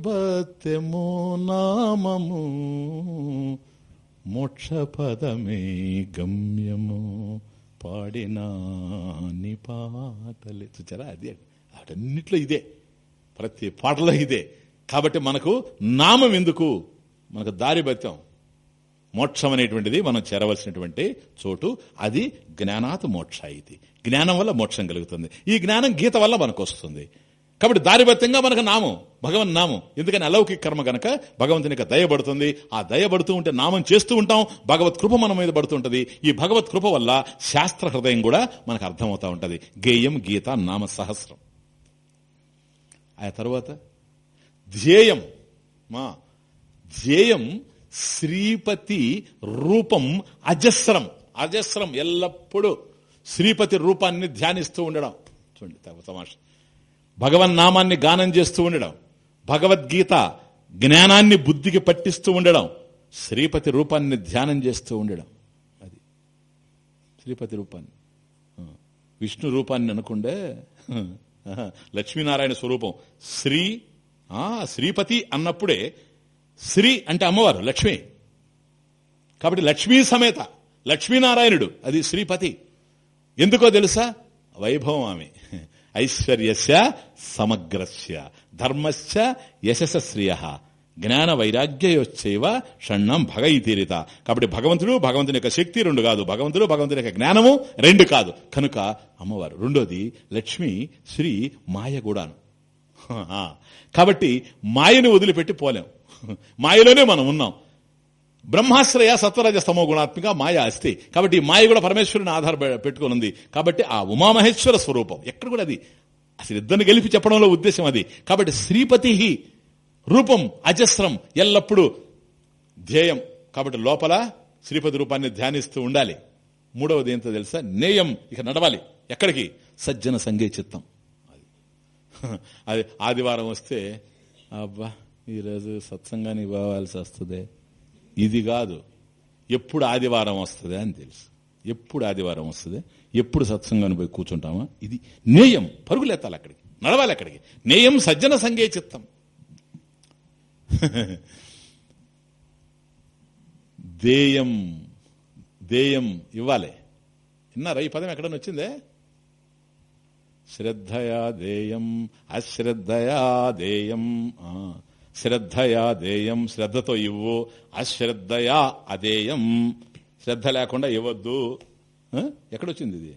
నామము. మోక్షపదమే గమ్యము పాడినా నిపాతలే చూచారా? అది. అటన్నిట్లో ఇదే. ప్రతి పాటలో ఇదే. కాబట్టి మనకు నామం ఎందుకు? మనకు దారి బత్యం మోక్షం అనేటువంటిది మనం చేరవలసినటువంటి చోటు. అది జ్ఞానాత్ మోక్ష ఇది. జ్ఞానం వల్ల మోక్షం కలుగుతుంది. ఈ జ్ఞానం గీత వల్ల మనకు వస్తుంది కాబట్టి దారిబద్ధంగా మనకు నామం భగవన్ నామం. ఎందుకని అలౌకిక కర్మ గనక భగవంతుని యొక్క దయబడుతుంది ఆ దయబడుతూ ఉంటే నామం చేస్తూ ఉంటాం. భగవత్ కృప మన మీద పడుతుంటది ఈ భగవత్ కృప వల్ల శాస్త్ర హృదయం కూడా మనకు అర్థమవుతా ఉంటది. గేయం గీత నామ సహస్రం. ఆ తర్వాత ధ్యేయం. మా ధ్యేయం శ్రీపతి రూపం అజస్రం. అజస్రం ఎల్లప్పుడూ శ్రీపతి రూపాన్ని ధ్యానిస్తూ ఉండడం. చూడండి తమాషా. భగవన్ నామాన్ని గానం చేస్తూ ఉండడం భగవద్గీత జ్ఞానాన్ని బుద్ధికి పట్టిస్తూ ఉండడం శ్రీపతి రూపాన్ని ధ్యానం చేస్తూ ఉండడం. అది శ్రీపతి రూపాన్ని. విష్ణు రూపాన్ని అనుకుండే లక్ష్మీనారాయణ స్వరూపం. శ్రీ ఆ శ్రీపతి అన్నప్పుడే శ్రీ అంటే అమ్మవారు లక్ష్మి. కాబట్టి లక్ష్మీ సమేత లక్ష్మీనారాయణుడు అది శ్రీపతి. ఎందుకో తెలుసా? వైభవం ఆమె. ఐశ్వర్యస్య సమగ్రస్య ధర్మశ్చ యశస్శ్రియ జ్ఞాన వైరాగ్యయోచ్చైవ షణ్ణం భగ ఇతీరిత కాబట్టి భగవంతుడు భగవంతుని యొక్క శక్తి రెండు కాదు. భగవంతుడు భగవంతుని యొక్క జ్ఞానము రెండు కాదు. కనుక అమ్మవారు రెండోది లక్ష్మి శ్రీ మాయ కూడాను కాబట్టి మాయను వదిలిపెట్టి పోలేం. మాయలోనే మనం ఉన్నాం. బ్రహ్మాశ్రయ సత్వరజ స్తమో గుణాత్మిక మాయ అస్తి. కాబట్టి ఈ మాయ కూడా పరమేశ్వరుని ఆధార పెట్టుకుని ఉంది కాబట్టి ఆ ఉమామహేశ్వర స్వరూపం. ఎక్కడ కూడా అది అసలు ఇద్దరిని గెలిపి చెప్పడంలో ఉద్దేశం అది. కాబట్టి శ్రీపతి రూపం అజస్రం ఎల్లప్పుడూ ధ్యేయం. కాబట్టి లోపల శ్రీపతి రూపాన్ని ధ్యానిస్తూ ఉండాలి. మూడవది ఏంటో తెలుసా? నేయం. ఇక నడవాలి. ఎక్కడికి? సజ్జన సంగే చిత్తం. అది. ఆదివారం వస్తే అబ్బా ఈరోజు సత్సంగాన్ని పోవాల్సి వస్తుంది. ఇది కాదు. ఎప్పుడు ఆదివారం వస్తుంది అని తెలుసు. ఎప్పుడు ఆదివారం వస్తుంది? ఎప్పుడు సత్సంగాన్ని పోయి కూర్చుంటామా? ఇది నేయం. పరుగులెత్తాలి అక్కడికి. నడవాలి అక్కడికి. నేయం సజ్జన సంఘే చిత్తం. దేయం దేయం ఇవ్వాలి. విన్నారా? ఈ పదం ఎక్కడ వచ్చిందే? శ్రద్ధయా దేయం అశ్రద్ధయా దేయం. శ్రద్ధయా దేయం శ్రద్ధతో ఇవ్వు. అశ్రద్ధయా అదేయం. శ్రద్ధ లేకుండా ఇవ్వద్దు. ఎక్కడొచ్చింది ఇది?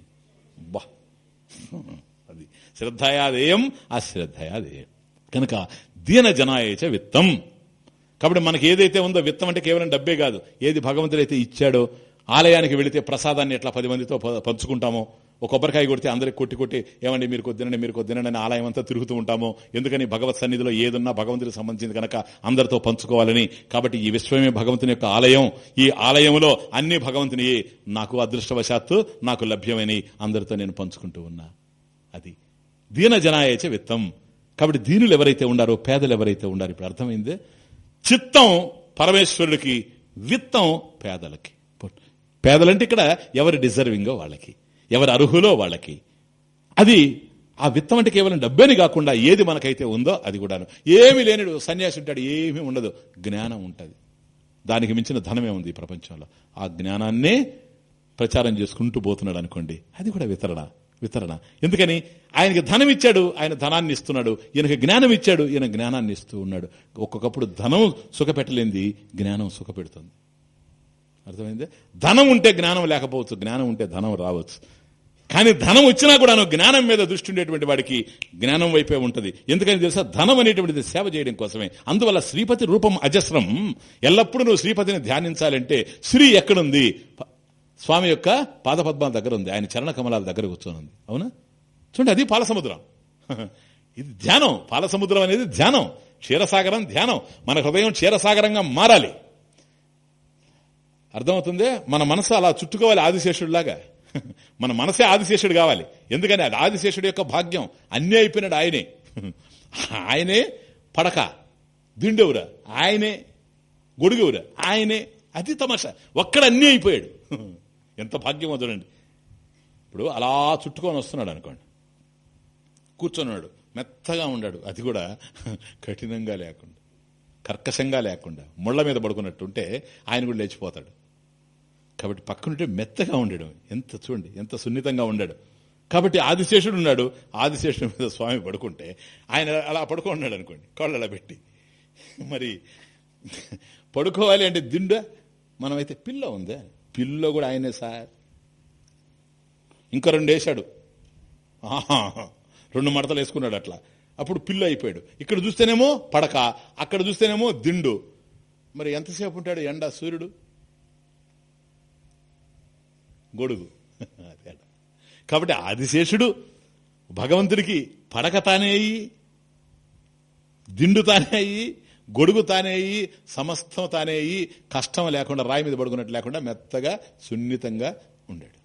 బా. అది. శ్రద్ధయాదేయం అశ్రద్ధయాదేయం కనుక దీన జనాయచ విత్తం. కాబట్టి మనకి ఏదైతే ఉందో విత్తం అంటే కేవలం డబ్బే కాదు. ఏది భగవంతుడు అయితే ఇచ్చాడో ఆలయానికి వెళితే ప్రసాదాన్ని ఎట్లా పది మందితో పంచుకుంటామో ఒక కొబ్బరికాయ కొడితే అందరికి కొట్టి కొట్టి ఏమండి మీరు కొద్దినండి మీరు కొద్దినండి ఆలయం అంతా తిరుగుతూ ఉంటాము. ఎందుకని భగవత్ సన్నిధిలో ఏదున్నా భగవంతుడికి సంబంధించింది కనుక అందరితో పంచుకోవాలని. కాబట్టి ఈ విశ్వమే భగవంతుని యొక్క ఆలయం. ఈ ఆలయంలో అన్ని భగవంతుని నాకు అదృష్టవశాత్తు నాకు లభ్యమని అందరితో నేను పంచుకుంటూ ఉన్నా. అది దీన జనాయచ విత్తం. కాబట్టి దీనులు ఎవరైతే ఉండారో పేదలు ఎవరైతే ఉండారో ఇప్పుడు అర్థమైంది? చిత్తం పరమేశ్వరుడికి విత్తం పేదలకి. పేదలంటే ఇక్కడ ఎవరు డిజర్వింగో వాళ్ళకి. ఎవరు అర్హులో వాళ్ళకి. అది ఆ విత్తం అంటే కేవలం డబ్బేని కాకుండా ఏది మనకైతే ఉందో అది కూడాను. ఏమి లేనిడు సన్యాసి ఉంటాడు ఏమీ ఉండదు. జ్ఞానం ఉంటుంది. దానికి మించిన ధనమే ఉంది ప్రపంచంలో. ఆ జ్ఞానాన్నే ప్రచారం చేసుకుంటూ పోతున్నాడు అనుకోండి అది కూడా వితరణ వితరణ. ఎందుకని? ఆయనకి ధనం ఇచ్చాడు ఆయన ధనాన్ని ఇస్తున్నాడు. ఈయనకి జ్ఞానం ఇచ్చాడు ఈయన జ్ఞానాన్ని ఇస్తూ ఉన్నాడు. ఒక్కొక్కప్పుడు ధనం సుఖపెట్టలేంది జ్ఞానం సుఖపెడుతుంది. అర్థమైంది? ధనం ఉంటే జ్ఞానం లేకపోవచ్చు జ్ఞానం ఉంటే ధనం రావచ్చు. కానీ ధనం వచ్చినా కూడా జ్ఞానం మీద దృష్టి ఉండేటువంటి వాడికి జ్ఞానం వైపే ఉంటుంది. ఎందుకని తెలుసా? ధనం అనేటువంటిది సేవ చేయడం కోసమే. అందువల్ల శ్రీపతి రూపం అజస్రం. ఎల్లప్పుడూ నువ్వు శ్రీపతిని ధ్యానించాలంటే శ్రీ ఎక్కడుంది? స్వామి యొక్క పాదపద్మాల దగ్గర ఉంది ఆయన చరణ కమలాల దగ్గర కూర్చొని అవునా? చూడండి అది పాలసముద్రం. ఇది ధ్యానం. పాలసముద్రం అనేది ధ్యానం. క్షీరసాగరం ధ్యానం. మన హృదయం క్షీరసాగరంగా మారాలి. అర్థమవుతుంది? మన మనసు అలా చుట్టుకోవాలి ఆదిశేషుడిలాగా. మన మనసే ఆదిశేషుడు కావాలి. ఎందుకని? అది ఆదిశేషుడు యొక్క భాగ్యం. అన్నీ అయిపోయినాడు ఆయనే. ఆయనే పడక దిండెవురా. ఆయనే గొడుగువురా. ఆయనే అది తమాషా. ఒక్కడ అన్నీ అయిపోయాడు. ఎంత భాగ్యమో చూడండి. ఇప్పుడు అలా చుట్టుకొని వస్తున్నాడు అనుకోండి. కూర్చున్నాడు. మెత్తగా ఉన్నాడు అది కూడా కఠినంగా లేకుండా కర్కశంగా లేకుండా ముళ్ళ మీద పడుకున్నట్టుంటే ఆయన కూడా లేచిపోతాడు. కాబట్టి పక్కనుంటే మెత్తగా ఉండడం. ఎంత చూడండి ఎంత సున్నితంగా ఉండాడు. కాబట్టి ఆదిశేషుడు ఉన్నాడు. ఆదిశేషుడు మీద స్వామి పడుకుంటే ఆయన అలా పడుకున్నాడు అనుకోండి కాళ్ళు అలా పెట్టి. మరి పడుకోవాలి అంటే దిండ? మనమైతే పిల్ల ఉందే? పిల్ల కూడా ఆయనే సార్. ఇంకా రెండు వేశాడు రెండు మడతలు వేసుకున్నాడు అట్లా. అప్పుడు పిల్లు అయిపోయాడు. ఇక్కడ చూస్తేనేమో పడక అక్కడ చూస్తేనేమో దిండు. మరి ఎంతసేపు ఉంటాడు ఎండ? సూర్యుడు? గొడుగు. కాబట్టి ఆదిశేషుడు భగవంతుడికి పడక తానే అయ్యి దిండు తానే అయ్యి గొడుగు తానేయి సమస్తం తానేయి కష్టం లేకుండా రాయి మీద పడుకున్నట్టు లేకుండా మెత్తగా సున్నితంగా ఉండాడు.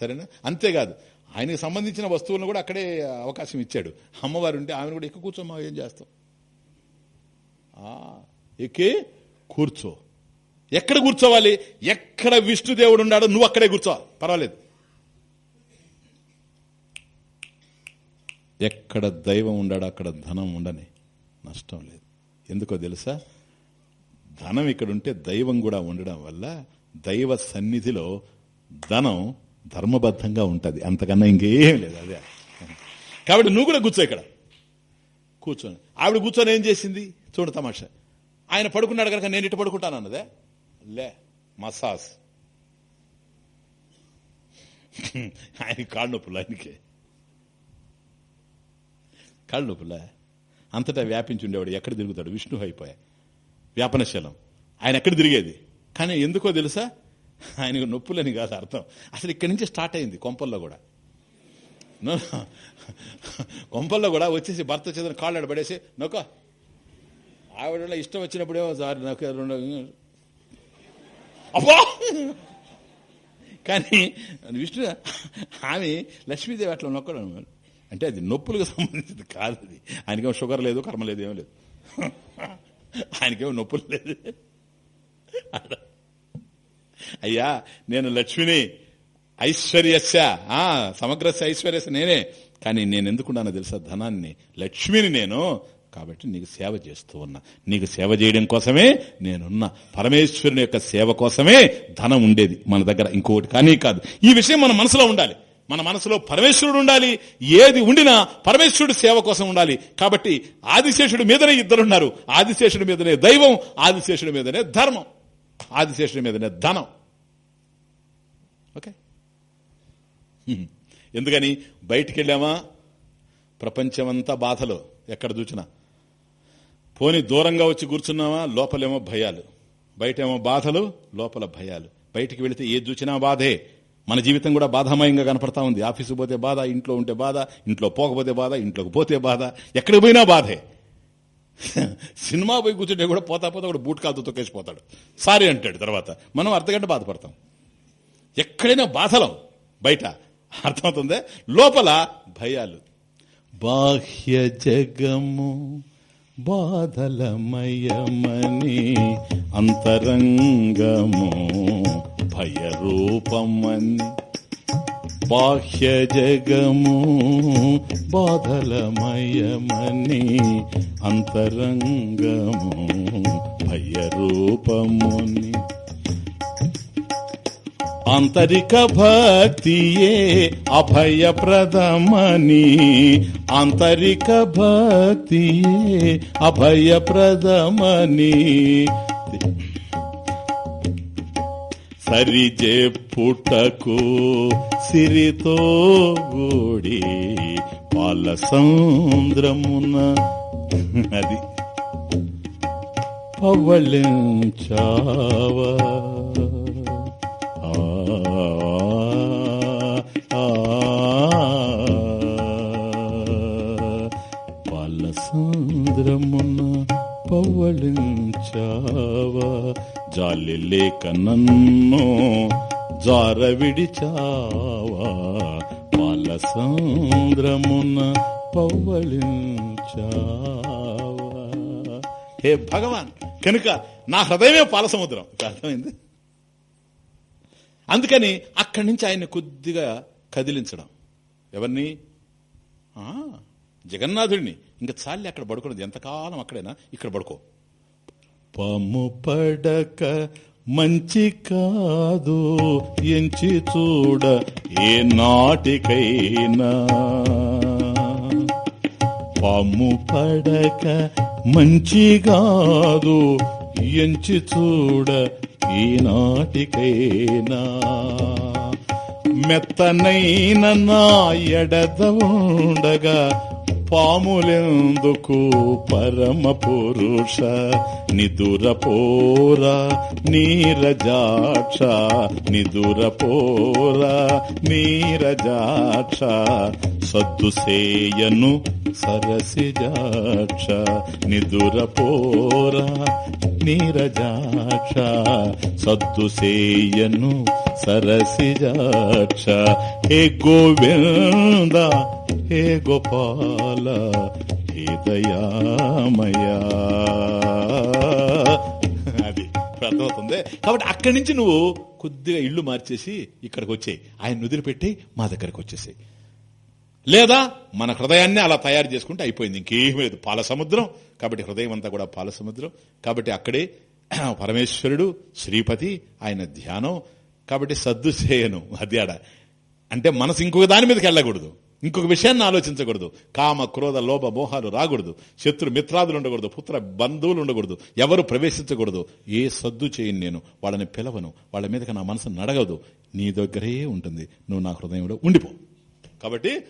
సరేనా? అంతేకాదు ఆయనకి సంబంధించిన వస్తువులను కూడా అక్కడే అవకాశం ఇచ్చాడు. అమ్మవారు ఉంటే ఆమెను కూడా ఎక్కువ కూర్చోమ్మా ఏం చేస్తాం? ఆ, ఎక్కి కూర్చో. ఎక్కడ కూర్చోవాలి? ఎక్కడ విష్ణుదేవుడు ఉన్నాడో నువ్వు అక్కడే కూర్చోవాలి పర్వాలేదు. ఎక్కడ దైవం ఉండాడో అక్కడ ధనం ఉండని నష్టం లేదు. ఎందుకో తెలుసా? ధనం ఇక్కడ ఉంటే దైవం కూడా ఉండడం వల్ల దైవ సన్నిధిలో ధనం ధర్మబద్ధంగా ఉంటుంది. అంతకన్నా ఇంకేం లేదు. అదే. కాబట్టి నువ్వు కూడా కూర్చో ఇక్కడ. కూర్చొని ఆవిడ కూర్చొని ఏం చేసింది? చూడు తమాషా. ఆయన పడుకున్నాడు కనుక నేను ఇటు పడుకుంటాను అన్నదే? లే మసాజ్. ఆయన కాళ్ళు నొప్పులు ఆయనకి? కాళ్ళు నొప్పులే? అంతటా వ్యాపించి ఉండేవాడు ఎక్కడ తిరుగుతాడు? విష్ణు అయిపోయా. వ్యాపనశీలం. ఆయన ఎక్కడ తిరిగేది? కానీ ఎందుకో తెలుసా? ఆయనకు నొప్పులని కాదు అర్థం. అసలు ఇక్కడి నుంచి స్టార్ట్ అయింది కొంపల్లో కూడా. కొంపల్లో కూడా వచ్చేసి భర్త చేతున్న కాళ్ళు పడేసి నొక్క. ఆవిడ ఇష్టం వచ్చినప్పుడేమో సార్ నాకు రెండు అబ్బా! కానీ విష్ణు ఆమె లక్ష్మీదేవి అట్లా నొక్కడం అనమాట అంటే అది నొప్పులకు సంబంధించింది కాదు అది. ఆయనకేమో షుగర్ లేదు కర్మ లేదు ఏమీ లేదు. ఆయనకేమో నొప్పులు లేదు. అయ్యా నేను లక్ష్మిని ఐశ్వర్యస్య ఆ సమగ్రస్య ఐశ్వర్యస్య నేనే. కానీ నేను ఎందుకున్నానో తెలుసా? ధనాన్ని. లక్ష్మిని నేను కాబట్టి నీకు సేవ చేస్తూ ఉన్నా. నీకు సేవ చేయడం కోసమే నేనున్నా. పరమేశ్వరుని యొక్క సేవ కోసమే ధనం ఉండేది మన దగ్గర. ఇంకోటి కానీ కాదు. ఈ విషయం మన మనసులో ఉండాలి. మన మనసులో పరమేశ్వరుడు ఉండాలి. ఏది ఉండినా పరమేశ్వరుడు సేవ కోసం ఉండాలి. కాబట్టి ఆదిశేషుడి మీదనే ఇద్దరున్నారు. ఆదిశేషుడి మీదనే దైవం ఆదిశేషుడి మీదనే ధర్మం. ఆదిశేషుడి మీదనే ధనం. ఓకే? ఎందుకని? బయటికి వెళ్ళామా? ప్రపంచమంతా బాధలు. ఎక్కడ చూచినా పోని దూరంగా వచ్చి కూర్చున్నామా లోపలేమో భయాలు. బయటేమో బాధలు లోపల భయాలు. బయటికి వెళితే ఏది చూసినా బాధే. మన జీవితం కూడా బాధామయంగా కనపడతా ఉంది. ఆఫీసు పోతే బాధ ఇంట్లో ఉంటే బాధ ఇంట్లో పోకపోతే బాధ ఇంట్లోకి పోతే బాధ. ఎక్కడికి పోయినా బాధే. సినిమా పోయి కూర్చుంటే కూడా పోతా పోతా కూడా బూట్ కాలుతో తొక్కేసిపోతాడు. సారీ అంటాడు తర్వాత. మనం అర్ధగంట బాధపడతాం. ఎక్కడైనా బాధలం బయట. అర్థమవుతుందే? లోపల భయాలు. బాహ్య జగము బాధలమయమని అంతరంగము భయరూపమని బాహ్య జగము బాధలమయమని అంతరంగము భయరూపముని ఆంతరిక భక్తియే అభయప్రదమని. ఆంతరిక భక్తియే అభయప్రదమని. పుట్టకు సిరితో గూడి పాల సముద్రమున అది. పవళించావా సముద్రమున పవ్వళించావా జాలి లేక నన్ను జార విడిచావా? పాల సముద్రమున పవ్వళించావా హే భగవాన్ కనుక నా హృదయమే పాల సముద్రం. అర్థమైంది? అందుకని అక్కడి నుంచి ఆయన్ని కొద్దిగా కదిలించడం. ఎవరిని? ఆ, జగన్నాథుడిని. ఇంకా చాలి అక్కడ పడుకున్నది ఎంతకాలం అక్కడైనా ఇక్కడ పడుకో. పము పడక మంచి కాదు ఎంచి చూడ ఏ నాటికైనా. పాము పడక మంచి కాదు ఎంచి చూడ ఈనాటికైనా మెత్తనైన నా ఎడద ఉండగా పాములెందుకు పరమ పురుష? నిదుర పోరా నీరజాక్ష. నిదుర పోరా నీరజాక్ష. సద్దుసేయను సరసిజాక్ష నిదుర పోరా నీరజాక్ష. సద్దుసేయను సరసిజాక్ష హే గోవింద హే గోపాల హే దయామయా అది అర్థమవుతుంది. కాబట్టి అక్కడి నుంచి నువ్వు కొద్దిగా ఇల్లు మార్చేసి ఇక్కడికి వచ్చాయి. ఆయన వదిలిపెట్టి మా దగ్గరకు వచ్చేసాయి. లేదా మన హృదయాన్ని అలా తయారు చేసుకుంటే అయిపోయింది. ఇంకేమీ లేదు. పాల సముద్రం కాబట్టి హృదయం అంతా కూడా పాల సముద్రం కాబట్టి అక్కడే పరమేశ్వరుడు శ్రీపతి ఆయన ధ్యానం. కాబట్టి సద్దు చేయను అంటే మనసు ఇంకొక దాని మీదకి వెళ్ళకూడదు. ఇంకొక విషయాన్ని ఆలోచించకూడదు. కామ క్రోధ లోభ మోహాలు రాకూడదు. శత్రు మిత్రాదులు ఉండకూడదు. పుత్ర బంధువులు ఉండకూడదు. ఎవరు ప్రవేశించకూడదు. ఏ సద్దు చేయను నేను. వాళ్ళని పిలవను. వాళ్ళ మీదకి నా మనసు నడగదు. నీ దగ్గరే ఉంటుంది. నువ్వు నా హృదయంలో ఉండిపో. కాబట్టి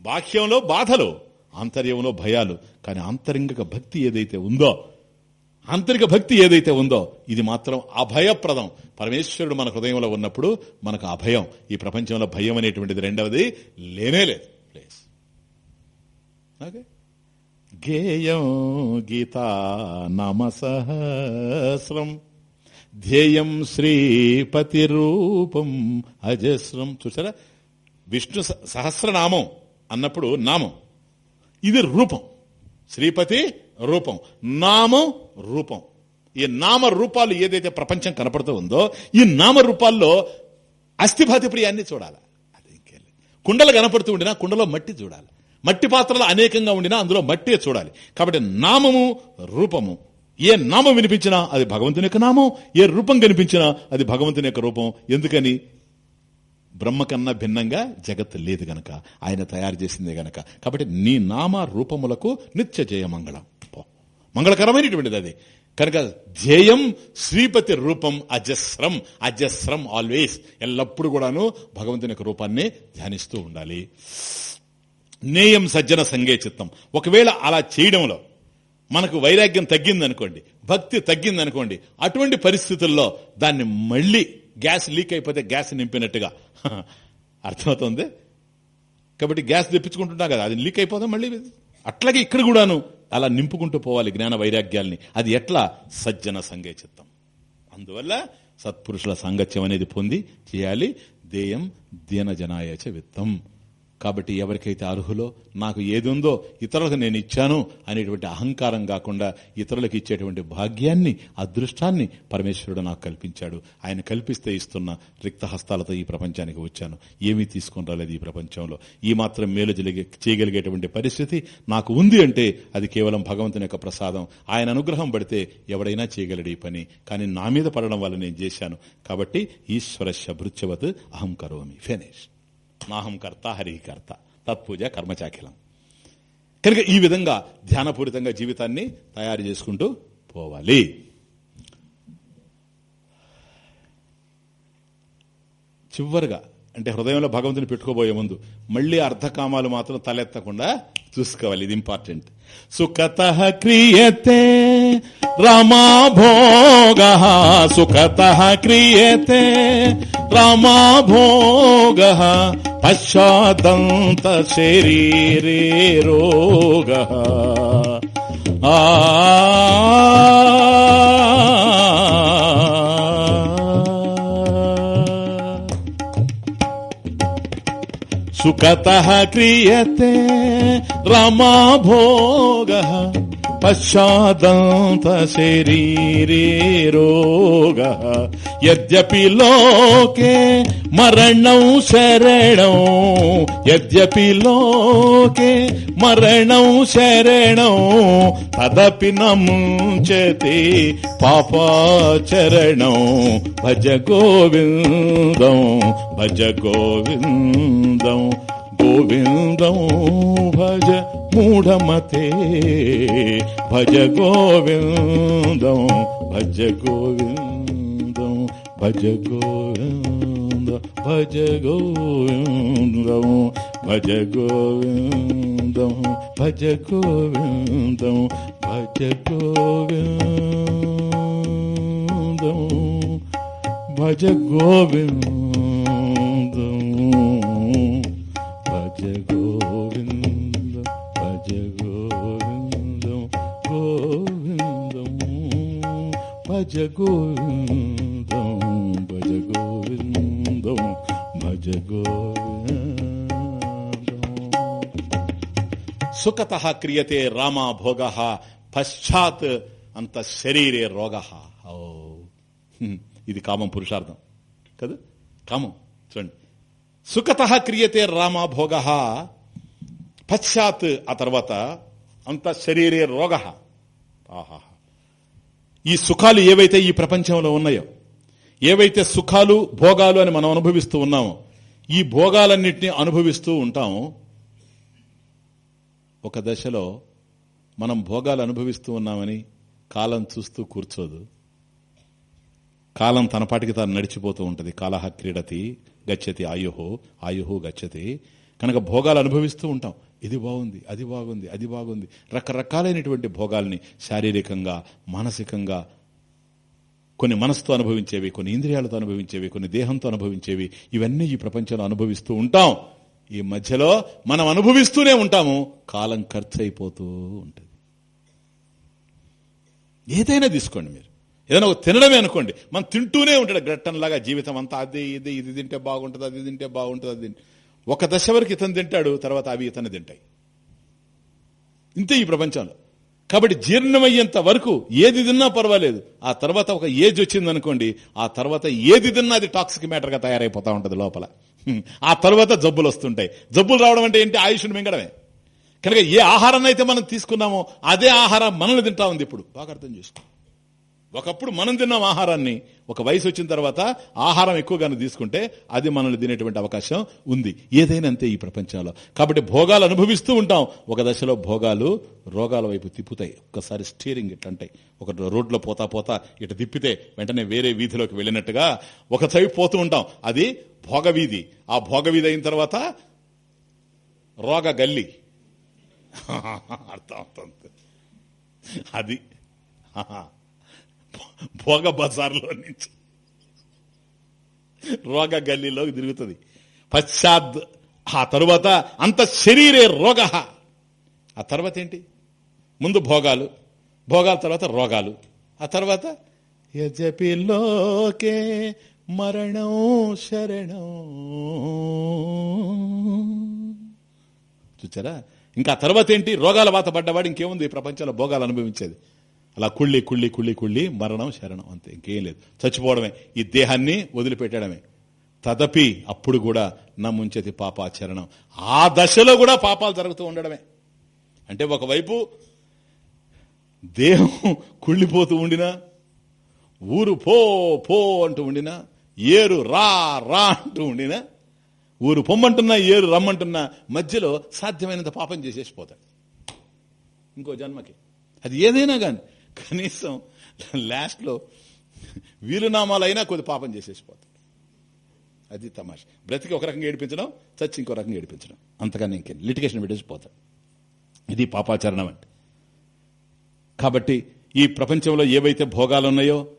బాహ్యంలో బాధలు ఆంతర్యంలో భయాలు. కానీ ఆంతరింగక భక్తి ఏదైతే ఉందో ఆంతరిక భక్తి ఏదైతే ఉందో ఇది మాత్రం అభయప్రదం. పరమేశ్వరుడు మన హృదయంలో ఉన్నప్పుడు మనకు అభయం. ఈ ప్రపంచంలో భయం అనేటువంటిది రెండవది లేనే లేదు. ప్లేస్ ఓకే గేయం గీతా నామ సహస్రం. ధ్యేయం శ్రీపతి రూపం అజస్రం. చూసారా విష్ణు సహస్రనామం అన్నప్పుడు నామం. ఇది రూపం. శ్రీపతి రూపం. నామం రూపం. ఈ నామ రూపాలు ఏదైతే ప్రపంచం కనపడుతూ ఉందో ఈ నామ రూపాల్లో అస్థిభాతి చూడాలి. అది ఇంకేం కుండలు కనపడుతూ ఉండినా కుండలో మట్టి చూడాలి. మట్టి పాత్రలు అనేకంగా ఉండినా అందులో మట్టే చూడాలి. కాబట్టి నామము రూపము. ఏ నామం వినిపించినా అది భగవంతుని యొక్క నామం. ఏ రూపం కనిపించినా అది భగవంతుని యొక్క రూపం. ఎందుకని? బ్రహ్మ కన్నా భిన్నంగా జగత్ లేదు గనక. ఆయన తయారు చేసిందే గనక. కాబట్టి నీ నామ రూపములకు నిత్య జయమంగళం. మంగళకరమైనటువంటిది అది. కనుక ధ్యేయం శ్రీపతి రూపం అజస్రం. అజస్రం ఆల్వేస్ ఎల్లప్పుడూ కూడాను భగవంతుని యొక్క రూపాన్ని ధ్యానిస్తూ ఉండాలి. నేయం సజ్జన సంగే చిత్తం. ఒకవేళ అలా చేయడంలో మనకు వైరాగ్యం తగ్గిందనుకోండి భక్తి తగ్గిందనుకోండి అటువంటి పరిస్థితుల్లో దాన్ని మళ్ళీ గ్యాస్ లీక్ అయిపోతే గ్యాస్ నింపినట్టుగా అర్థమవుతుంది? కాబట్టి గ్యాస్ తెప్పించుకుంటున్నా కదా అది లీక్ అయిపోతే మళ్ళీ అట్లాగే ఇక్కడ కూడాను అలా నింపుకుంటూ పోవాలి జ్ఞాన వైరాగ్యాల్ని. అది ఎట్లా? సజ్జన సంఘే చిత్తం. అందువల్ల సత్పురుషుల సాంగత్యం అనేది పొంది చేయాలి. దేయం దీనజనాయచ విత్తం. కాబట్టి ఎవరికైతే అర్హులో నాకు ఏది ఉందో ఇతరులకు నేను ఇచ్చాను అనేటువంటి అహంకారం కాకుండా ఇతరులకు ఇచ్చేటువంటి భాగ్యాన్ని అదృష్టాన్ని పరమేశ్వరుడు నాకు కల్పించాడు. ఆయన కల్పిస్తే ఇస్తున్న రిక్త హస్తాలతో ఈ ప్రపంచానికి వచ్చాను. ఏమీ తీసుకుని రాలేదు ఈ ప్రపంచంలో. ఈ మాత్రం మేలు చేయగలిగేటువంటి పరిస్థితి నాకు ఉంది అంటే అది కేవలం భగవంతుని యొక్క ప్రసాదం. ఆయన అనుగ్రహం పడితే ఎవడైనా చేయగలడు ఈ పని. కానీ నా మీద పడడం వల్ల నేను చేశాను. కాబట్టి ఈశ్వరస్య భృత్యవత్ అహం కరోమి. ఫినిష్ నాహం కర్త హరికర్త తత్పూజ కర్మచాకిలం కనుక ఈ విధంగా ధ్యానపూరితంగా జీవితాన్ని తయారు చేసుకుంటూ పోవాలి. చివరిగా అంటే హృదయంలో భగవంతుని పెట్టుకోబోయే ముందు మళ్ళీ అర్ధకామాలు మాత్రం తలెత్తకుండా చూసుకోవాలి ఇది ఇంపార్టెంట్ సుఖత క్రియతే రమాభోగ. సుఖత క్రియతే రమాభోగ. పశ్చాదంత శరీరే రోగ. ఆ సుఖత క్రియతే రమా భోగ पश्चादन्त शरीरे रोगः यद्यपि लोके मरणौ शरणौ यद्यपि लोके मरणौ शरणौ तदपि न मुञ्चति पापाचरणौ भज गोविन्दौ भज गोविन्दौ गोविन्दं भज मूढमते भज गोविन्दं भज गोविन्दं भज गोविन्द भज गोविन्दं भज गोविन्दं भज गोविन्दं भज गोविन्दं भज गोविन्द భజ గోవిందం భజ గోవిందం భజ సుఖత క్రియతే రామ భోగ పశ్చాత్ అంత శరీరే రోగ ఇది కామం పురుషార్థం కదా కామం చూడండి సుఖత క్రియతే రామ భోగ. పశ్చాత్ ఆ తర్వాత అంత శరీరే రోగ. ఆహా ఈ సుఖాలు ఏవైతే ఈ ప్రపంచంలో ఉన్నాయో ఏవైతే సుఖాలు భోగాలు అని మనం అనుభవిస్తూ ఉన్నామో ఈ భోగాలన్నింటినీ అనుభవిస్తూ ఉంటాము ఒక దశలో మనం భోగాలు అనుభవిస్తూ ఉన్నామని కాలం చూస్తూ కూర్చోదు. కాలం తన పాటికి తాను నడిచిపోతూ ఉంటుంది. కాలహ క్రీడతి గచ్చతి ఆయుహో ఆయుహో గచ్చతి. కనుక భోగాలు అనుభవిస్తూ ఉంటాం. ఇది బాగుంది అది బాగుంది అది బాగుంది. రకరకాలైనటువంటి భోగాల్ని శారీరకంగా మానసికంగా కొన్ని మనసుతో అనుభవించేవి కొన్ని ఇంద్రియాలతో అనుభవించేవి కొన్ని దేహంతో అనుభవించేవి ఇవన్నీ ఈ ప్రపంచంలో అనుభవిస్తూ ఉంటాం. ఈ మధ్యలో మనం అనుభవిస్తూనే ఉంటాము. కాలం ఖర్చు అయిపోతూ ఉంటుంది. ఏదైనా తీసుకోండి మీరు. ఏదైనా ఒక తినడమే అనుకోండి. మనం తింటూనే ఉంటాడు. గట్టంలాగా జీవితం అంతా అదే ఇది ఇది తింటే బాగుంటుంది అది తింటే బాగుంటుంది అది తింటే. ఒక దశ వరకు ఇతను తింటాడు తర్వాత అవి ఇతను తింటాయి. ఇంతే ఈ ప్రపంచంలో. కాబట్టి జీర్ణమయ్యేంత వరకు ఏది తిన్నా పర్వాలేదు. ఆ తర్వాత ఒక ఏజ్ వచ్చింది అనుకోండి ఆ తర్వాత ఏది తిన్నా అది టాక్సిక్ మ్యాటర్గా తయారైపోతా ఉంటుంది లోపల. ఆ తర్వాత జబ్బులు వస్తుంటాయి. జబ్బులు రావడం అంటే ఏంటి? ఆయుష్ను మింగడమే. కనుక ఏ ఆహారాన్ని అయితే మనం తీసుకున్నామో అదే ఆహారం మనల్ని తింటా ఉంది ఇప్పుడు. బాగా అర్థం చేసుకో. ఒకప్పుడు మనం తిన్నాం ఆహారాన్ని. ఒక వయసు వచ్చిన తర్వాత ఆహారం ఎక్కువగానే తీసుకుంటే అది మనల్ని తినేటువంటి అవకాశం ఉంది. ఏదైనా అంతే ఈ ప్రపంచంలో. కాబట్టి భోగాలు అనుభవిస్తూ ఉంటాం. ఒక దశలో భోగాలు రోగాల వైపు తిప్పుతాయి. ఒక్కసారి స్టీరింగ్ ఇట్లా అంటాయి ఒక రోడ్లో పోతా పోతా ఇటు తిప్పితే వెంటనే వేరే వీధిలోకి వెళ్ళినట్టుగా ఒక సైడ్ పోతూ ఉంటాం. అది భోగవీధి. ఆ భోగవీధి అయిన తర్వాత రోగ గల్లి. అర్థం అవుతుంది అది. భోగ బజార్లో నుంచి. రోగ గల్లీలోకి తిరుగుతుంది. పశ్చాత్ ఆ తరువాత అంత శరీరే రోగ. ఆ తర్వాత ఏంటి? ముందు భోగాలు భోగాల తర్వాత రోగాలు ఆ తర్వాత యజపిల్లోకే మరణం శరణం. చూచారా? ఇంకా తర్వాత ఏంటి? రోగాల బాధపడ్డవాడు ఇంకేముంది ఈ ప్రపంచంలో భోగాలు అనుభవించేది? అలా కుళ్ళి కుళ్ళి కుళ్ళి కుళ్ళి మరణం శరణం అంతే. ఇంకేం లేదు. చచ్చిపోవడమే. ఈ దేహాన్ని వదిలిపెట్టడమే. తదపి అప్పుడు కూడా నా ముంచెతి పాపాచరణం. ఆ దశలో కూడా పాపాలు జరుగుతూ ఉండడమే. అంటే ఒకవైపు దేహం కుళ్ళిపోతూ ఉండినా ఊరు పో పో అంటూ ఉండినా ఏరు రా రా అంటూ ఉండినా ఊరు పొమ్మంటున్నా ఏరు రమ్మంటున్నా మధ్యలో సాధ్యమైనంత పాపం చేసేసిపోతాడు. ఇంకో జన్మకి. అది ఏదైనా కానీ కనీసం లాస్ట్లో వీలునామాలైనా కొద్ది పాపం చేసేసిపోతాడు. అది తమాష. బ్రతికి ఒక రకంగా ఏడిపించడం చచ్చి ఇంకో రకంగా ఏడిపించడం. అంతకన్నా ఇంకేం. లిటిగేషన్ పెట్టేసి ఇది పాపాచరణం అంటే. కాబట్టి ఈ ప్రపంచంలో ఏవైతే భోగాలు ఉన్నాయో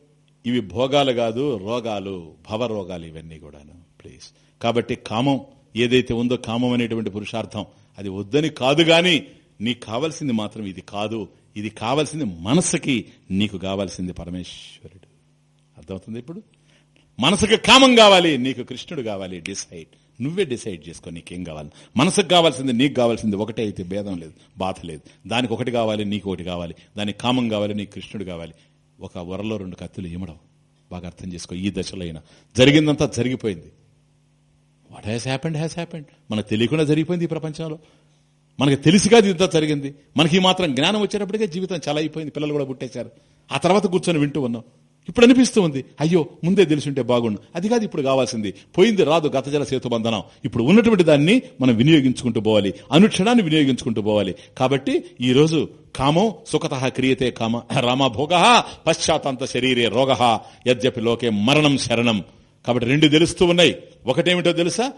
ఇవి భోగాలు కాదు రోగాలు భవరోగాలు ఇవన్నీ కూడాను. ప్లీజ్. కాబట్టి కామం ఏదైతే ఉందో కామం అనేటువంటి పురుషార్థం అది వద్దని కాదు గాని నీకు కావలసింది మాత్రం ఇది కాదు. ఇది కావాల్సింది మనసుకి నీకు కావాల్సింది పరమేశ్వరుడు. అర్థమవుతుంది ఇప్పుడు? మనసుకి కామం కావాలి నీకు కృష్ణుడు కావాలి డిసైడ్. నువ్వే డిసైడ్ చేసుకో నీకేం కావాలి. మనసుకు కావాల్సింది నీకు కావాల్సింది ఒకటే అయితే భేదం లేదు బాధ లేదు. దానికి ఒకటి కావాలి నీకు ఒకటి కావాలి. దానికి కామం కావాలి నీకు కృష్ణుడు కావాలి. ఒక వరలో రెండు కత్తులు ఇమడం బాగా అర్థం చేసుకో ఈ దశలో అయినా జరిగిందంతా జరిగిపోయింది. What has happened has happened మనకు తెలియకుండా జరిగిపోయింది ఈ ప్రపంచంలో. మనకి తెలిసిగా ఇంత జరిగింది. మనకి మాత్రం జ్ఞానం వచ్చేటప్పటికే జీవితం చాలా అయిపోయింది. పిల్లలు కూడా పుట్టేశారు. ఆ తర్వాత కూర్చొని వింటూ ఉన్నాం. ఇప్పుడు అనిపిస్తూ ఉంది అయ్యో ముందే తెలిసింటే బాగుండు. అది కాదు ఇప్పుడు కావాల్సింది. పోయింది రాదు గత జల సేతు బంధనం. ఇప్పుడు ఉన్నటువంటి దాన్ని మనం వినియోగించుకుంటూ పోవాలి. అనుక్షణాన్ని వినియోగించుకుంటూ పోవాలి. కాబట్టి ఈ రోజు కామం సుఖత క్రియతే కామ రామభోగ పశ్చాత్తంత శరీరే రోగ. యద్యపి లోకే మరణం శరణం. కాబట్టి రెండు తెలుస్తూ ఉన్నాయి. ఒకటేమిటో తెలుసా?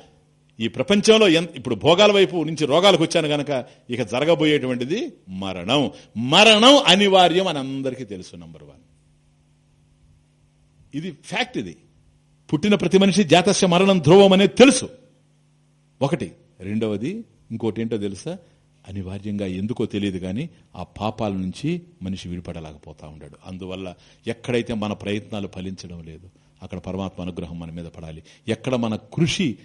ఈ ప్రపంచంలో ఇప్పుడు భోగాల వైపు నుంచి రోగాలకు వచ్చాను గనక ఇక జరగబోయేటువంటిది మరణం. మరణం అనివార్యం అని అందరికీ తెలుసు నంబర్ వన్ ఇది ఫ్యాక్ట్ ఇది. పుట్టిన ప్రతి మనిషి జాతస్య మరణం ధ్రువం అనేది తెలుసు. ఒకటి. రెండవది ఇంకోటి ఏంటో తెలుసా? అనివార్యంగా ఎందుకో తెలియదు కానీ ఆ పాపాల నుంచి మనిషి విడిపడలేకపోతా ఉన్నాడు అందువల్ల ఎక్కడైతే మన ప్రయత్నాలు ఫలించడం లేదు అక్కడ పరమాత్మ అనుగ్రహం మన మీద పడాలి. ఎక్కడ మన కృషి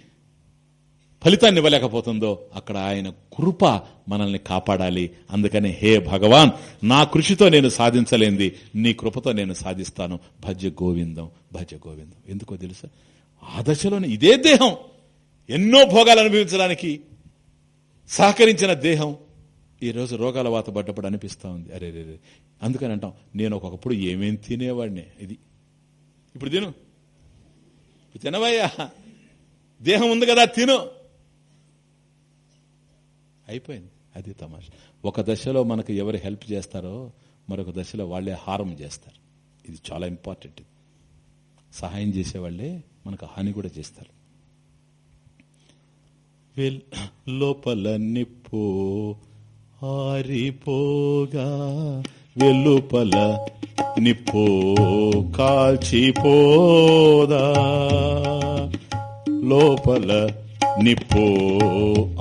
ఫలితాన్ని ఇవ్వలేకపోతుందో అక్కడ ఆయన కృప మనల్ని కాపాడాలి. అందుకని హే భగవాన్ నా కృషితో నేను సాధించలేంది నీ కృపతో నేను సాధిస్తాను. భజ్య గోవిందం భజ్య గోవిందం. ఎందుకో తెలుసా? ఆ దశలోనే ఇదే దేహం. ఎన్నో భోగాలు అనుభవించడానికి సహకరించిన దేహం. ఈరోజు రోగాల వాత పడ్డప్పుడు అనిపిస్తూ ఉంది. అరే రే అందుకని అంటాం నేను ఒకప్పుడు ఏమేం తినేవాడిని? ఇది. ఇప్పుడు తిను. తినవయ్యా. దేహం ఉంది కదా తిను. అయిపోయింది. అది తమాషా. ఒక దశలో మనకు ఎవరు హెల్ప్ చేస్తారో మరొక దశలో వాళ్ళే హారం చేస్తారు. ఇది చాలా ఇంపార్టెంట్. సహాయం చేసేవాళ్ళే మనకు హాని కూడా చేస్తారు. లోపల నిప్పు ఆరిపోగా వెలుపల నిప్పు కాల్చిపోదా లోపల నిప్పో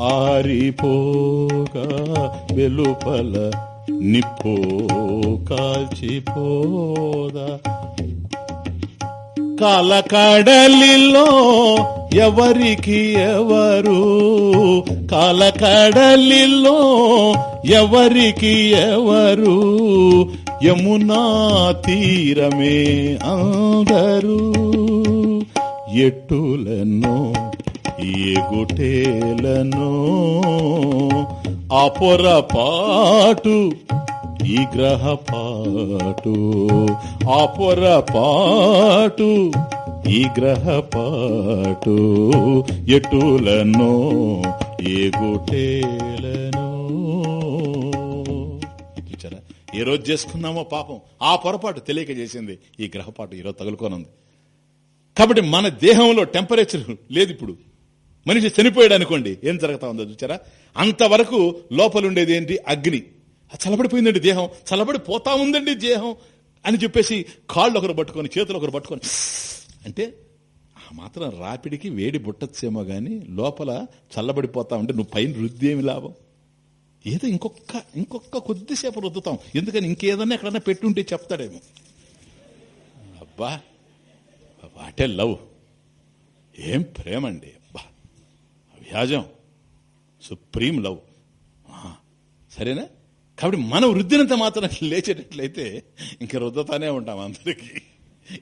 ఆరిపోగా వెలుపల నిప్పో కాల్చిపోదా. కాలకడలిలో ఎవరికి ఎవరు? కాలకడలిలో ఎవరికి ఎవరు? యమునా తీరమే అందరూ. ఎట్టులన్నో ఎగుటేలను అపొరపాటు ఈ గ్రహపాటు అపొరపాటు ఈ గ్రహపాటు ఎటులను ఎగుటేలను చూచారా ఏ రోజు చేసుకున్నామో పాపం ఆ పొరపాటు తెలియక చేసింది. ఈ గ్రహపాటు ఈరోజు తగులుకోనుంది. కాబట్టి మన దేహంలో టెంపరేచర్ లేదు ఇప్పుడు. మనిషి చనిపోయాడు అనుకోండి ఏం జరుగుతా ఉందో చూచారా? అంతవరకు లోపలుండేది ఏంటి? అగ్ని. చల్లబడిపోయిందండి దేహం. చల్లబడి పోతా ఉందండి దేహం అని చెప్పేసి కాళ్ళు ఒకరు పట్టుకొని చేతులు ఒకరు పట్టుకొని. అంటే ఆ మాత్రం రాపిడికి వేడి బుట్టచ్చేమో కానీ లోపల చల్లబడిపోతా ఉంటే నువ్వు పైన రుద్ది ఏమి లాభం. ఏదో ఇంకొక ఇంకొక కొద్దిసేపు రుద్దుతాం. ఎందుకని ఇంకేదన్నా ఎక్కడన్నా పెట్టుంటే చెప్తాడేమో. అబ్బా వాటే లవ్. ఏం ప్రేమండి. అబ్బా వ్యాజం సుప్రీం లవ్. సరేనా? కాబట్టి మనం వృద్ధినంత మాత్రం లేచేటట్లయితే ఇంక రుద్దతానే ఉంటాం అందరికీ.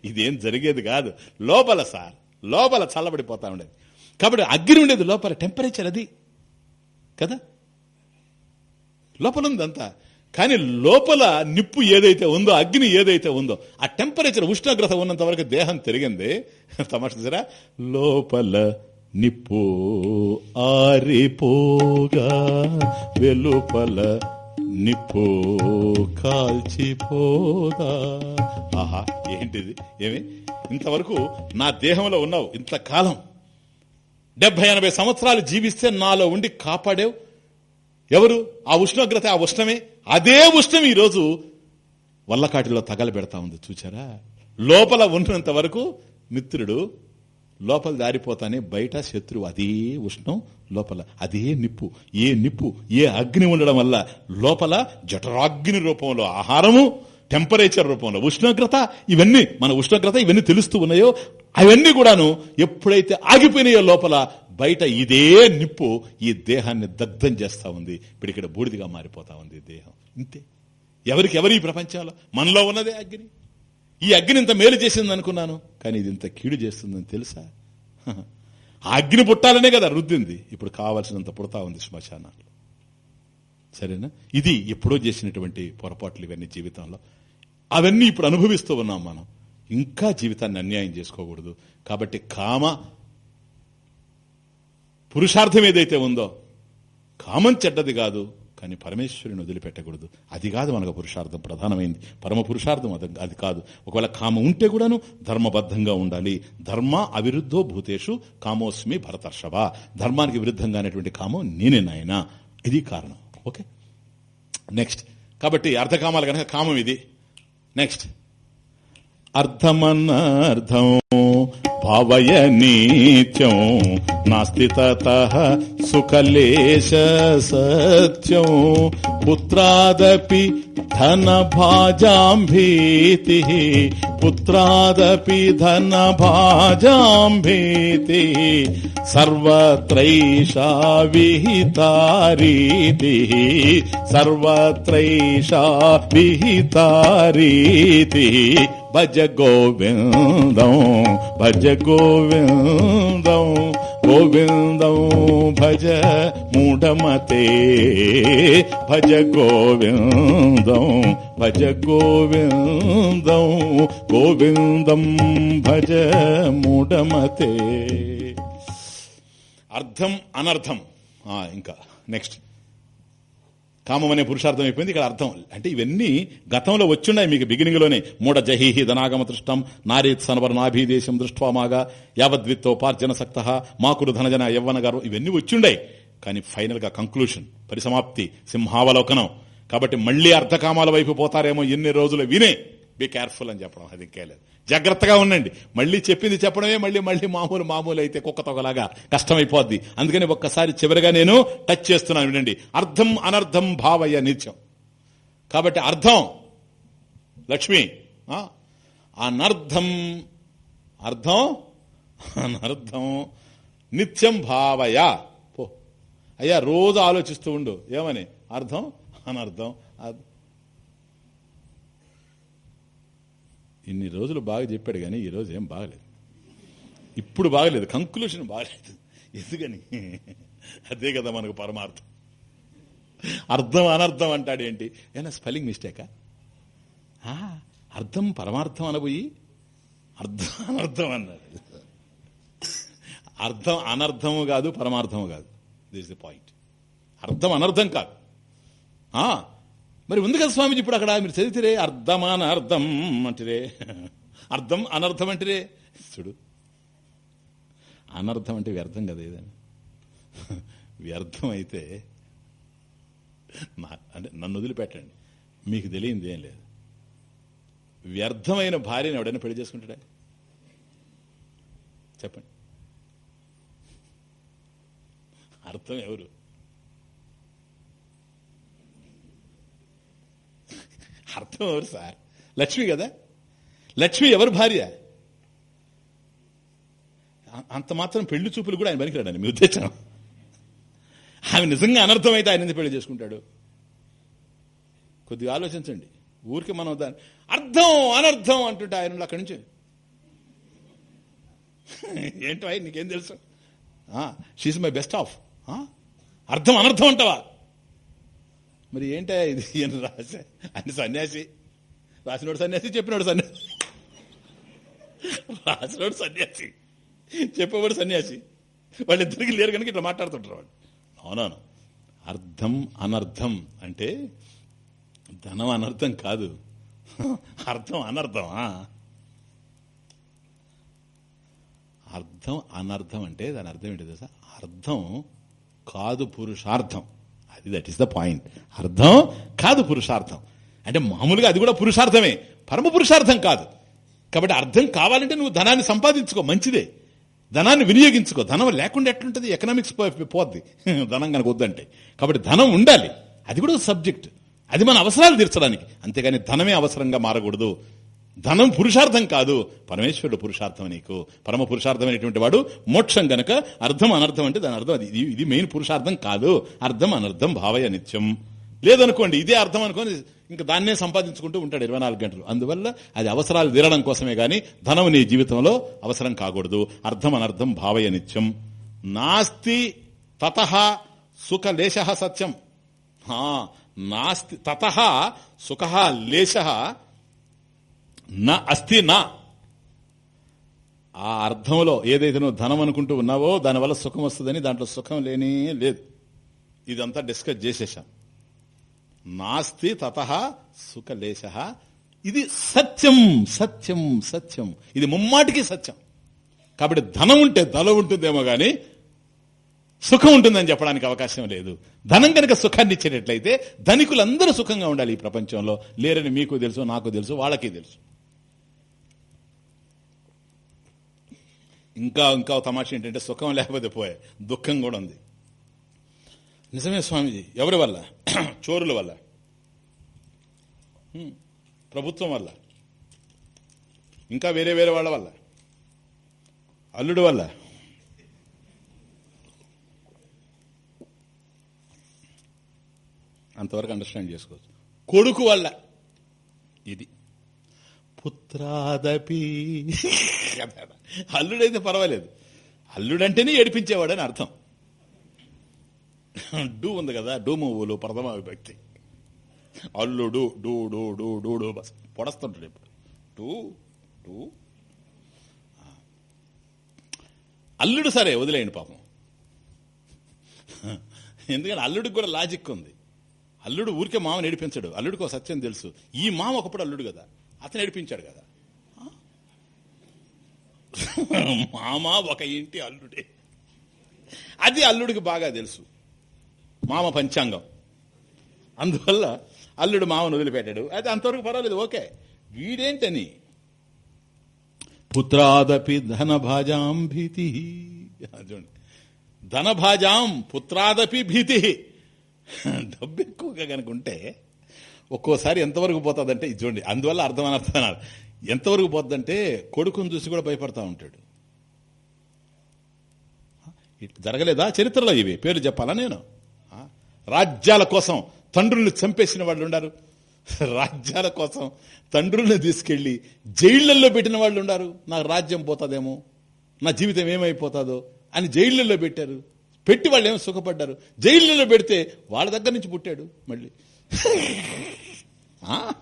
ఇదేం జరిగేది కాదు. లోపల సార్ లోపల చల్లబడిపోతా ఉండేది. కాబట్టి అగ్ని ఉండేది లోపల టెంపరేచర్ అది. కదా? లోపల ఉందంతా కానీ లోపల నిప్పు ఏదైతే ఉందో అగ్ని ఏదైతే ఉందో ఆ టెంపరేచర్ ఉష్ణోగ్రత ఉన్నంత వరకు దేహం తిరిగింది. తమాషా లోపల నిప్పు ఆరిపోగా వెలుపల నిప్పు కాల్చిపోగా. ఆహా ఏంటిది? ఏమి? ఇంతవరకు నా దేహంలో ఉన్నావు ఇంతకాలం డెబ్బై ఎనభై సంవత్సరాలు జీవిస్తే నాలో ఉండి కాపాడేవు. ఎవరు? ఆ ఉష్ణోగ్రత ఆ ఉష్ణమే. అదే ఉష్ణం ఈరోజు వల్లకాటిలో తగలబెడతా ఉంది చూచారా? లోపల ఉన్నంత వరకు మిత్రుడు లోపల దారిపోతానే బయట శత్రువు అదే ఉష్ణం లోపల అదే నిప్పు. ఏ నిప్పు ఏ అగ్ని ఉండడం వల్ల లోపల జఠరాగ్ని రూపంలో ఆహారము టెంపరేచర్ రూపంలో ఉష్ణోగ్రత ఇవన్నీ మన ఉష్ణోగ్రత ఇవన్నీ తెలుస్తూ ఉన్నాయో అవన్నీ కూడాను ఎప్పుడైతే ఆగిపోయినాయో లోపల బయట ఇదే నిప్పు ఈ దేహాన్ని దగ్ధం చేస్తా ఉంది. ఇప్పుడు ఇక్కడ బూడిదిగా మారిపోతా ఉంది దేహం. ఇంతే. ఎవరికి ఎవరి ఈ ప్రపంచంలో? మనలో ఉన్నదే అగ్ని. ఈ అగ్ని ఇంత మేలు చేసింది అనుకున్నాను. కానీ ఇది ఇంత కీడు చేస్తుందని తెలుసా? ఆ అగ్ని పుట్టాలనే కదా రుద్దింది. ఇప్పుడు కావాల్సినంత పుడతా ఉంది శ్మశానాలు. సరేనా? ఇది ఎప్పుడో చేసినటువంటి పొరపాట్లు ఇవన్నీ జీవితంలో. అవన్నీ ఇప్పుడు అనుభవిస్తూ ఉన్నాం మనం. ఇంకా జీవితాన్ని అన్యాయం చేసుకోకూడదు. కాబట్టి కామ పురుషార్థం ఏదైతే ఉందో కామం చెడ్డది కాదు. కానీ పరమేశ్వరుని వదిలిపెట్టకూడదు. అది కాదు మనకు పురుషార్థం ప్రధానమైంది. పరమ పురుషార్థం అది అది కాదు. ఒకవేళ కామం ఉంటే కూడాను ధర్మబద్ధంగా ఉండాలి. ధర్మ అవిరుద్ధో భూతేషు కామోస్మి భరతర్షభ ధర్మానికి విరుద్ధంగా అనేటువంటి కామం నేనే నాయన. ఇది కారణం. ఓకే? నెక్స్ట్. కాబట్టి అర్ధకామాలు కనుక కామం ఇది. నెక్స్ట్. అర్థమన్నర్థం భావయ నీత్యం నాస్తి తతః సుఖలేశ సత్యం. పుత్రాదపి ధన భాజాం భీతి పుత్రాదపి ధన భాజాం భీతి సర్వత్రైషా విహితారీతి సర్వత్రైషా విహితారీతి. భజ గోవిందం భజ గోవిందం గోవిందం భజ మూఢమతే భజ గోవిందం భజ గోవిందం గోవిందం భజ మూఢమతే. అర్థం అనర్థం. ఇంకా నెక్స్ట్. కామం అనే పురుషార్థం అయిపోయింది. ఇక్కడ అర్థం అంటే ఇవన్నీ గతంలో వచ్చున్నాయి మీకు బిగినింగ్లోనే. మూఢ జహీహి ధనాగమ దృష్టం నారీత్ సనవర నాభీదేశం దృష్ట్వామాగా యావద్విత్తోపార్జన సక్త మాకురు ధనజన యవ్వన గర్వం. ఇవన్నీ వచ్చుండాయి. కానీ ఫైనల్గా కంక్లూషన్ పరిసమాప్తి సింహావలోకనం. కాబట్టి మళ్ళీ అర్ధకామాల వైపు పోతారేమో ఎన్ని రోజులు వినే. బీ కేర్ఫుల్ అని చెప్పడం అది ఇంకేలేదు జాగ్రత్తగా ఉండండి. మళ్ళీ చెప్పింది చెప్పడమే మళ్ళీ మళ్ళీ మామూలు మామూలు అయితే కుక్క తొగలాగా కష్టమైపోద్ది. అందుకని ఒక్కసారి చివరిగా నేను టచ్ చేస్తున్నాను వినండి. అర్థం అనర్థం భావయ్య నిత్యం కాబట్టి అర్థం లక్ష్మి అనర్థం అర్థం అనర్థం నిత్యం భావయ. పో. అయ్యా రోజు ఆలోచిస్తూ ఉండు. ఏమని? అర్థం అనర్థం ఇన్ని రోజులు బాగా చెప్పాడు కానీ ఈ రోజు ఏం బాగలేదు. ఇప్పుడు బాగలేదు. కంక్లూషన్ బాగలేదు. ఎందుకని? అదే కదా మనకు పరమార్థం. అర్థం అనర్థం అంటాడు ఏంటి? ఏనా స్పెల్లింగ్ మిస్టేకా? ఆ, అర్థం పరమార్థం అనబోయి అర్థం అనర్థం అన్నాడు. అర్థం అనర్థము కాదు పరమార్థము కాదు. దిస్ ది పాయింట్ అర్థం అనర్థం కాదు. మరి ఉంది కదా స్వామిజీ ఇప్పుడు అక్కడ? మీరు చదివితే అర్థమాన అర్థం అంటరే. అర్థం అనర్థం అంటరే. చూడు. అనర్థం అంటే వ్యర్థం కదా ఏదైనా. వ్యర్థం అయితే నా అంటే నన్ను వదిలిపెట్టండి. మీకు తెలియంది ఏం లేదు. వ్యర్థమైన భార్యను ఎవడైనా పెళ్ళి చేసుకుంటాడా? చెప్పండి. అర్థం ఎవరు? అర్థం ఎవరు సార్? లక్ష్మి కదా? లక్ష్మి ఎవరు భార్య? అంత మాత్రం పెళ్ళి చూపులు కూడా ఆయన పనికిరాడని మీ ఉద్దేశం. ఆమె నిజంగా అనర్థమైతే ఆయన ఎందుకు పెళ్ళి చేసుకుంటాడు? కొద్దిగా ఆలోచించండి. ఊరికి మనం దాన్ని అర్థం అనర్థం అంటుంటే ఆయన అక్కడి నుంచి. ఏంటో ఆయన నీకేం తెలుసు? షీస్ మై బెస్ట్ ఆఫ్ అర్థం అనర్థం అంటావా? మరి ఏంటా ఇది? ఈయన రాసే అని సన్యాసి. రాసినోడు సన్యాసి చెప్పినోడు సన్యాసి. రాసినోడు సన్యాసి. చెప్పేవాడు సన్యాసి. వాళ్ళిద్దరికి లేరు కనుక ఇట్లా మాట్లాడుతుంటారు వాళ్ళు. అవునవును అర్థం అనర్థం అంటే ధనం అనర్థం కాదు. అర్థం అనర్థమా అర్థం అనర్థం అంటే దాని అర్థం ఏంటి తెలుసా? అర్థం కాదు పురుషార్థం. అది దట్ ఈస్ ద పాయింట్ అర్థం కాదు పురుషార్థం. అంటే మామూలుగా అది కూడా పురుషార్థమే. పరమ పురుషార్థం కాదు. కాబట్టి అర్థం కావాలంటే నువ్వు ధనాన్ని సంపాదించుకో మంచిదే. ధనాన్ని వినియోగించుకో. ధనం లేకుండా ఎట్లుంటుంది? ఎకనామిక్స్ పోద్ది. ధనం కనుక వద్దంటే. కాబట్టి ధనం ఉండాలి. అది కూడా సబ్జెక్ట్ అది మన అవసరాలు తీర్చడానికి. అంతేగాని ధనమే అవసరంగా మారకూడదు. ధనం పురుషార్థం కాదు. పరమేశ్వరుడు పురుషార్థం నీకు. పరమ పురుషార్థమైనటువంటి వాడు మోక్షం గనక అర్థం అనర్థం అంటే దాని అర్థం అది. ఇది- ఇది మెయిన్ పురుషార్థం కాదు. అర్థం అనర్థం భావయ నిత్యం. లేదనుకోండి ఇదే అర్థం అనుకోని ఇంకా దాన్నే సంపాదించుకుంటూ ఉంటాడు ఇరవై నాలుగు గంటలు. అందువల్ల అది అవసరాలు తీరడం కోసమే గాని ధనం నీ జీవితంలో అవసరం కాకూడదు. అర్థం అనర్థం భావయ నిత్యం. నాస్తి తత సుఖ లేశ సత్యం. నాస్తి తత సుఖ లేశ నా అస్థి నా. ఆ అర్థంలో ఏదైతే నువ్వు ధనం అనుకుంటూ ఉన్నావో దానివల్ల సుఖం వస్తుందని దాంట్లో సుఖం లేనే లేదు. ఇదంతా డిస్కస్ చేసేసాం. నాస్తి తత సుఖలేశ. ఇది సత్యం సత్యం సత్యం. ఇది ముమ్మాటికి సత్యం. కాబట్టి ధనం ఉంటే ధనం ఉంటుందేమో కానీ సుఖం ఉంటుందని చెప్పడానికి అవకాశం లేదు. ధనం కనుక సుఖాన్ని ఇచ్చేటట్లయితే ధనికులందరూ సుఖంగా ఉండాలి ఈ ప్రపంచంలో. లేరని మీకు తెలుసు నాకు తెలుసు వాళ్ళకి తెలుసు. ఇంకా ఇంకా తమాష ఏంటంటే సుఖం లేకపోతే పోయే దుఃఖం కూడా ఉంది. నిజమే స్వామిజీ ఎవరి వల్ల? చోరుల వల్ల. ప్రభుత్వం వల్ల. ఇంకా వేరే వేరే వాళ్ళ వల్ల. అల్లుడు వల్ల. అంతవరకు అండర్స్టాండ్ చేసుకోవచ్చు. కొడుకు వల్ల. ఇది. పుత్రాదపి. అల్లుడైతే పర్వాలేదు. అల్లుడంటేనే ఏడిపించేవాడని అర్థం. డూ ఉంది కదా డూమూవులు ప్రథమ విభక్తి అల్లుడు డూ డూ డూ డూ డూ బస్. పొడస్తుంటాడు ఇప్పుడు డూ డూ. అల్లుడు సరే వదిలేయండి పాపం. ఎందుకంటే అల్లుడికి కూడా లాజిక్ ఉంది. అల్లుడు ఊరికే మామ నడిపించాడు అల్లుడికి ఒక సత్యం తెలుసు. ఈ మామ ఒకప్పుడు అల్లుడు కదా. అతను ఏడిపించాడు కదా. మామ ఒక ఇంటి అల్లుడే. అది అల్లుడికి బాగా తెలుసు. మామ పంచాంగం. అందువల్ల అల్లుడు మామను వదిలిపెట్టాడు. అది అంతవరకు పర్వాలేదు ఓకే. వీడేంటని? పుత్రాదపి ధనభాజాం భీతి. చూడండి. ధనభాజాం పుత్రాదపి భీతి. డబ్బు ఎక్కువగా కనుక ఉంటే ఒక్కోసారి ఎంతవరకు పోతుందంటే ఇది చూడండి అందువల్ల అర్థం అర్థం ఎంతవరకు పోద్దంటే కొడుకుని చూసి కూడా భయపడతా ఉంటాడు. జరగలేదా? చరిత్రలో ఇవి. పేరు చెప్పాలా నేను? రాజ్యాల కోసం తండ్రుల్ని చంపేసిన వాళ్ళు ఉన్నారు రాజ్యాల కోసం తండ్రుల్ని తీసుకెళ్ళి జైళ్ళలో పెట్టిన వాళ్ళు ఉన్నారు నాకు రాజ్యం పోతుందేమో? నా జీవితం ఏమైపోతుందో? అని జైళ్ళలో పెట్టారు. పెట్టి వాళ్ళు ఏమో సుఖపడ్డారు. జైళ్ళలో పెడితే వాళ్ళ దగ్గర నుంచి పుట్టాడు మళ్ళీ. ఆ?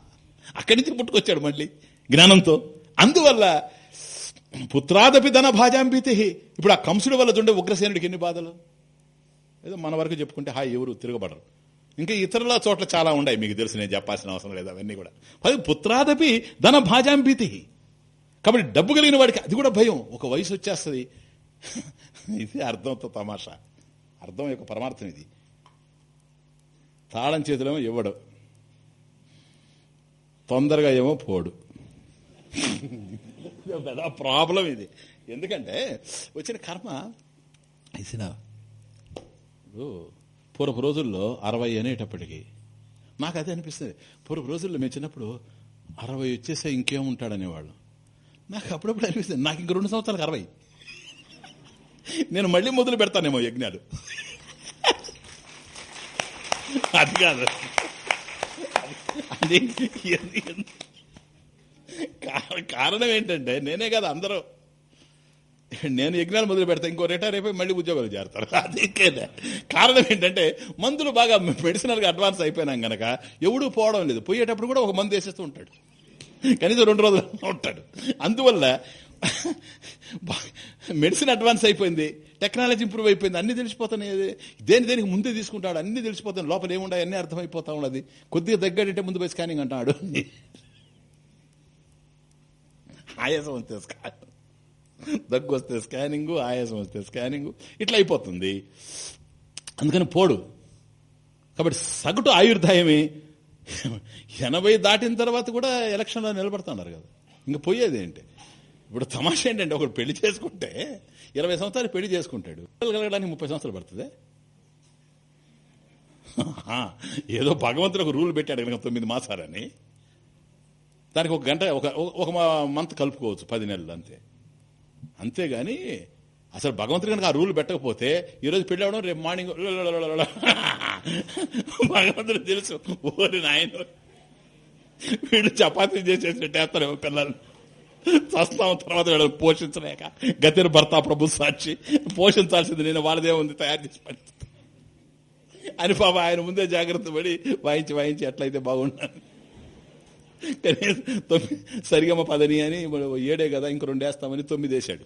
అక్కడి నుంచి పుట్టుకొచ్చాడు మళ్ళీ. జ్ఞానంతో. అందువల్ల పుత్రాదపి ధన భాజాంబితి ఇప్పుడు ఆ కంసుడి వల్ల చూడే ఉగ్రసేనుడికి ఎన్ని బాధలు? ఏదో మన వరకు చెప్పుకుంటే హాయ్ ఎవరు తిరగబడరు. ఇంకా ఇతరుల చోట్ల చాలా ఉన్నాయి మీకు తెలుసు నేను చెప్పాల్సిన అవసరం లేదు అవన్నీ కూడా. పది పుత్రాదపి ధన భాజాంబితి కాబట్టి డబ్బు కలిగిన వాడికి అది కూడా భయం. ఒక వయసు వచ్చేస్తుంది. ఇది అర్థంతో తమాషా. అర్థం యొక్క పరమార్థం ఇది. తాళం చేతిలో ఇవ్వడు తొందరగా ఏమో పోడు. పెద్ద ప్రాబ్లం ఇది. ఎందుకంటే వచ్చిన కర్మ ఇసిన పూర్వపు రోజుల్లో అరవై అనేటప్పటికీ మాకు అదే అనిపిస్తుంది. పూర్వపు రోజుల్లో మేము చిన్నప్పుడు అరవై వచ్చేసే ఇంకేముంటాడనేవాళ్ళు నాకు అప్పుడప్పుడు అనిపిస్తుంది. నాకు ఇంక రెండు సంవత్సరాలకు అరవై. నేను మళ్ళీ మొదలు పెడతానేమో యజ్ఞాలు. అది కాదు. అది కారణం ఏంటంటే నేనే కదా అందరూ. నేను యజ్ఞాలు మొదలు పెడతా ఇంకో రిటైర్ అయిపోయి మళ్ళీ ఉద్యోగాలు చేరతారు. అదే కారణం ఏంటంటే మందులు బాగా మెడిసినల్గా అడ్వాన్స్ అయిపోయినాం గనక ఎవడూ పోవడం లేదు. పోయేటప్పుడు కూడా ఒక మందు వేసేస్తూ ఉంటాడు. కనీసం రెండు రోజులు ఉంటాడు. అందువల్ల మెడిసిన్ అడ్వాన్స్ అయిపోయింది టెక్నాలజీ ఇంప్రూవ్ అయిపోయింది అన్ని తెలిసిపోతున్నాయి. దేని దేనికి ముందే తీసుకుంటాడు అన్ని తెలిసిపోతాను లోపల ఏముండే అన్ని అర్థమైపోతా ఉన్నది. కొద్దిగా దగ్గరంటే ముందు పోయి స్కానింగ్ అంటాడు ఆయాసం వస్తే దగ్గు వస్తే స్కానింగ్ ఆయాసం వస్తే స్కానింగ్ ఇట్లా అయిపోతుంది. అందుకని పోడు. కాబట్టి సగటు ఆయుర్దాయమే. ఎనభై దాటిన తర్వాత కూడా ఎలక్షన్లో నిలబడుతున్నారు కదా. ఇంక పోయేది ఏంటి? ఇప్పుడు తమాషా ఏంటంటే ఒకడు పెళ్ళి చేసుకుంటే ఇరవై సంవత్సరాలు పెళ్ళి చేసుకుంటాడు. పిల్లలు కలగడానికి ముప్పై సంవత్సరాలు పడుతుంది? ఏదో భగవంతుడు ఒక రూల్ పెట్టాడు కనుక తొమ్మిది మాసాలని. దానికి ఒక గంట ఒక ఒక మంత్ కలుపుకోవచ్చు పది నెలలు అంతే. అంతేగాని అసలు భగవంతుడు కనుక ఆ రూల్ పెట్టకపోతే ఈరోజు పెళ్ళి అవడం రేపు మార్నింగ్ భగవంతుడు తెలుసు ఓరి నాయన. వీళ్ళు చపాతీ చేసేసినట్టు వేస్తారేమో పిల్లలు. చస్తాం తర్వాత వీళ్ళు పోషించలేక గతిని భర్త ప్రభు సాక్షి పోషించాల్సింది నేను వాళ్ళదే ఉంది తయారు చేసి పరిస్థితి అని పాప ఆయన ముందే జాగ్రత్త పడి వాయించి వాయించి ఎట్లయితే బాగుండాలి. కనీసం తొమ్మిది సరిగమ పదని అని ఏడే కదా ఇంక రెండు వేస్తామని తొమ్మిది వేశాడు.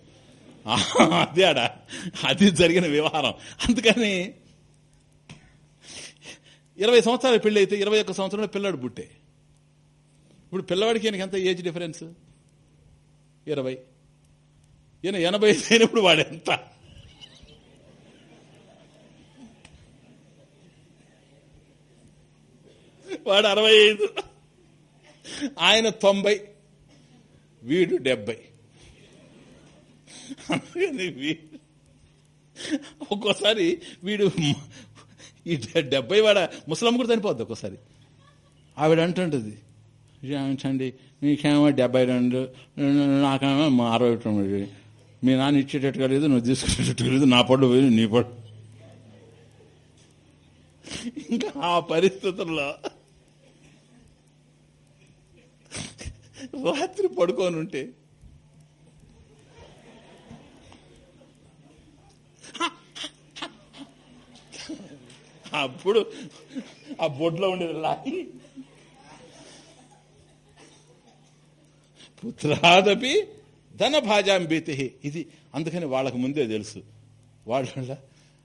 అదే ఆడ. అది జరిగిన వ్యవహారం అందుకని ఇరవై సంవత్సరాలు పెళ్ళి అయితే ఇరవై ఒక్క సంవత్సరంలో పిల్లాడు బుట్టే ఇప్పుడు పిల్లవాడికి ఈయనకి ఎంత ఏజ్ డిఫరెన్స్? ఇరవై. ఈయన ఎనభై ఐదు అయినప్పుడు వాడు ఎంత? వాడు అరవై ఐదు. ఆయన తొంభై వీడు డెబ్బై. అందుకని ఒక్కోసారి వీడు ఈ డెబ్బై వాడ ముసలమ్మ కూడా చనిపోద్ది ఒక్కోసారి. ఆవిడ అంటుంటుంది క్షమించండి మీకేమో డెబ్బై రెండు నాకేమో మా అరవై తొమ్మిది. మీ నాన్న ఇచ్చేటట్టుగా లేదు నువ్వు తీసుకునేటట్టుగా లేదు నా పళ్ళు నీ పళ్ళు ఇంకా ఆ పరిస్థితుల్లో రాత్రి పడుకొని ఉంటే అప్పుడు ఆ బొడ్లో ఉండేది లాగి పుత్రాదపి ధన భాజాం ఇది అందుకని వాళ్ళకు ముందే తెలుసు. వాళ్ళ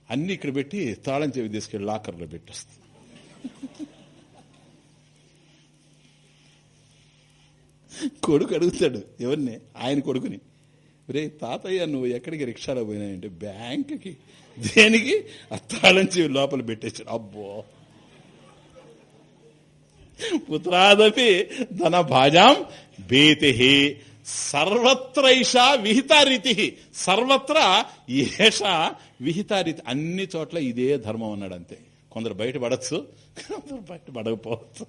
అన్ని ఇక్కడ పెట్టి తాళం చెవి తీసుకెళ్ళి లాకర్లో పెట్టేస్తుంది. కొడుకు అడుగుతాడు ఎవరిని? ఆయన కొడుకుని. రే తాతయ్య నువ్వు ఎక్కడికి రిక్షాలో పోయినాయంటే బ్యాంక్కి. దేనికి? ఆ చెవి లోపల పెట్టేశాడు. అబ్బో. పుత్రాదపి ధన భాజాం భీతి సర్వత్రైషా విహితారీతి సర్వత్ర ఏష విహితారీతి. అన్ని చోట్ల ఇదే ధర్మం అన్నాడు అంతే. కొందరు బయట పడచ్చు కొందరు బయట పడకపోవచ్చు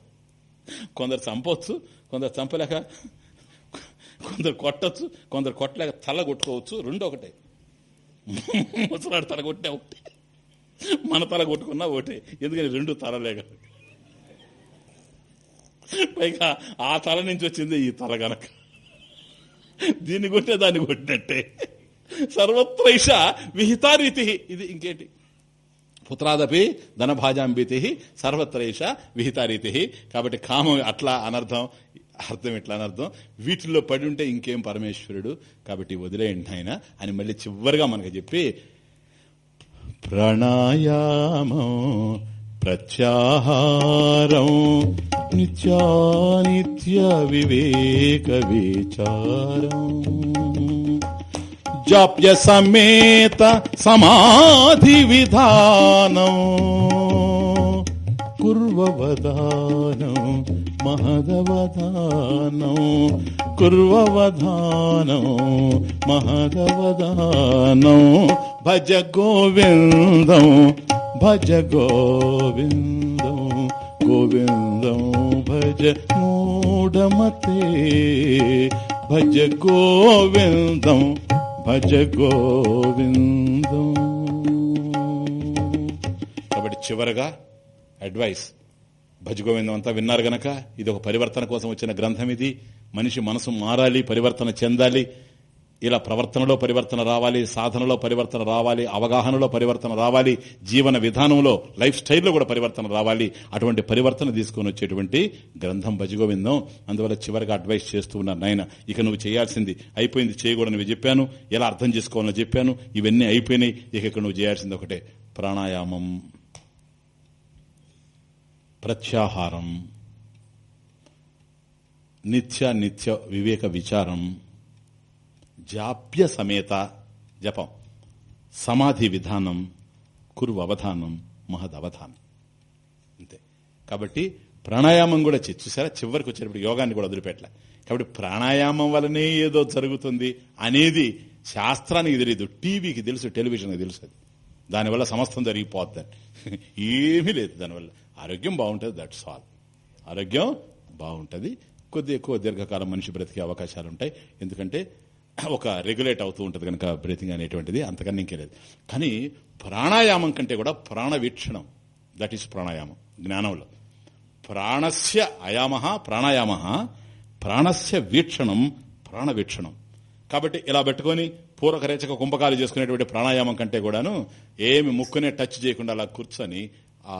కొందరు చంపవచ్చు కొందరు చంపలేక కొందరు కొట్టచ్చు కొందరు కొట్టలేక తల కొట్టుకోవచ్చు రెండు ఒకటే. ముసలాడు తల కొట్టే ఒకటే. మన తల కొట్టుకున్నా ఒకటే. ఎందుకని రెండు తలలేక? పైగా ఆ తల నుంచి వచ్చింది ఈ తల గనక. దీన్ని కొట్టే దాన్ని కొట్టినట్టే. సర్వత్రైష విహితారీతి. ఇది ఇంకేంటి? పుత్రాదపి ధనభాజాంబితి సర్వత్రైష విహితారీతి. కాబట్టి కామం అట్లా అనర్థం. అర్థం ఎట్లా అని అర్థం? వీటిల్లో పడి ఉంటే ఇంకేం పరమేశ్వరుడు? కాబట్టి వదిలేయండి ఆయన. అని మళ్ళీ చివరిగా మనకు చెప్పి ప్రాణాయామం ప్రత్యాహారం నిత్యానిత్య వివేక విచారం జాప్య సమేత సమాధి విధానం కుర్వదానం మహదవధానం కుర్వవధానం మహదవధానం భజ గోవిందం భజ గోవిందం గోవిందం భజ మూఢమతే భజ గోవిందం భజ గోవిందం. కాబట్టి చివరగా అడ్వైస్. భజగోవిందం అంతా విన్నారు గనక ఇది ఒక పరివర్తన కోసం వచ్చిన గ్రంథం ఇది. మనిషి మనసు మారాలి పరివర్తన చెందాలి. ఇలా ప్రవర్తనలో పరివర్తన రావాలి సాధనలో పరివర్తన రావాలి అవగాహనలో పరివర్తన రావాలి జీవన విధానంలో లైఫ్ స్టైల్లో కూడా పరివర్తన రావాలి. అటువంటి పరివర్తన తీసుకొని వచ్చేటువంటి గ్రంథం భజగోవిందం. అందువల్ల చివరిగా అడ్వైస్ చేస్తూ ఉన్నారు నాయన. ఇక నువ్వు చేయాల్సింది అయిపోయింది చేయకూడదని చెప్పాను. ఎలా అర్థం చేసుకోవాలని చెప్పాను. ఇవన్నీ అయిపోయినాయి. ఇక నువ్వు చేయాల్సింది ఒకటే. ప్రాణాయామం. ప్రత్యాహారం. నిత్య నిత్య వివేక విచారం. జాప్య సమేత జపం. సమాధి విధానం కురు అవధానం మహదవధానం అంతే. కాబట్టి ప్రాణాయామం కూడా చూసారా? చివరికి వచ్చేటప్పుడు యోగాన్ని కూడా వదిలిపెట్టలే. కాబట్టి ప్రాణాయామం వల్లనే ఏదో జరుగుతుంది అనేది శాస్త్రానికి తెలియదు టీవీకి తెలుసు టెలివిజన్కి తెలుసు అది. దానివల్ల సమస్తం జరిగిపోద్దని. ఏమీ లేదు దానివల్ల. ఆరోగ్యం బాగుంటుంది దట్స్ ఆల్ ఆరోగ్యం బాగుంటుంది. కొద్ది ఎక్కువ దీర్ఘకాలం మనిషి బ్రతికే అవకాశాలు ఉంటాయి. ఎందుకంటే ఒక రెగ్యులేట్ అవుతూ ఉంటుంది కనుక బ్రీతింగ్ అనేటువంటిది అంతకన్నా ఇంకే లేదు. కానీ ప్రాణాయామం కంటే కూడా ప్రాణ వీక్షణం దట్ ఈస్ ప్రాణాయామం జ్ఞానంలో. ప్రాణస్య అయామ ప్రాణాయామ ప్రాణస్య వీక్షణం ప్రాణవీక్షణం కాబట్టి ఇలా పెట్టుకొని పూర్వకరేచక కుంభకాలు చేసుకునేటువంటి ప్రాణాయామం కంటే కూడాను ఏమి ముక్కునే టచ్ చేయకుండా అలా కూర్చొని ఆ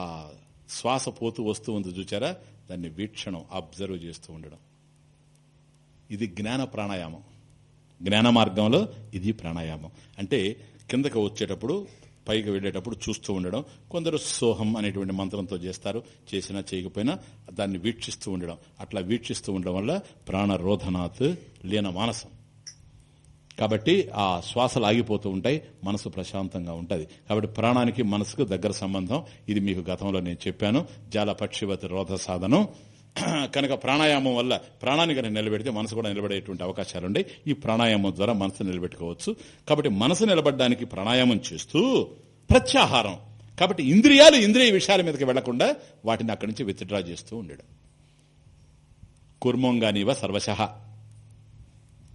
శ్వాస పోతూ వస్తూ ఉంది చూచారా? దాన్ని వీక్షణం అబ్జర్వ్ చేస్తూ ఉండడం. ఇది జ్ఞాన ప్రాణాయామం. జ్ఞాన మార్గంలో ఇది ప్రాణాయామం. అంటే కిందకు వచ్చేటప్పుడు పైకి వెళ్ళేటప్పుడు చూస్తూ ఉండడం కొందరు సోహం అనేటువంటి మంత్రంతో చేస్తారు చేసినా చేయకపోయినా దాన్ని వీక్షిస్తూ ఉండడం. అట్లా వీక్షిస్తూ ఉండడం వల్ల ప్రాణరోధనాత్ లీన మానసం. కాబట్టి ఆ శ్వాసలు ఆగిపోతూ ఉంటాయి మనసు ప్రశాంతంగా ఉంటుంది. కాబట్టి ప్రాణానికి మనసుకు దగ్గర సంబంధం. ఇది మీకు గతంలో నేను చెప్పాను. జాల పక్షివతి రోధ సాధనం. కనుక ప్రాణాయామం వల్ల ప్రాణాన్ని కనుక నిలబెడితే మనసు కూడా నిలబడేటువంటి అవకాశాలు ఉన్నాయి ఈ ప్రాణాయామం ద్వారా మనసు నిలబెట్టుకోవచ్చు. కాబట్టి మనసు నిలబడడానికి ప్రాణాయామం చేస్తూ ప్రత్యాహారం. కాబట్టి ఇంద్రియాలు ఇంద్రియ విషయాల మీదకి వెళ్ళకుండా వాటిని అక్కడి నుంచి విత్డ్రా చేస్తూ ఉండడం. కుర్మంగానివ సర్వశః.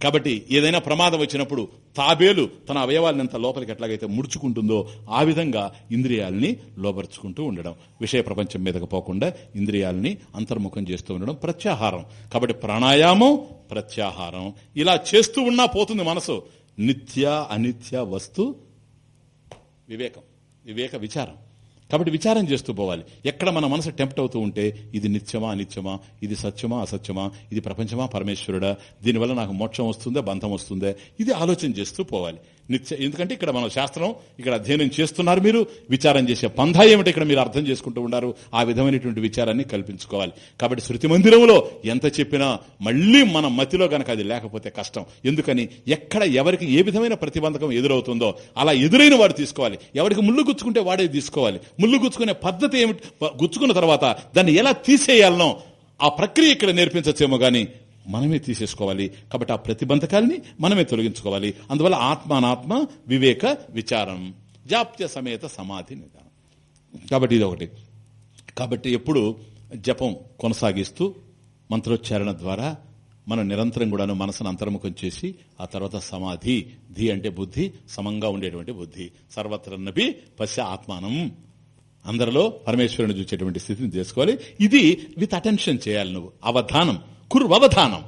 కాబట్టి ఏదైనా ప్రమాదం వచ్చినప్పుడు తాబేలు తన అవయవాలను ఎంత లోపలికి ఎట్లాగైతే ముడుచుకుంటుందో ఆ విధంగా ఇంద్రియాలని లోపరుచుకుంటూ ఉండడం. విషయ ప్రపంచం మీదకు పోకుండా ఇంద్రియాలని అంతర్ముఖం చేస్తూ ఉండడం ప్రత్యాహారం. కాబట్టి ప్రాణాయామం ప్రత్యాహారం. ఇలా చేస్తూ ఉన్నా పోతుంది మనసు. నిత్య అనిత్య వస్తు వివేకం. వివేక విచారం. కాబట్టి విచారం చేస్తూ పోవాలి. ఎక్కడ మన మనసు టెంప్ట్ అవుతూ ఉంటే ఇది నిత్యమా అనిత్యమా ఇది సత్యమా అసత్యమా ఇది ప్రపంచమా పరమేశ్వరుడా దీనివల్ల నాకు మోక్షం వస్తుందా బంధం వస్తుందా ఇది ఆలోచన చేస్తూ పోవాలి. నిత్య ఎందుకంటే ఇక్కడ మన శాస్త్రం ఇక్కడ అధ్యయనం చేస్తున్నారు మీరు విచారం చేసే పంధా ఏమిటి ఇక్కడ మీరు అర్థం చేసుకుంటూ ఉన్నారు ఆ విధమైనటువంటి విచారాన్ని కల్పించుకోవాలి. కాబట్టి శృతి మందిరంలో ఎంత చెప్పినా మళ్ళీ మన మతిలో గనక అది లేకపోతే కష్టం. ఎందుకని? ఎక్కడ ఎవరికి ఏ విధమైన ప్రతిబంధకం ఎదురవుతుందో అలా ఎదురైన వాడు తీసుకోవాలి. ఎవరికి ముళ్ళు గుచ్చుకుంటే వాడే తీసుకోవాలి. ముళ్ళు గుచ్చుకునే పద్ధతి ఏమిటి? గుచ్చుకున్న తర్వాత దాన్ని ఎలా తీసేయాలనో ఆ ప్రక్రియ ఇక్కడ నేర్పించచ్చేమో గానీ మనమే తీసేసుకోవాలి. కాబట్టి ఆ ప్రతిబంధకాల్ని మనమే తొలగించుకోవాలి. అందువల్ల ఆత్మానాత్మ వివేక విచారం. జాప్య సమేత సమాధి నిదానం. కాబట్టి ఇది ఒకటి కాబట్టి ఎప్పుడు జపం కొనసాగిస్తూ మంత్రోచ్చారణ ద్వారా మనం నిరంతరం కూడాను మనసును అంతర్ముఖం చేసి ఆ తర్వాత సమాధి ధి అంటే బుద్ధి సమంగా ఉండేటువంటి బుద్ధి. సర్వత్రన్నపి పశ్య ఆత్మానం. అందరిలో పరమేశ్వరుని చూసేటువంటి స్థితిని చేసుకోవాలి ఇది విత్ అటెన్షన్ చేయాలి నువ్వు. అవధానం. కురు అవధానం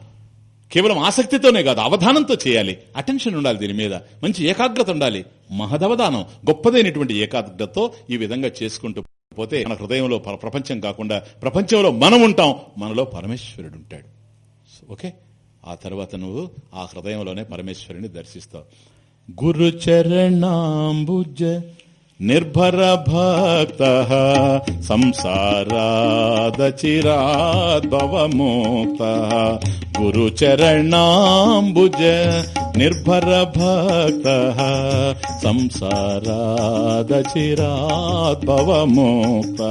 కేవలం ఆసక్తితోనే కాదు అవధానంతో చేయాలి. అటెన్షన్ ఉండాలి దీని మీద. మంచి ఏకాగ్రత ఉండాలి. మహదవధానం గొప్పదైనటువంటి ఏకాగ్రతతో ఈ విధంగా చేసుకుంటూ పోతే మన హృదయంలో ప్రపంచం కాకుండా ప్రపంచంలో మనం ఉంటాం మనలో పరమేశ్వరుడు ఉంటాడు. ఓకే ఆ తర్వాత నువ్వు ఆ హృదయంలోనే పరమేశ్వరుని దర్శిస్తావు. గురు చరణాంబుజ నిర్భర భక్త సంసారాదచిరాద్భవముక్త గురుచరణాంబుజ నిర్భర భక్త సంసారాదచిరాద్భవముక్త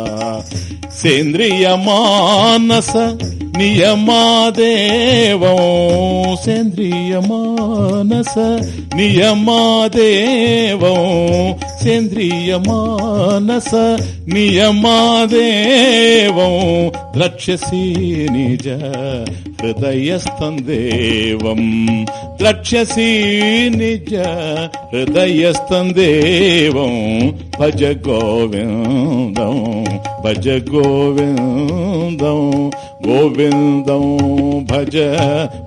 సేంద్రియ మానస నియమాదేవం నియమానస నియమాదేవం ద్రక్ష్యసి నిజ హృదయస్తందేవం. ద్రక్ష్యసి నిజ హృదయస్తందేవం. భజ గోవిందం భజ గోవిందం గోవిందం భజ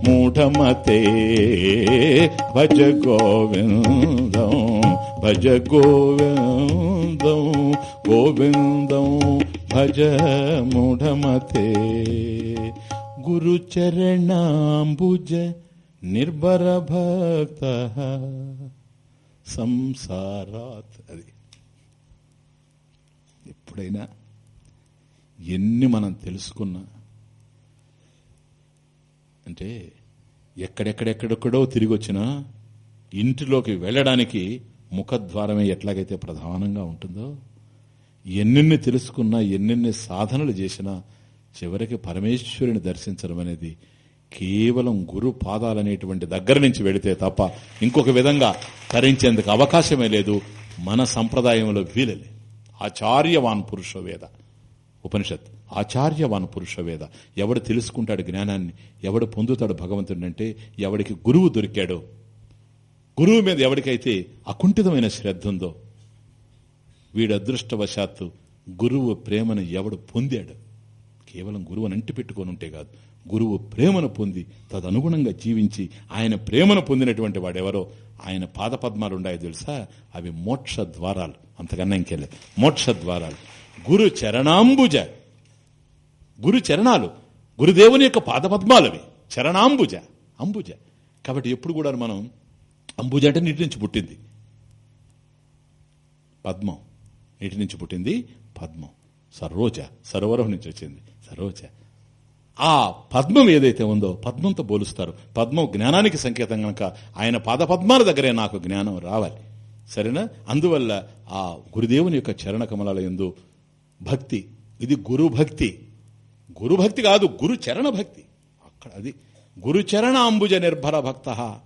మూఢమతే భజ గోవిందం. భజ గోవిందం గోవిందం భజ మూఢమతే. గురుచరణాంబుజ నిర్భర భక్త సంసారాత్ అది. ఎప్పుడైనా ఎన్ని మనం తెలుసుకున్నా అంటే ఎక్కడెక్కడెక్కడెక్కడో తిరిగి వచ్చినా ఇంటిలోకి వెళ్ళడానికి ముఖద్వారమే ఎట్లాగైతే ప్రధానంగా ఉంటుందో ఎన్నెన్ని తెలుసుకున్నా ఎన్నెన్ని సాధనలు చేసినా చివరికి పరమేశ్వరుని దర్శించడం అనేది కేవలం గురు పాదాలనేటువంటి దగ్గర నుంచి వెళితే తప్ప ఇంకొక విధంగా తరించేందుకు అవకాశమే లేదు. మన సంప్రదాయంలో వీలలే. ఆచార్యవాన్ పురుషవేద. ఉపనిషత్. ఆచార్యవాన్ పురుషవేద. ఎవడు తెలుసుకుంటాడు జ్ఞానాన్ని ఎవడు పొందుతాడు భగవంతుడంటే అంటే ఎవడికి గురువు దొరికాడో గురువు మీద ఎవరికైతే అకుంఠితమైన శ్రద్ధ ఉందో వీడు అదృష్టవశాత్తు గురువు ప్రేమను ఎవడు పొందాడు? కేవలం గురువుని అంటి పెట్టుకొని ఉంటే కాదు. గురువు ప్రేమను పొంది తదనుగుణంగా జీవించి ఆయన ప్రేమను పొందినటువంటి వాడెవరో ఆయన పాదపద్మాలు ఉన్నాయో తెలుసా? అవి మోక్ష ద్వారాలు. అంతకన్నా ఇంకెళ్ళే మోక్ష ద్వారాలు. గురు చరణాంబుజ. గురు చరణాలు. గురుదేవుని యొక్క పాదపద్మాలు అవి చరణాంబుజ. అంబుజ. కాబట్టి ఎప్పుడు కూడా మనం అంబుజ అంటే నీటి నుంచి పుట్టింది. పద్మం నీటి నుంచి పుట్టింది పద్మం. సరోజ సరోవరం నుంచి వచ్చింది. సరోజ. ఆ పద్మం ఏదైతే ఉందో పద్మంతో పోలుస్తారు. పద్మం జ్ఞానానికి సంకేతం గనక ఆయన పాద పద్మాల దగ్గరే నాకు జ్ఞానం రావాలి. సరేనా? అందువల్ల ఆ గురుదేవుని యొక్క చరణ కమలాల ఎందు భక్తి ఇది గురు భక్తి గురు భక్తి కాదు గురు చరణ భక్తి అక్కడ అది గురు చరణ అంబుజ నిర్భర భక్త.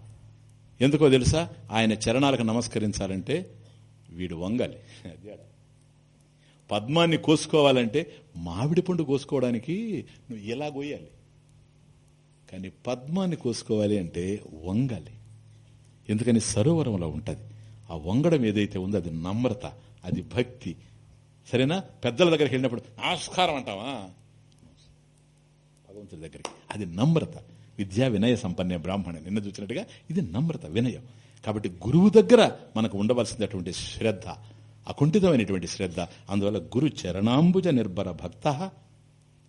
ఎందుకో తెలుసా? ఆయన చరణాలకు నమస్కరించాలంటే వీడు వంగాలి. పద్మాన్ని కోసుకోవాలంటే మామిడి పండు కోసుకోవడానికి నువ్వు ఎలా గోయాలి? కానీ పద్మాన్ని కోసుకోవాలి అంటే వంగాలి. ఎందుకని సరోవరంలో ఉంటుంది. ఆ వంగడం ఏదైతే ఉందో అది నమ్రత అది భక్తి. సరేనా? పెద్దల దగ్గరికి వెళ్ళినప్పుడు నమస్కారం అంటావా? భగవంతుడి దగ్గరికి. అది నమ్రత. విద్యా వినయ సంపన్న బ్రాహ్మణి. నిన్న చూసినట్టుగా ఇది నమ్రత వినయం. కాబట్టి గురువు దగ్గర మనకు ఉండవలసినటువంటి శ్రద్ధ అకుంఠితమైనటువంటి శ్రద్ధ అందువల్ల గురు చరణాంబుజ నిర్భర భక్త.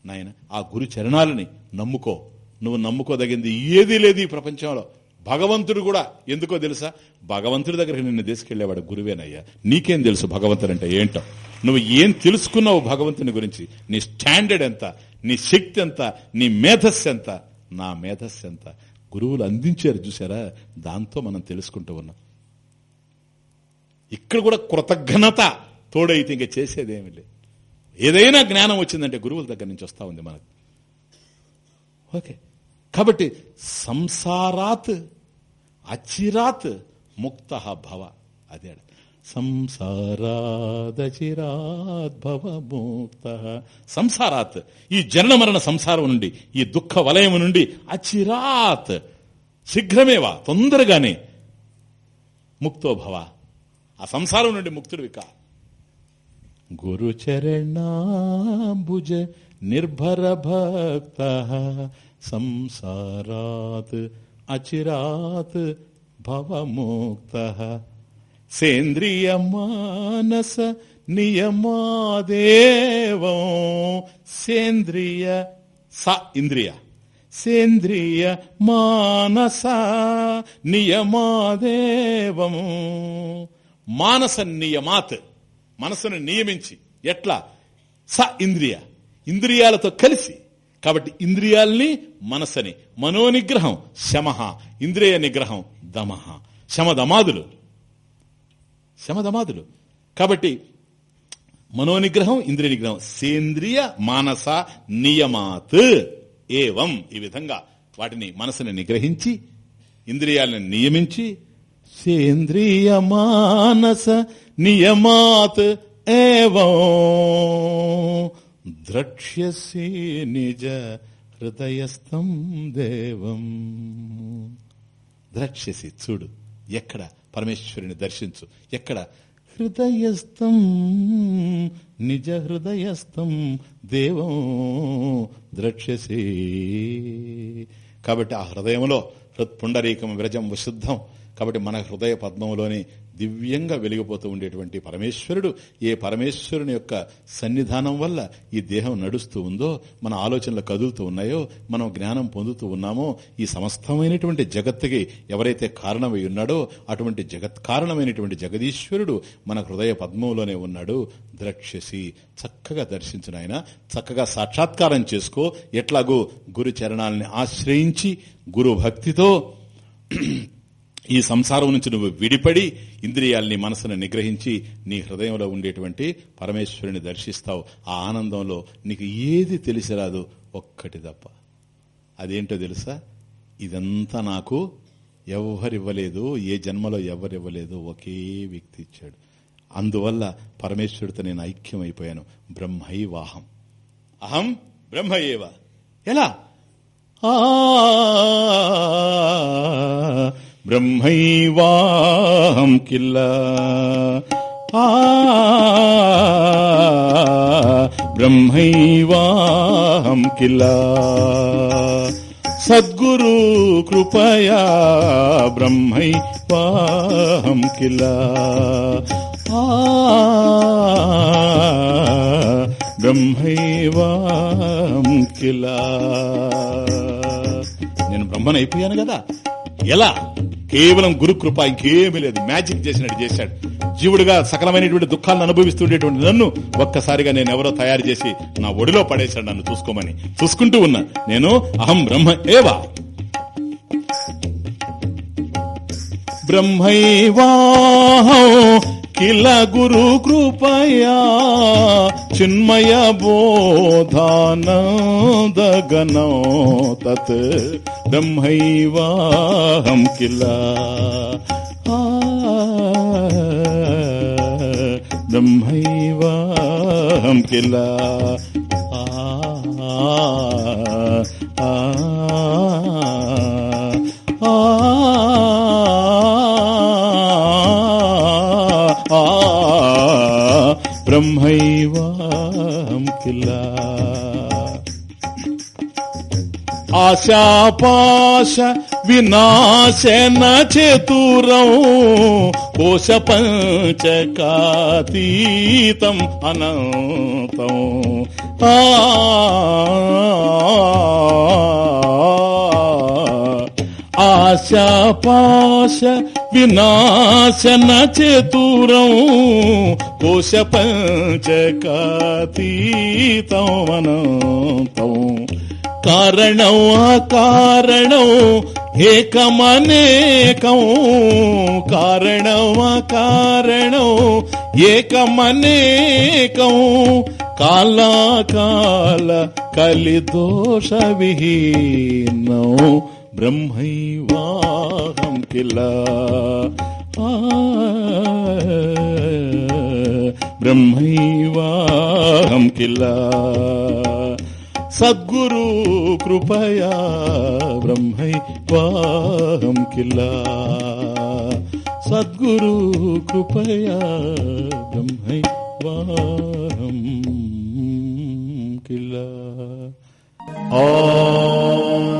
నాయన ఆ గురు చరణాలని నమ్ముకో. నువ్వు నమ్ముకోదగింది ఏదీ లేదు ఈ ప్రపంచంలో. భగవంతుడు కూడా ఎందుకో తెలుసా? భగవంతుడి దగ్గరికి నిన్ను తీసుకెళ్ళేవాడు గురువేనయ్యా. నీకేం తెలుసు భగవంతుడు అంటే ఏంటో? నువ్వు ఏం తెలుసుకున్నావు భగవంతుని గురించి? నీ స్టాండర్డ్ ఎంత? నీ శక్తి ఎంత? నీ మేధస్సు ఎంత? నా మేధస్సు ఎంత గురువులు అందించారు చూసారా దాంతో మనం తెలుసుకుంటూ ఉన్నాం. ఇక్కడ కూడా కృతజ్ఞత తోడైతే ఇంకా చేసేదేమి లేదు. ఏదైనా జ్ఞానం వచ్చిందంటే గురువుల దగ్గర నుంచి వస్తా ఉంది మనకు. ఓకే. కాబట్టి సంసారాత్ అచిరాత్ ముక్త భవ. అదే సంసారాదచిరాత్ సంసారాత్ ఈ జనన మరణ సంసారం నుండి ఈ దుఃఖ వలయం నుండి అచిరాత్. శీఘ్రమేవా తొందరగానే ముక్తో భవ. ఆ సంసారం నుండి ముక్తుడివి కా. గురుచరణాంబుజ నిర్భర భక్త. సంసారాత్ అచిరాత్ భవముక్త. సేంద్రియ మానస నియమాదేవం. సేంద్రియ స ఇంద్రియ. సేంద్రియ మానస నియమాదేవం. మానస నియమాత్. మనసును నియమించి. ఎట్లా? స ఇంద్రియ. ఇంద్రియాలతో కలిసి. కాబట్టి ఇంద్రియాల్ని మనసని. మనోనిగ్రహం శమహ. ఇంద్రియ నిగ్రహం దమహ. శమదమాదులు. శమధమాదులు. కాబట్టి మనోనిగ్రహం ఇంద్రియ నిగ్రహం సేంద్రియ మానస నియమాత్ ఏవం. ఈ విధంగా వాటిని మనసుని నిగ్రహించి ఇంద్రియాలను నియమించి సేంద్రియ మానస నియమాత్ ఏవం. ద్రక్ష్యసి నిజ హృదయస్థం దేవం. ద్రక్ష్యసి చూడు ఎక్కడ పరమేశ్వరుని దర్శించు. ఎక్కడ? హృదయస్థం నిజ హృదయస్థం దేవం ద్రక్ష్యసి. కాబట్టి ఆ హృదయంలో హృత్పుండరీకం విరజం విశుద్ధం. కాబట్టి మన హృదయ పద్మంలోని దివ్యంగా వెలిగిపోతూ ఉండేటువంటి పరమేశ్వరుడు ఏ పరమేశ్వరుని యొక్క సన్నిధానం వల్ల ఈ దేహం నడుస్తూ ఉందో మన ఆలోచనలు కదులుతూ ఉన్నాయో మనం జ్ఞానం పొందుతూ ఉన్నామో ఈ సమస్తమైనటువంటి జగత్తుకి ఎవరైతే కారణమై ఉన్నాడో అటువంటి జగత్ కారణమైనటువంటి జగదీశ్వరుడు మన హృదయ పద్మంలోనే ఉన్నాడు. ద్రక్ష్యసి చక్కగా దర్శించిన ఆయన చక్కగా సాక్షాత్కారం చేసుకో. ఎట్లాగో గురు చరణాలని ఆశ్రయించి గురు భక్తితో ఈ సంసారం నుంచి నువ్వు విడిపడి ఇంద్రియాల్ని మనసును నిగ్రహించి నీ హృదయంలో ఉండేటువంటి పరమేశ్వరుని దర్శిస్తావు. ఆ ఆనందంలో నీకు ఏది తెలిసి రాదు ఒక్కటి తప్ప. అదేంటో తెలుసా? ఇదంతా నాకు ఎవరివ్వలేదు ఏ జన్మలో ఎవరివ్వలేదు ఒకే వ్యక్తి ఇచ్చాడు. అందువల్ల పరమేశ్వరుడితో నేను ఐక్యం అయిపోయాను బ్రహ్మైవాహం. అహం బ్రహ్మయేవ. ఎలా? ఆ బ్రహ్మైవాహం కిల్ల. ఆ బ్రహ్మైవాహం కిల్ల. సద్గురు కృపయా బ్రహ్మైవాహం కిల ఆ బ్రహ్మైవాహం కిల నేను బ్రహ్మనైపోయాను కదా. ఎలా? కేవలం గురుకృప ఇంకేమీ లేదు. మ్యాజిక్ చేసినట్టు చేశాడు. జీవుడిగా సకలమైనటువంటి దుఃఖాలను అనుభవిస్తుండేటువంటి నన్ను ఒక్కసారిగా నేను ఎవరో తయారు చేసి నా ఒడిలో పడేశాడు నన్ను చూసుకోమని. చూసుకుంటూ ఉన్నా నేను అహం బ్రహ్మ ఏవా. బ్రహ్మైవాహం కిల గురు కృపయా చిన్మయ బోధానందగనో తత్ బ్రహ్మైవాహం కిల. బ్రహ్మైవాహం కిల. ఆ ఆ. కిలా ఆశాపాశ వినాశన చతురం కోశ పంచకాతీతం అనంతం ఆ ఆశాపాశ వినాశన చతురం కోశ పంచకాతీతం అనంతం. కారణం అకారణం ఏకమనేకం కారణం అకారణం ఏకమనేకం కాలాకాల కలిదోష విహీనం. బ్రహ్మైవాహం కిల బ్రహ్మైవాహం కిల సద్గురు కృపయా బ్రహ్మైవాహం కిల సద్గురు కృపయా బ్రహ్మైవాహం కిల ॐ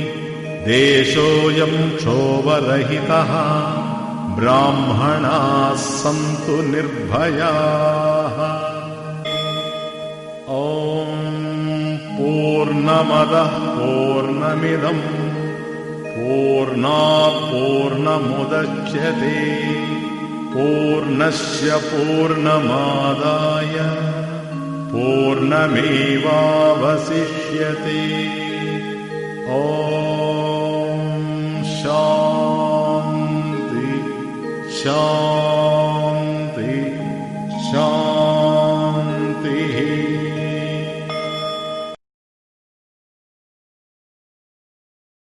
देशोऽयम् क्षोभरहितः ब्राह्मणाः सन्तु निर्भयाः। ॐ पूर्णमदः पूर्णमिदम् पूर्णात् पूर्णमुदच्यते पूर्णस्य पूर्णमादाय पूर्णमेवावशिष्यते ॐ शान्ति शान्ति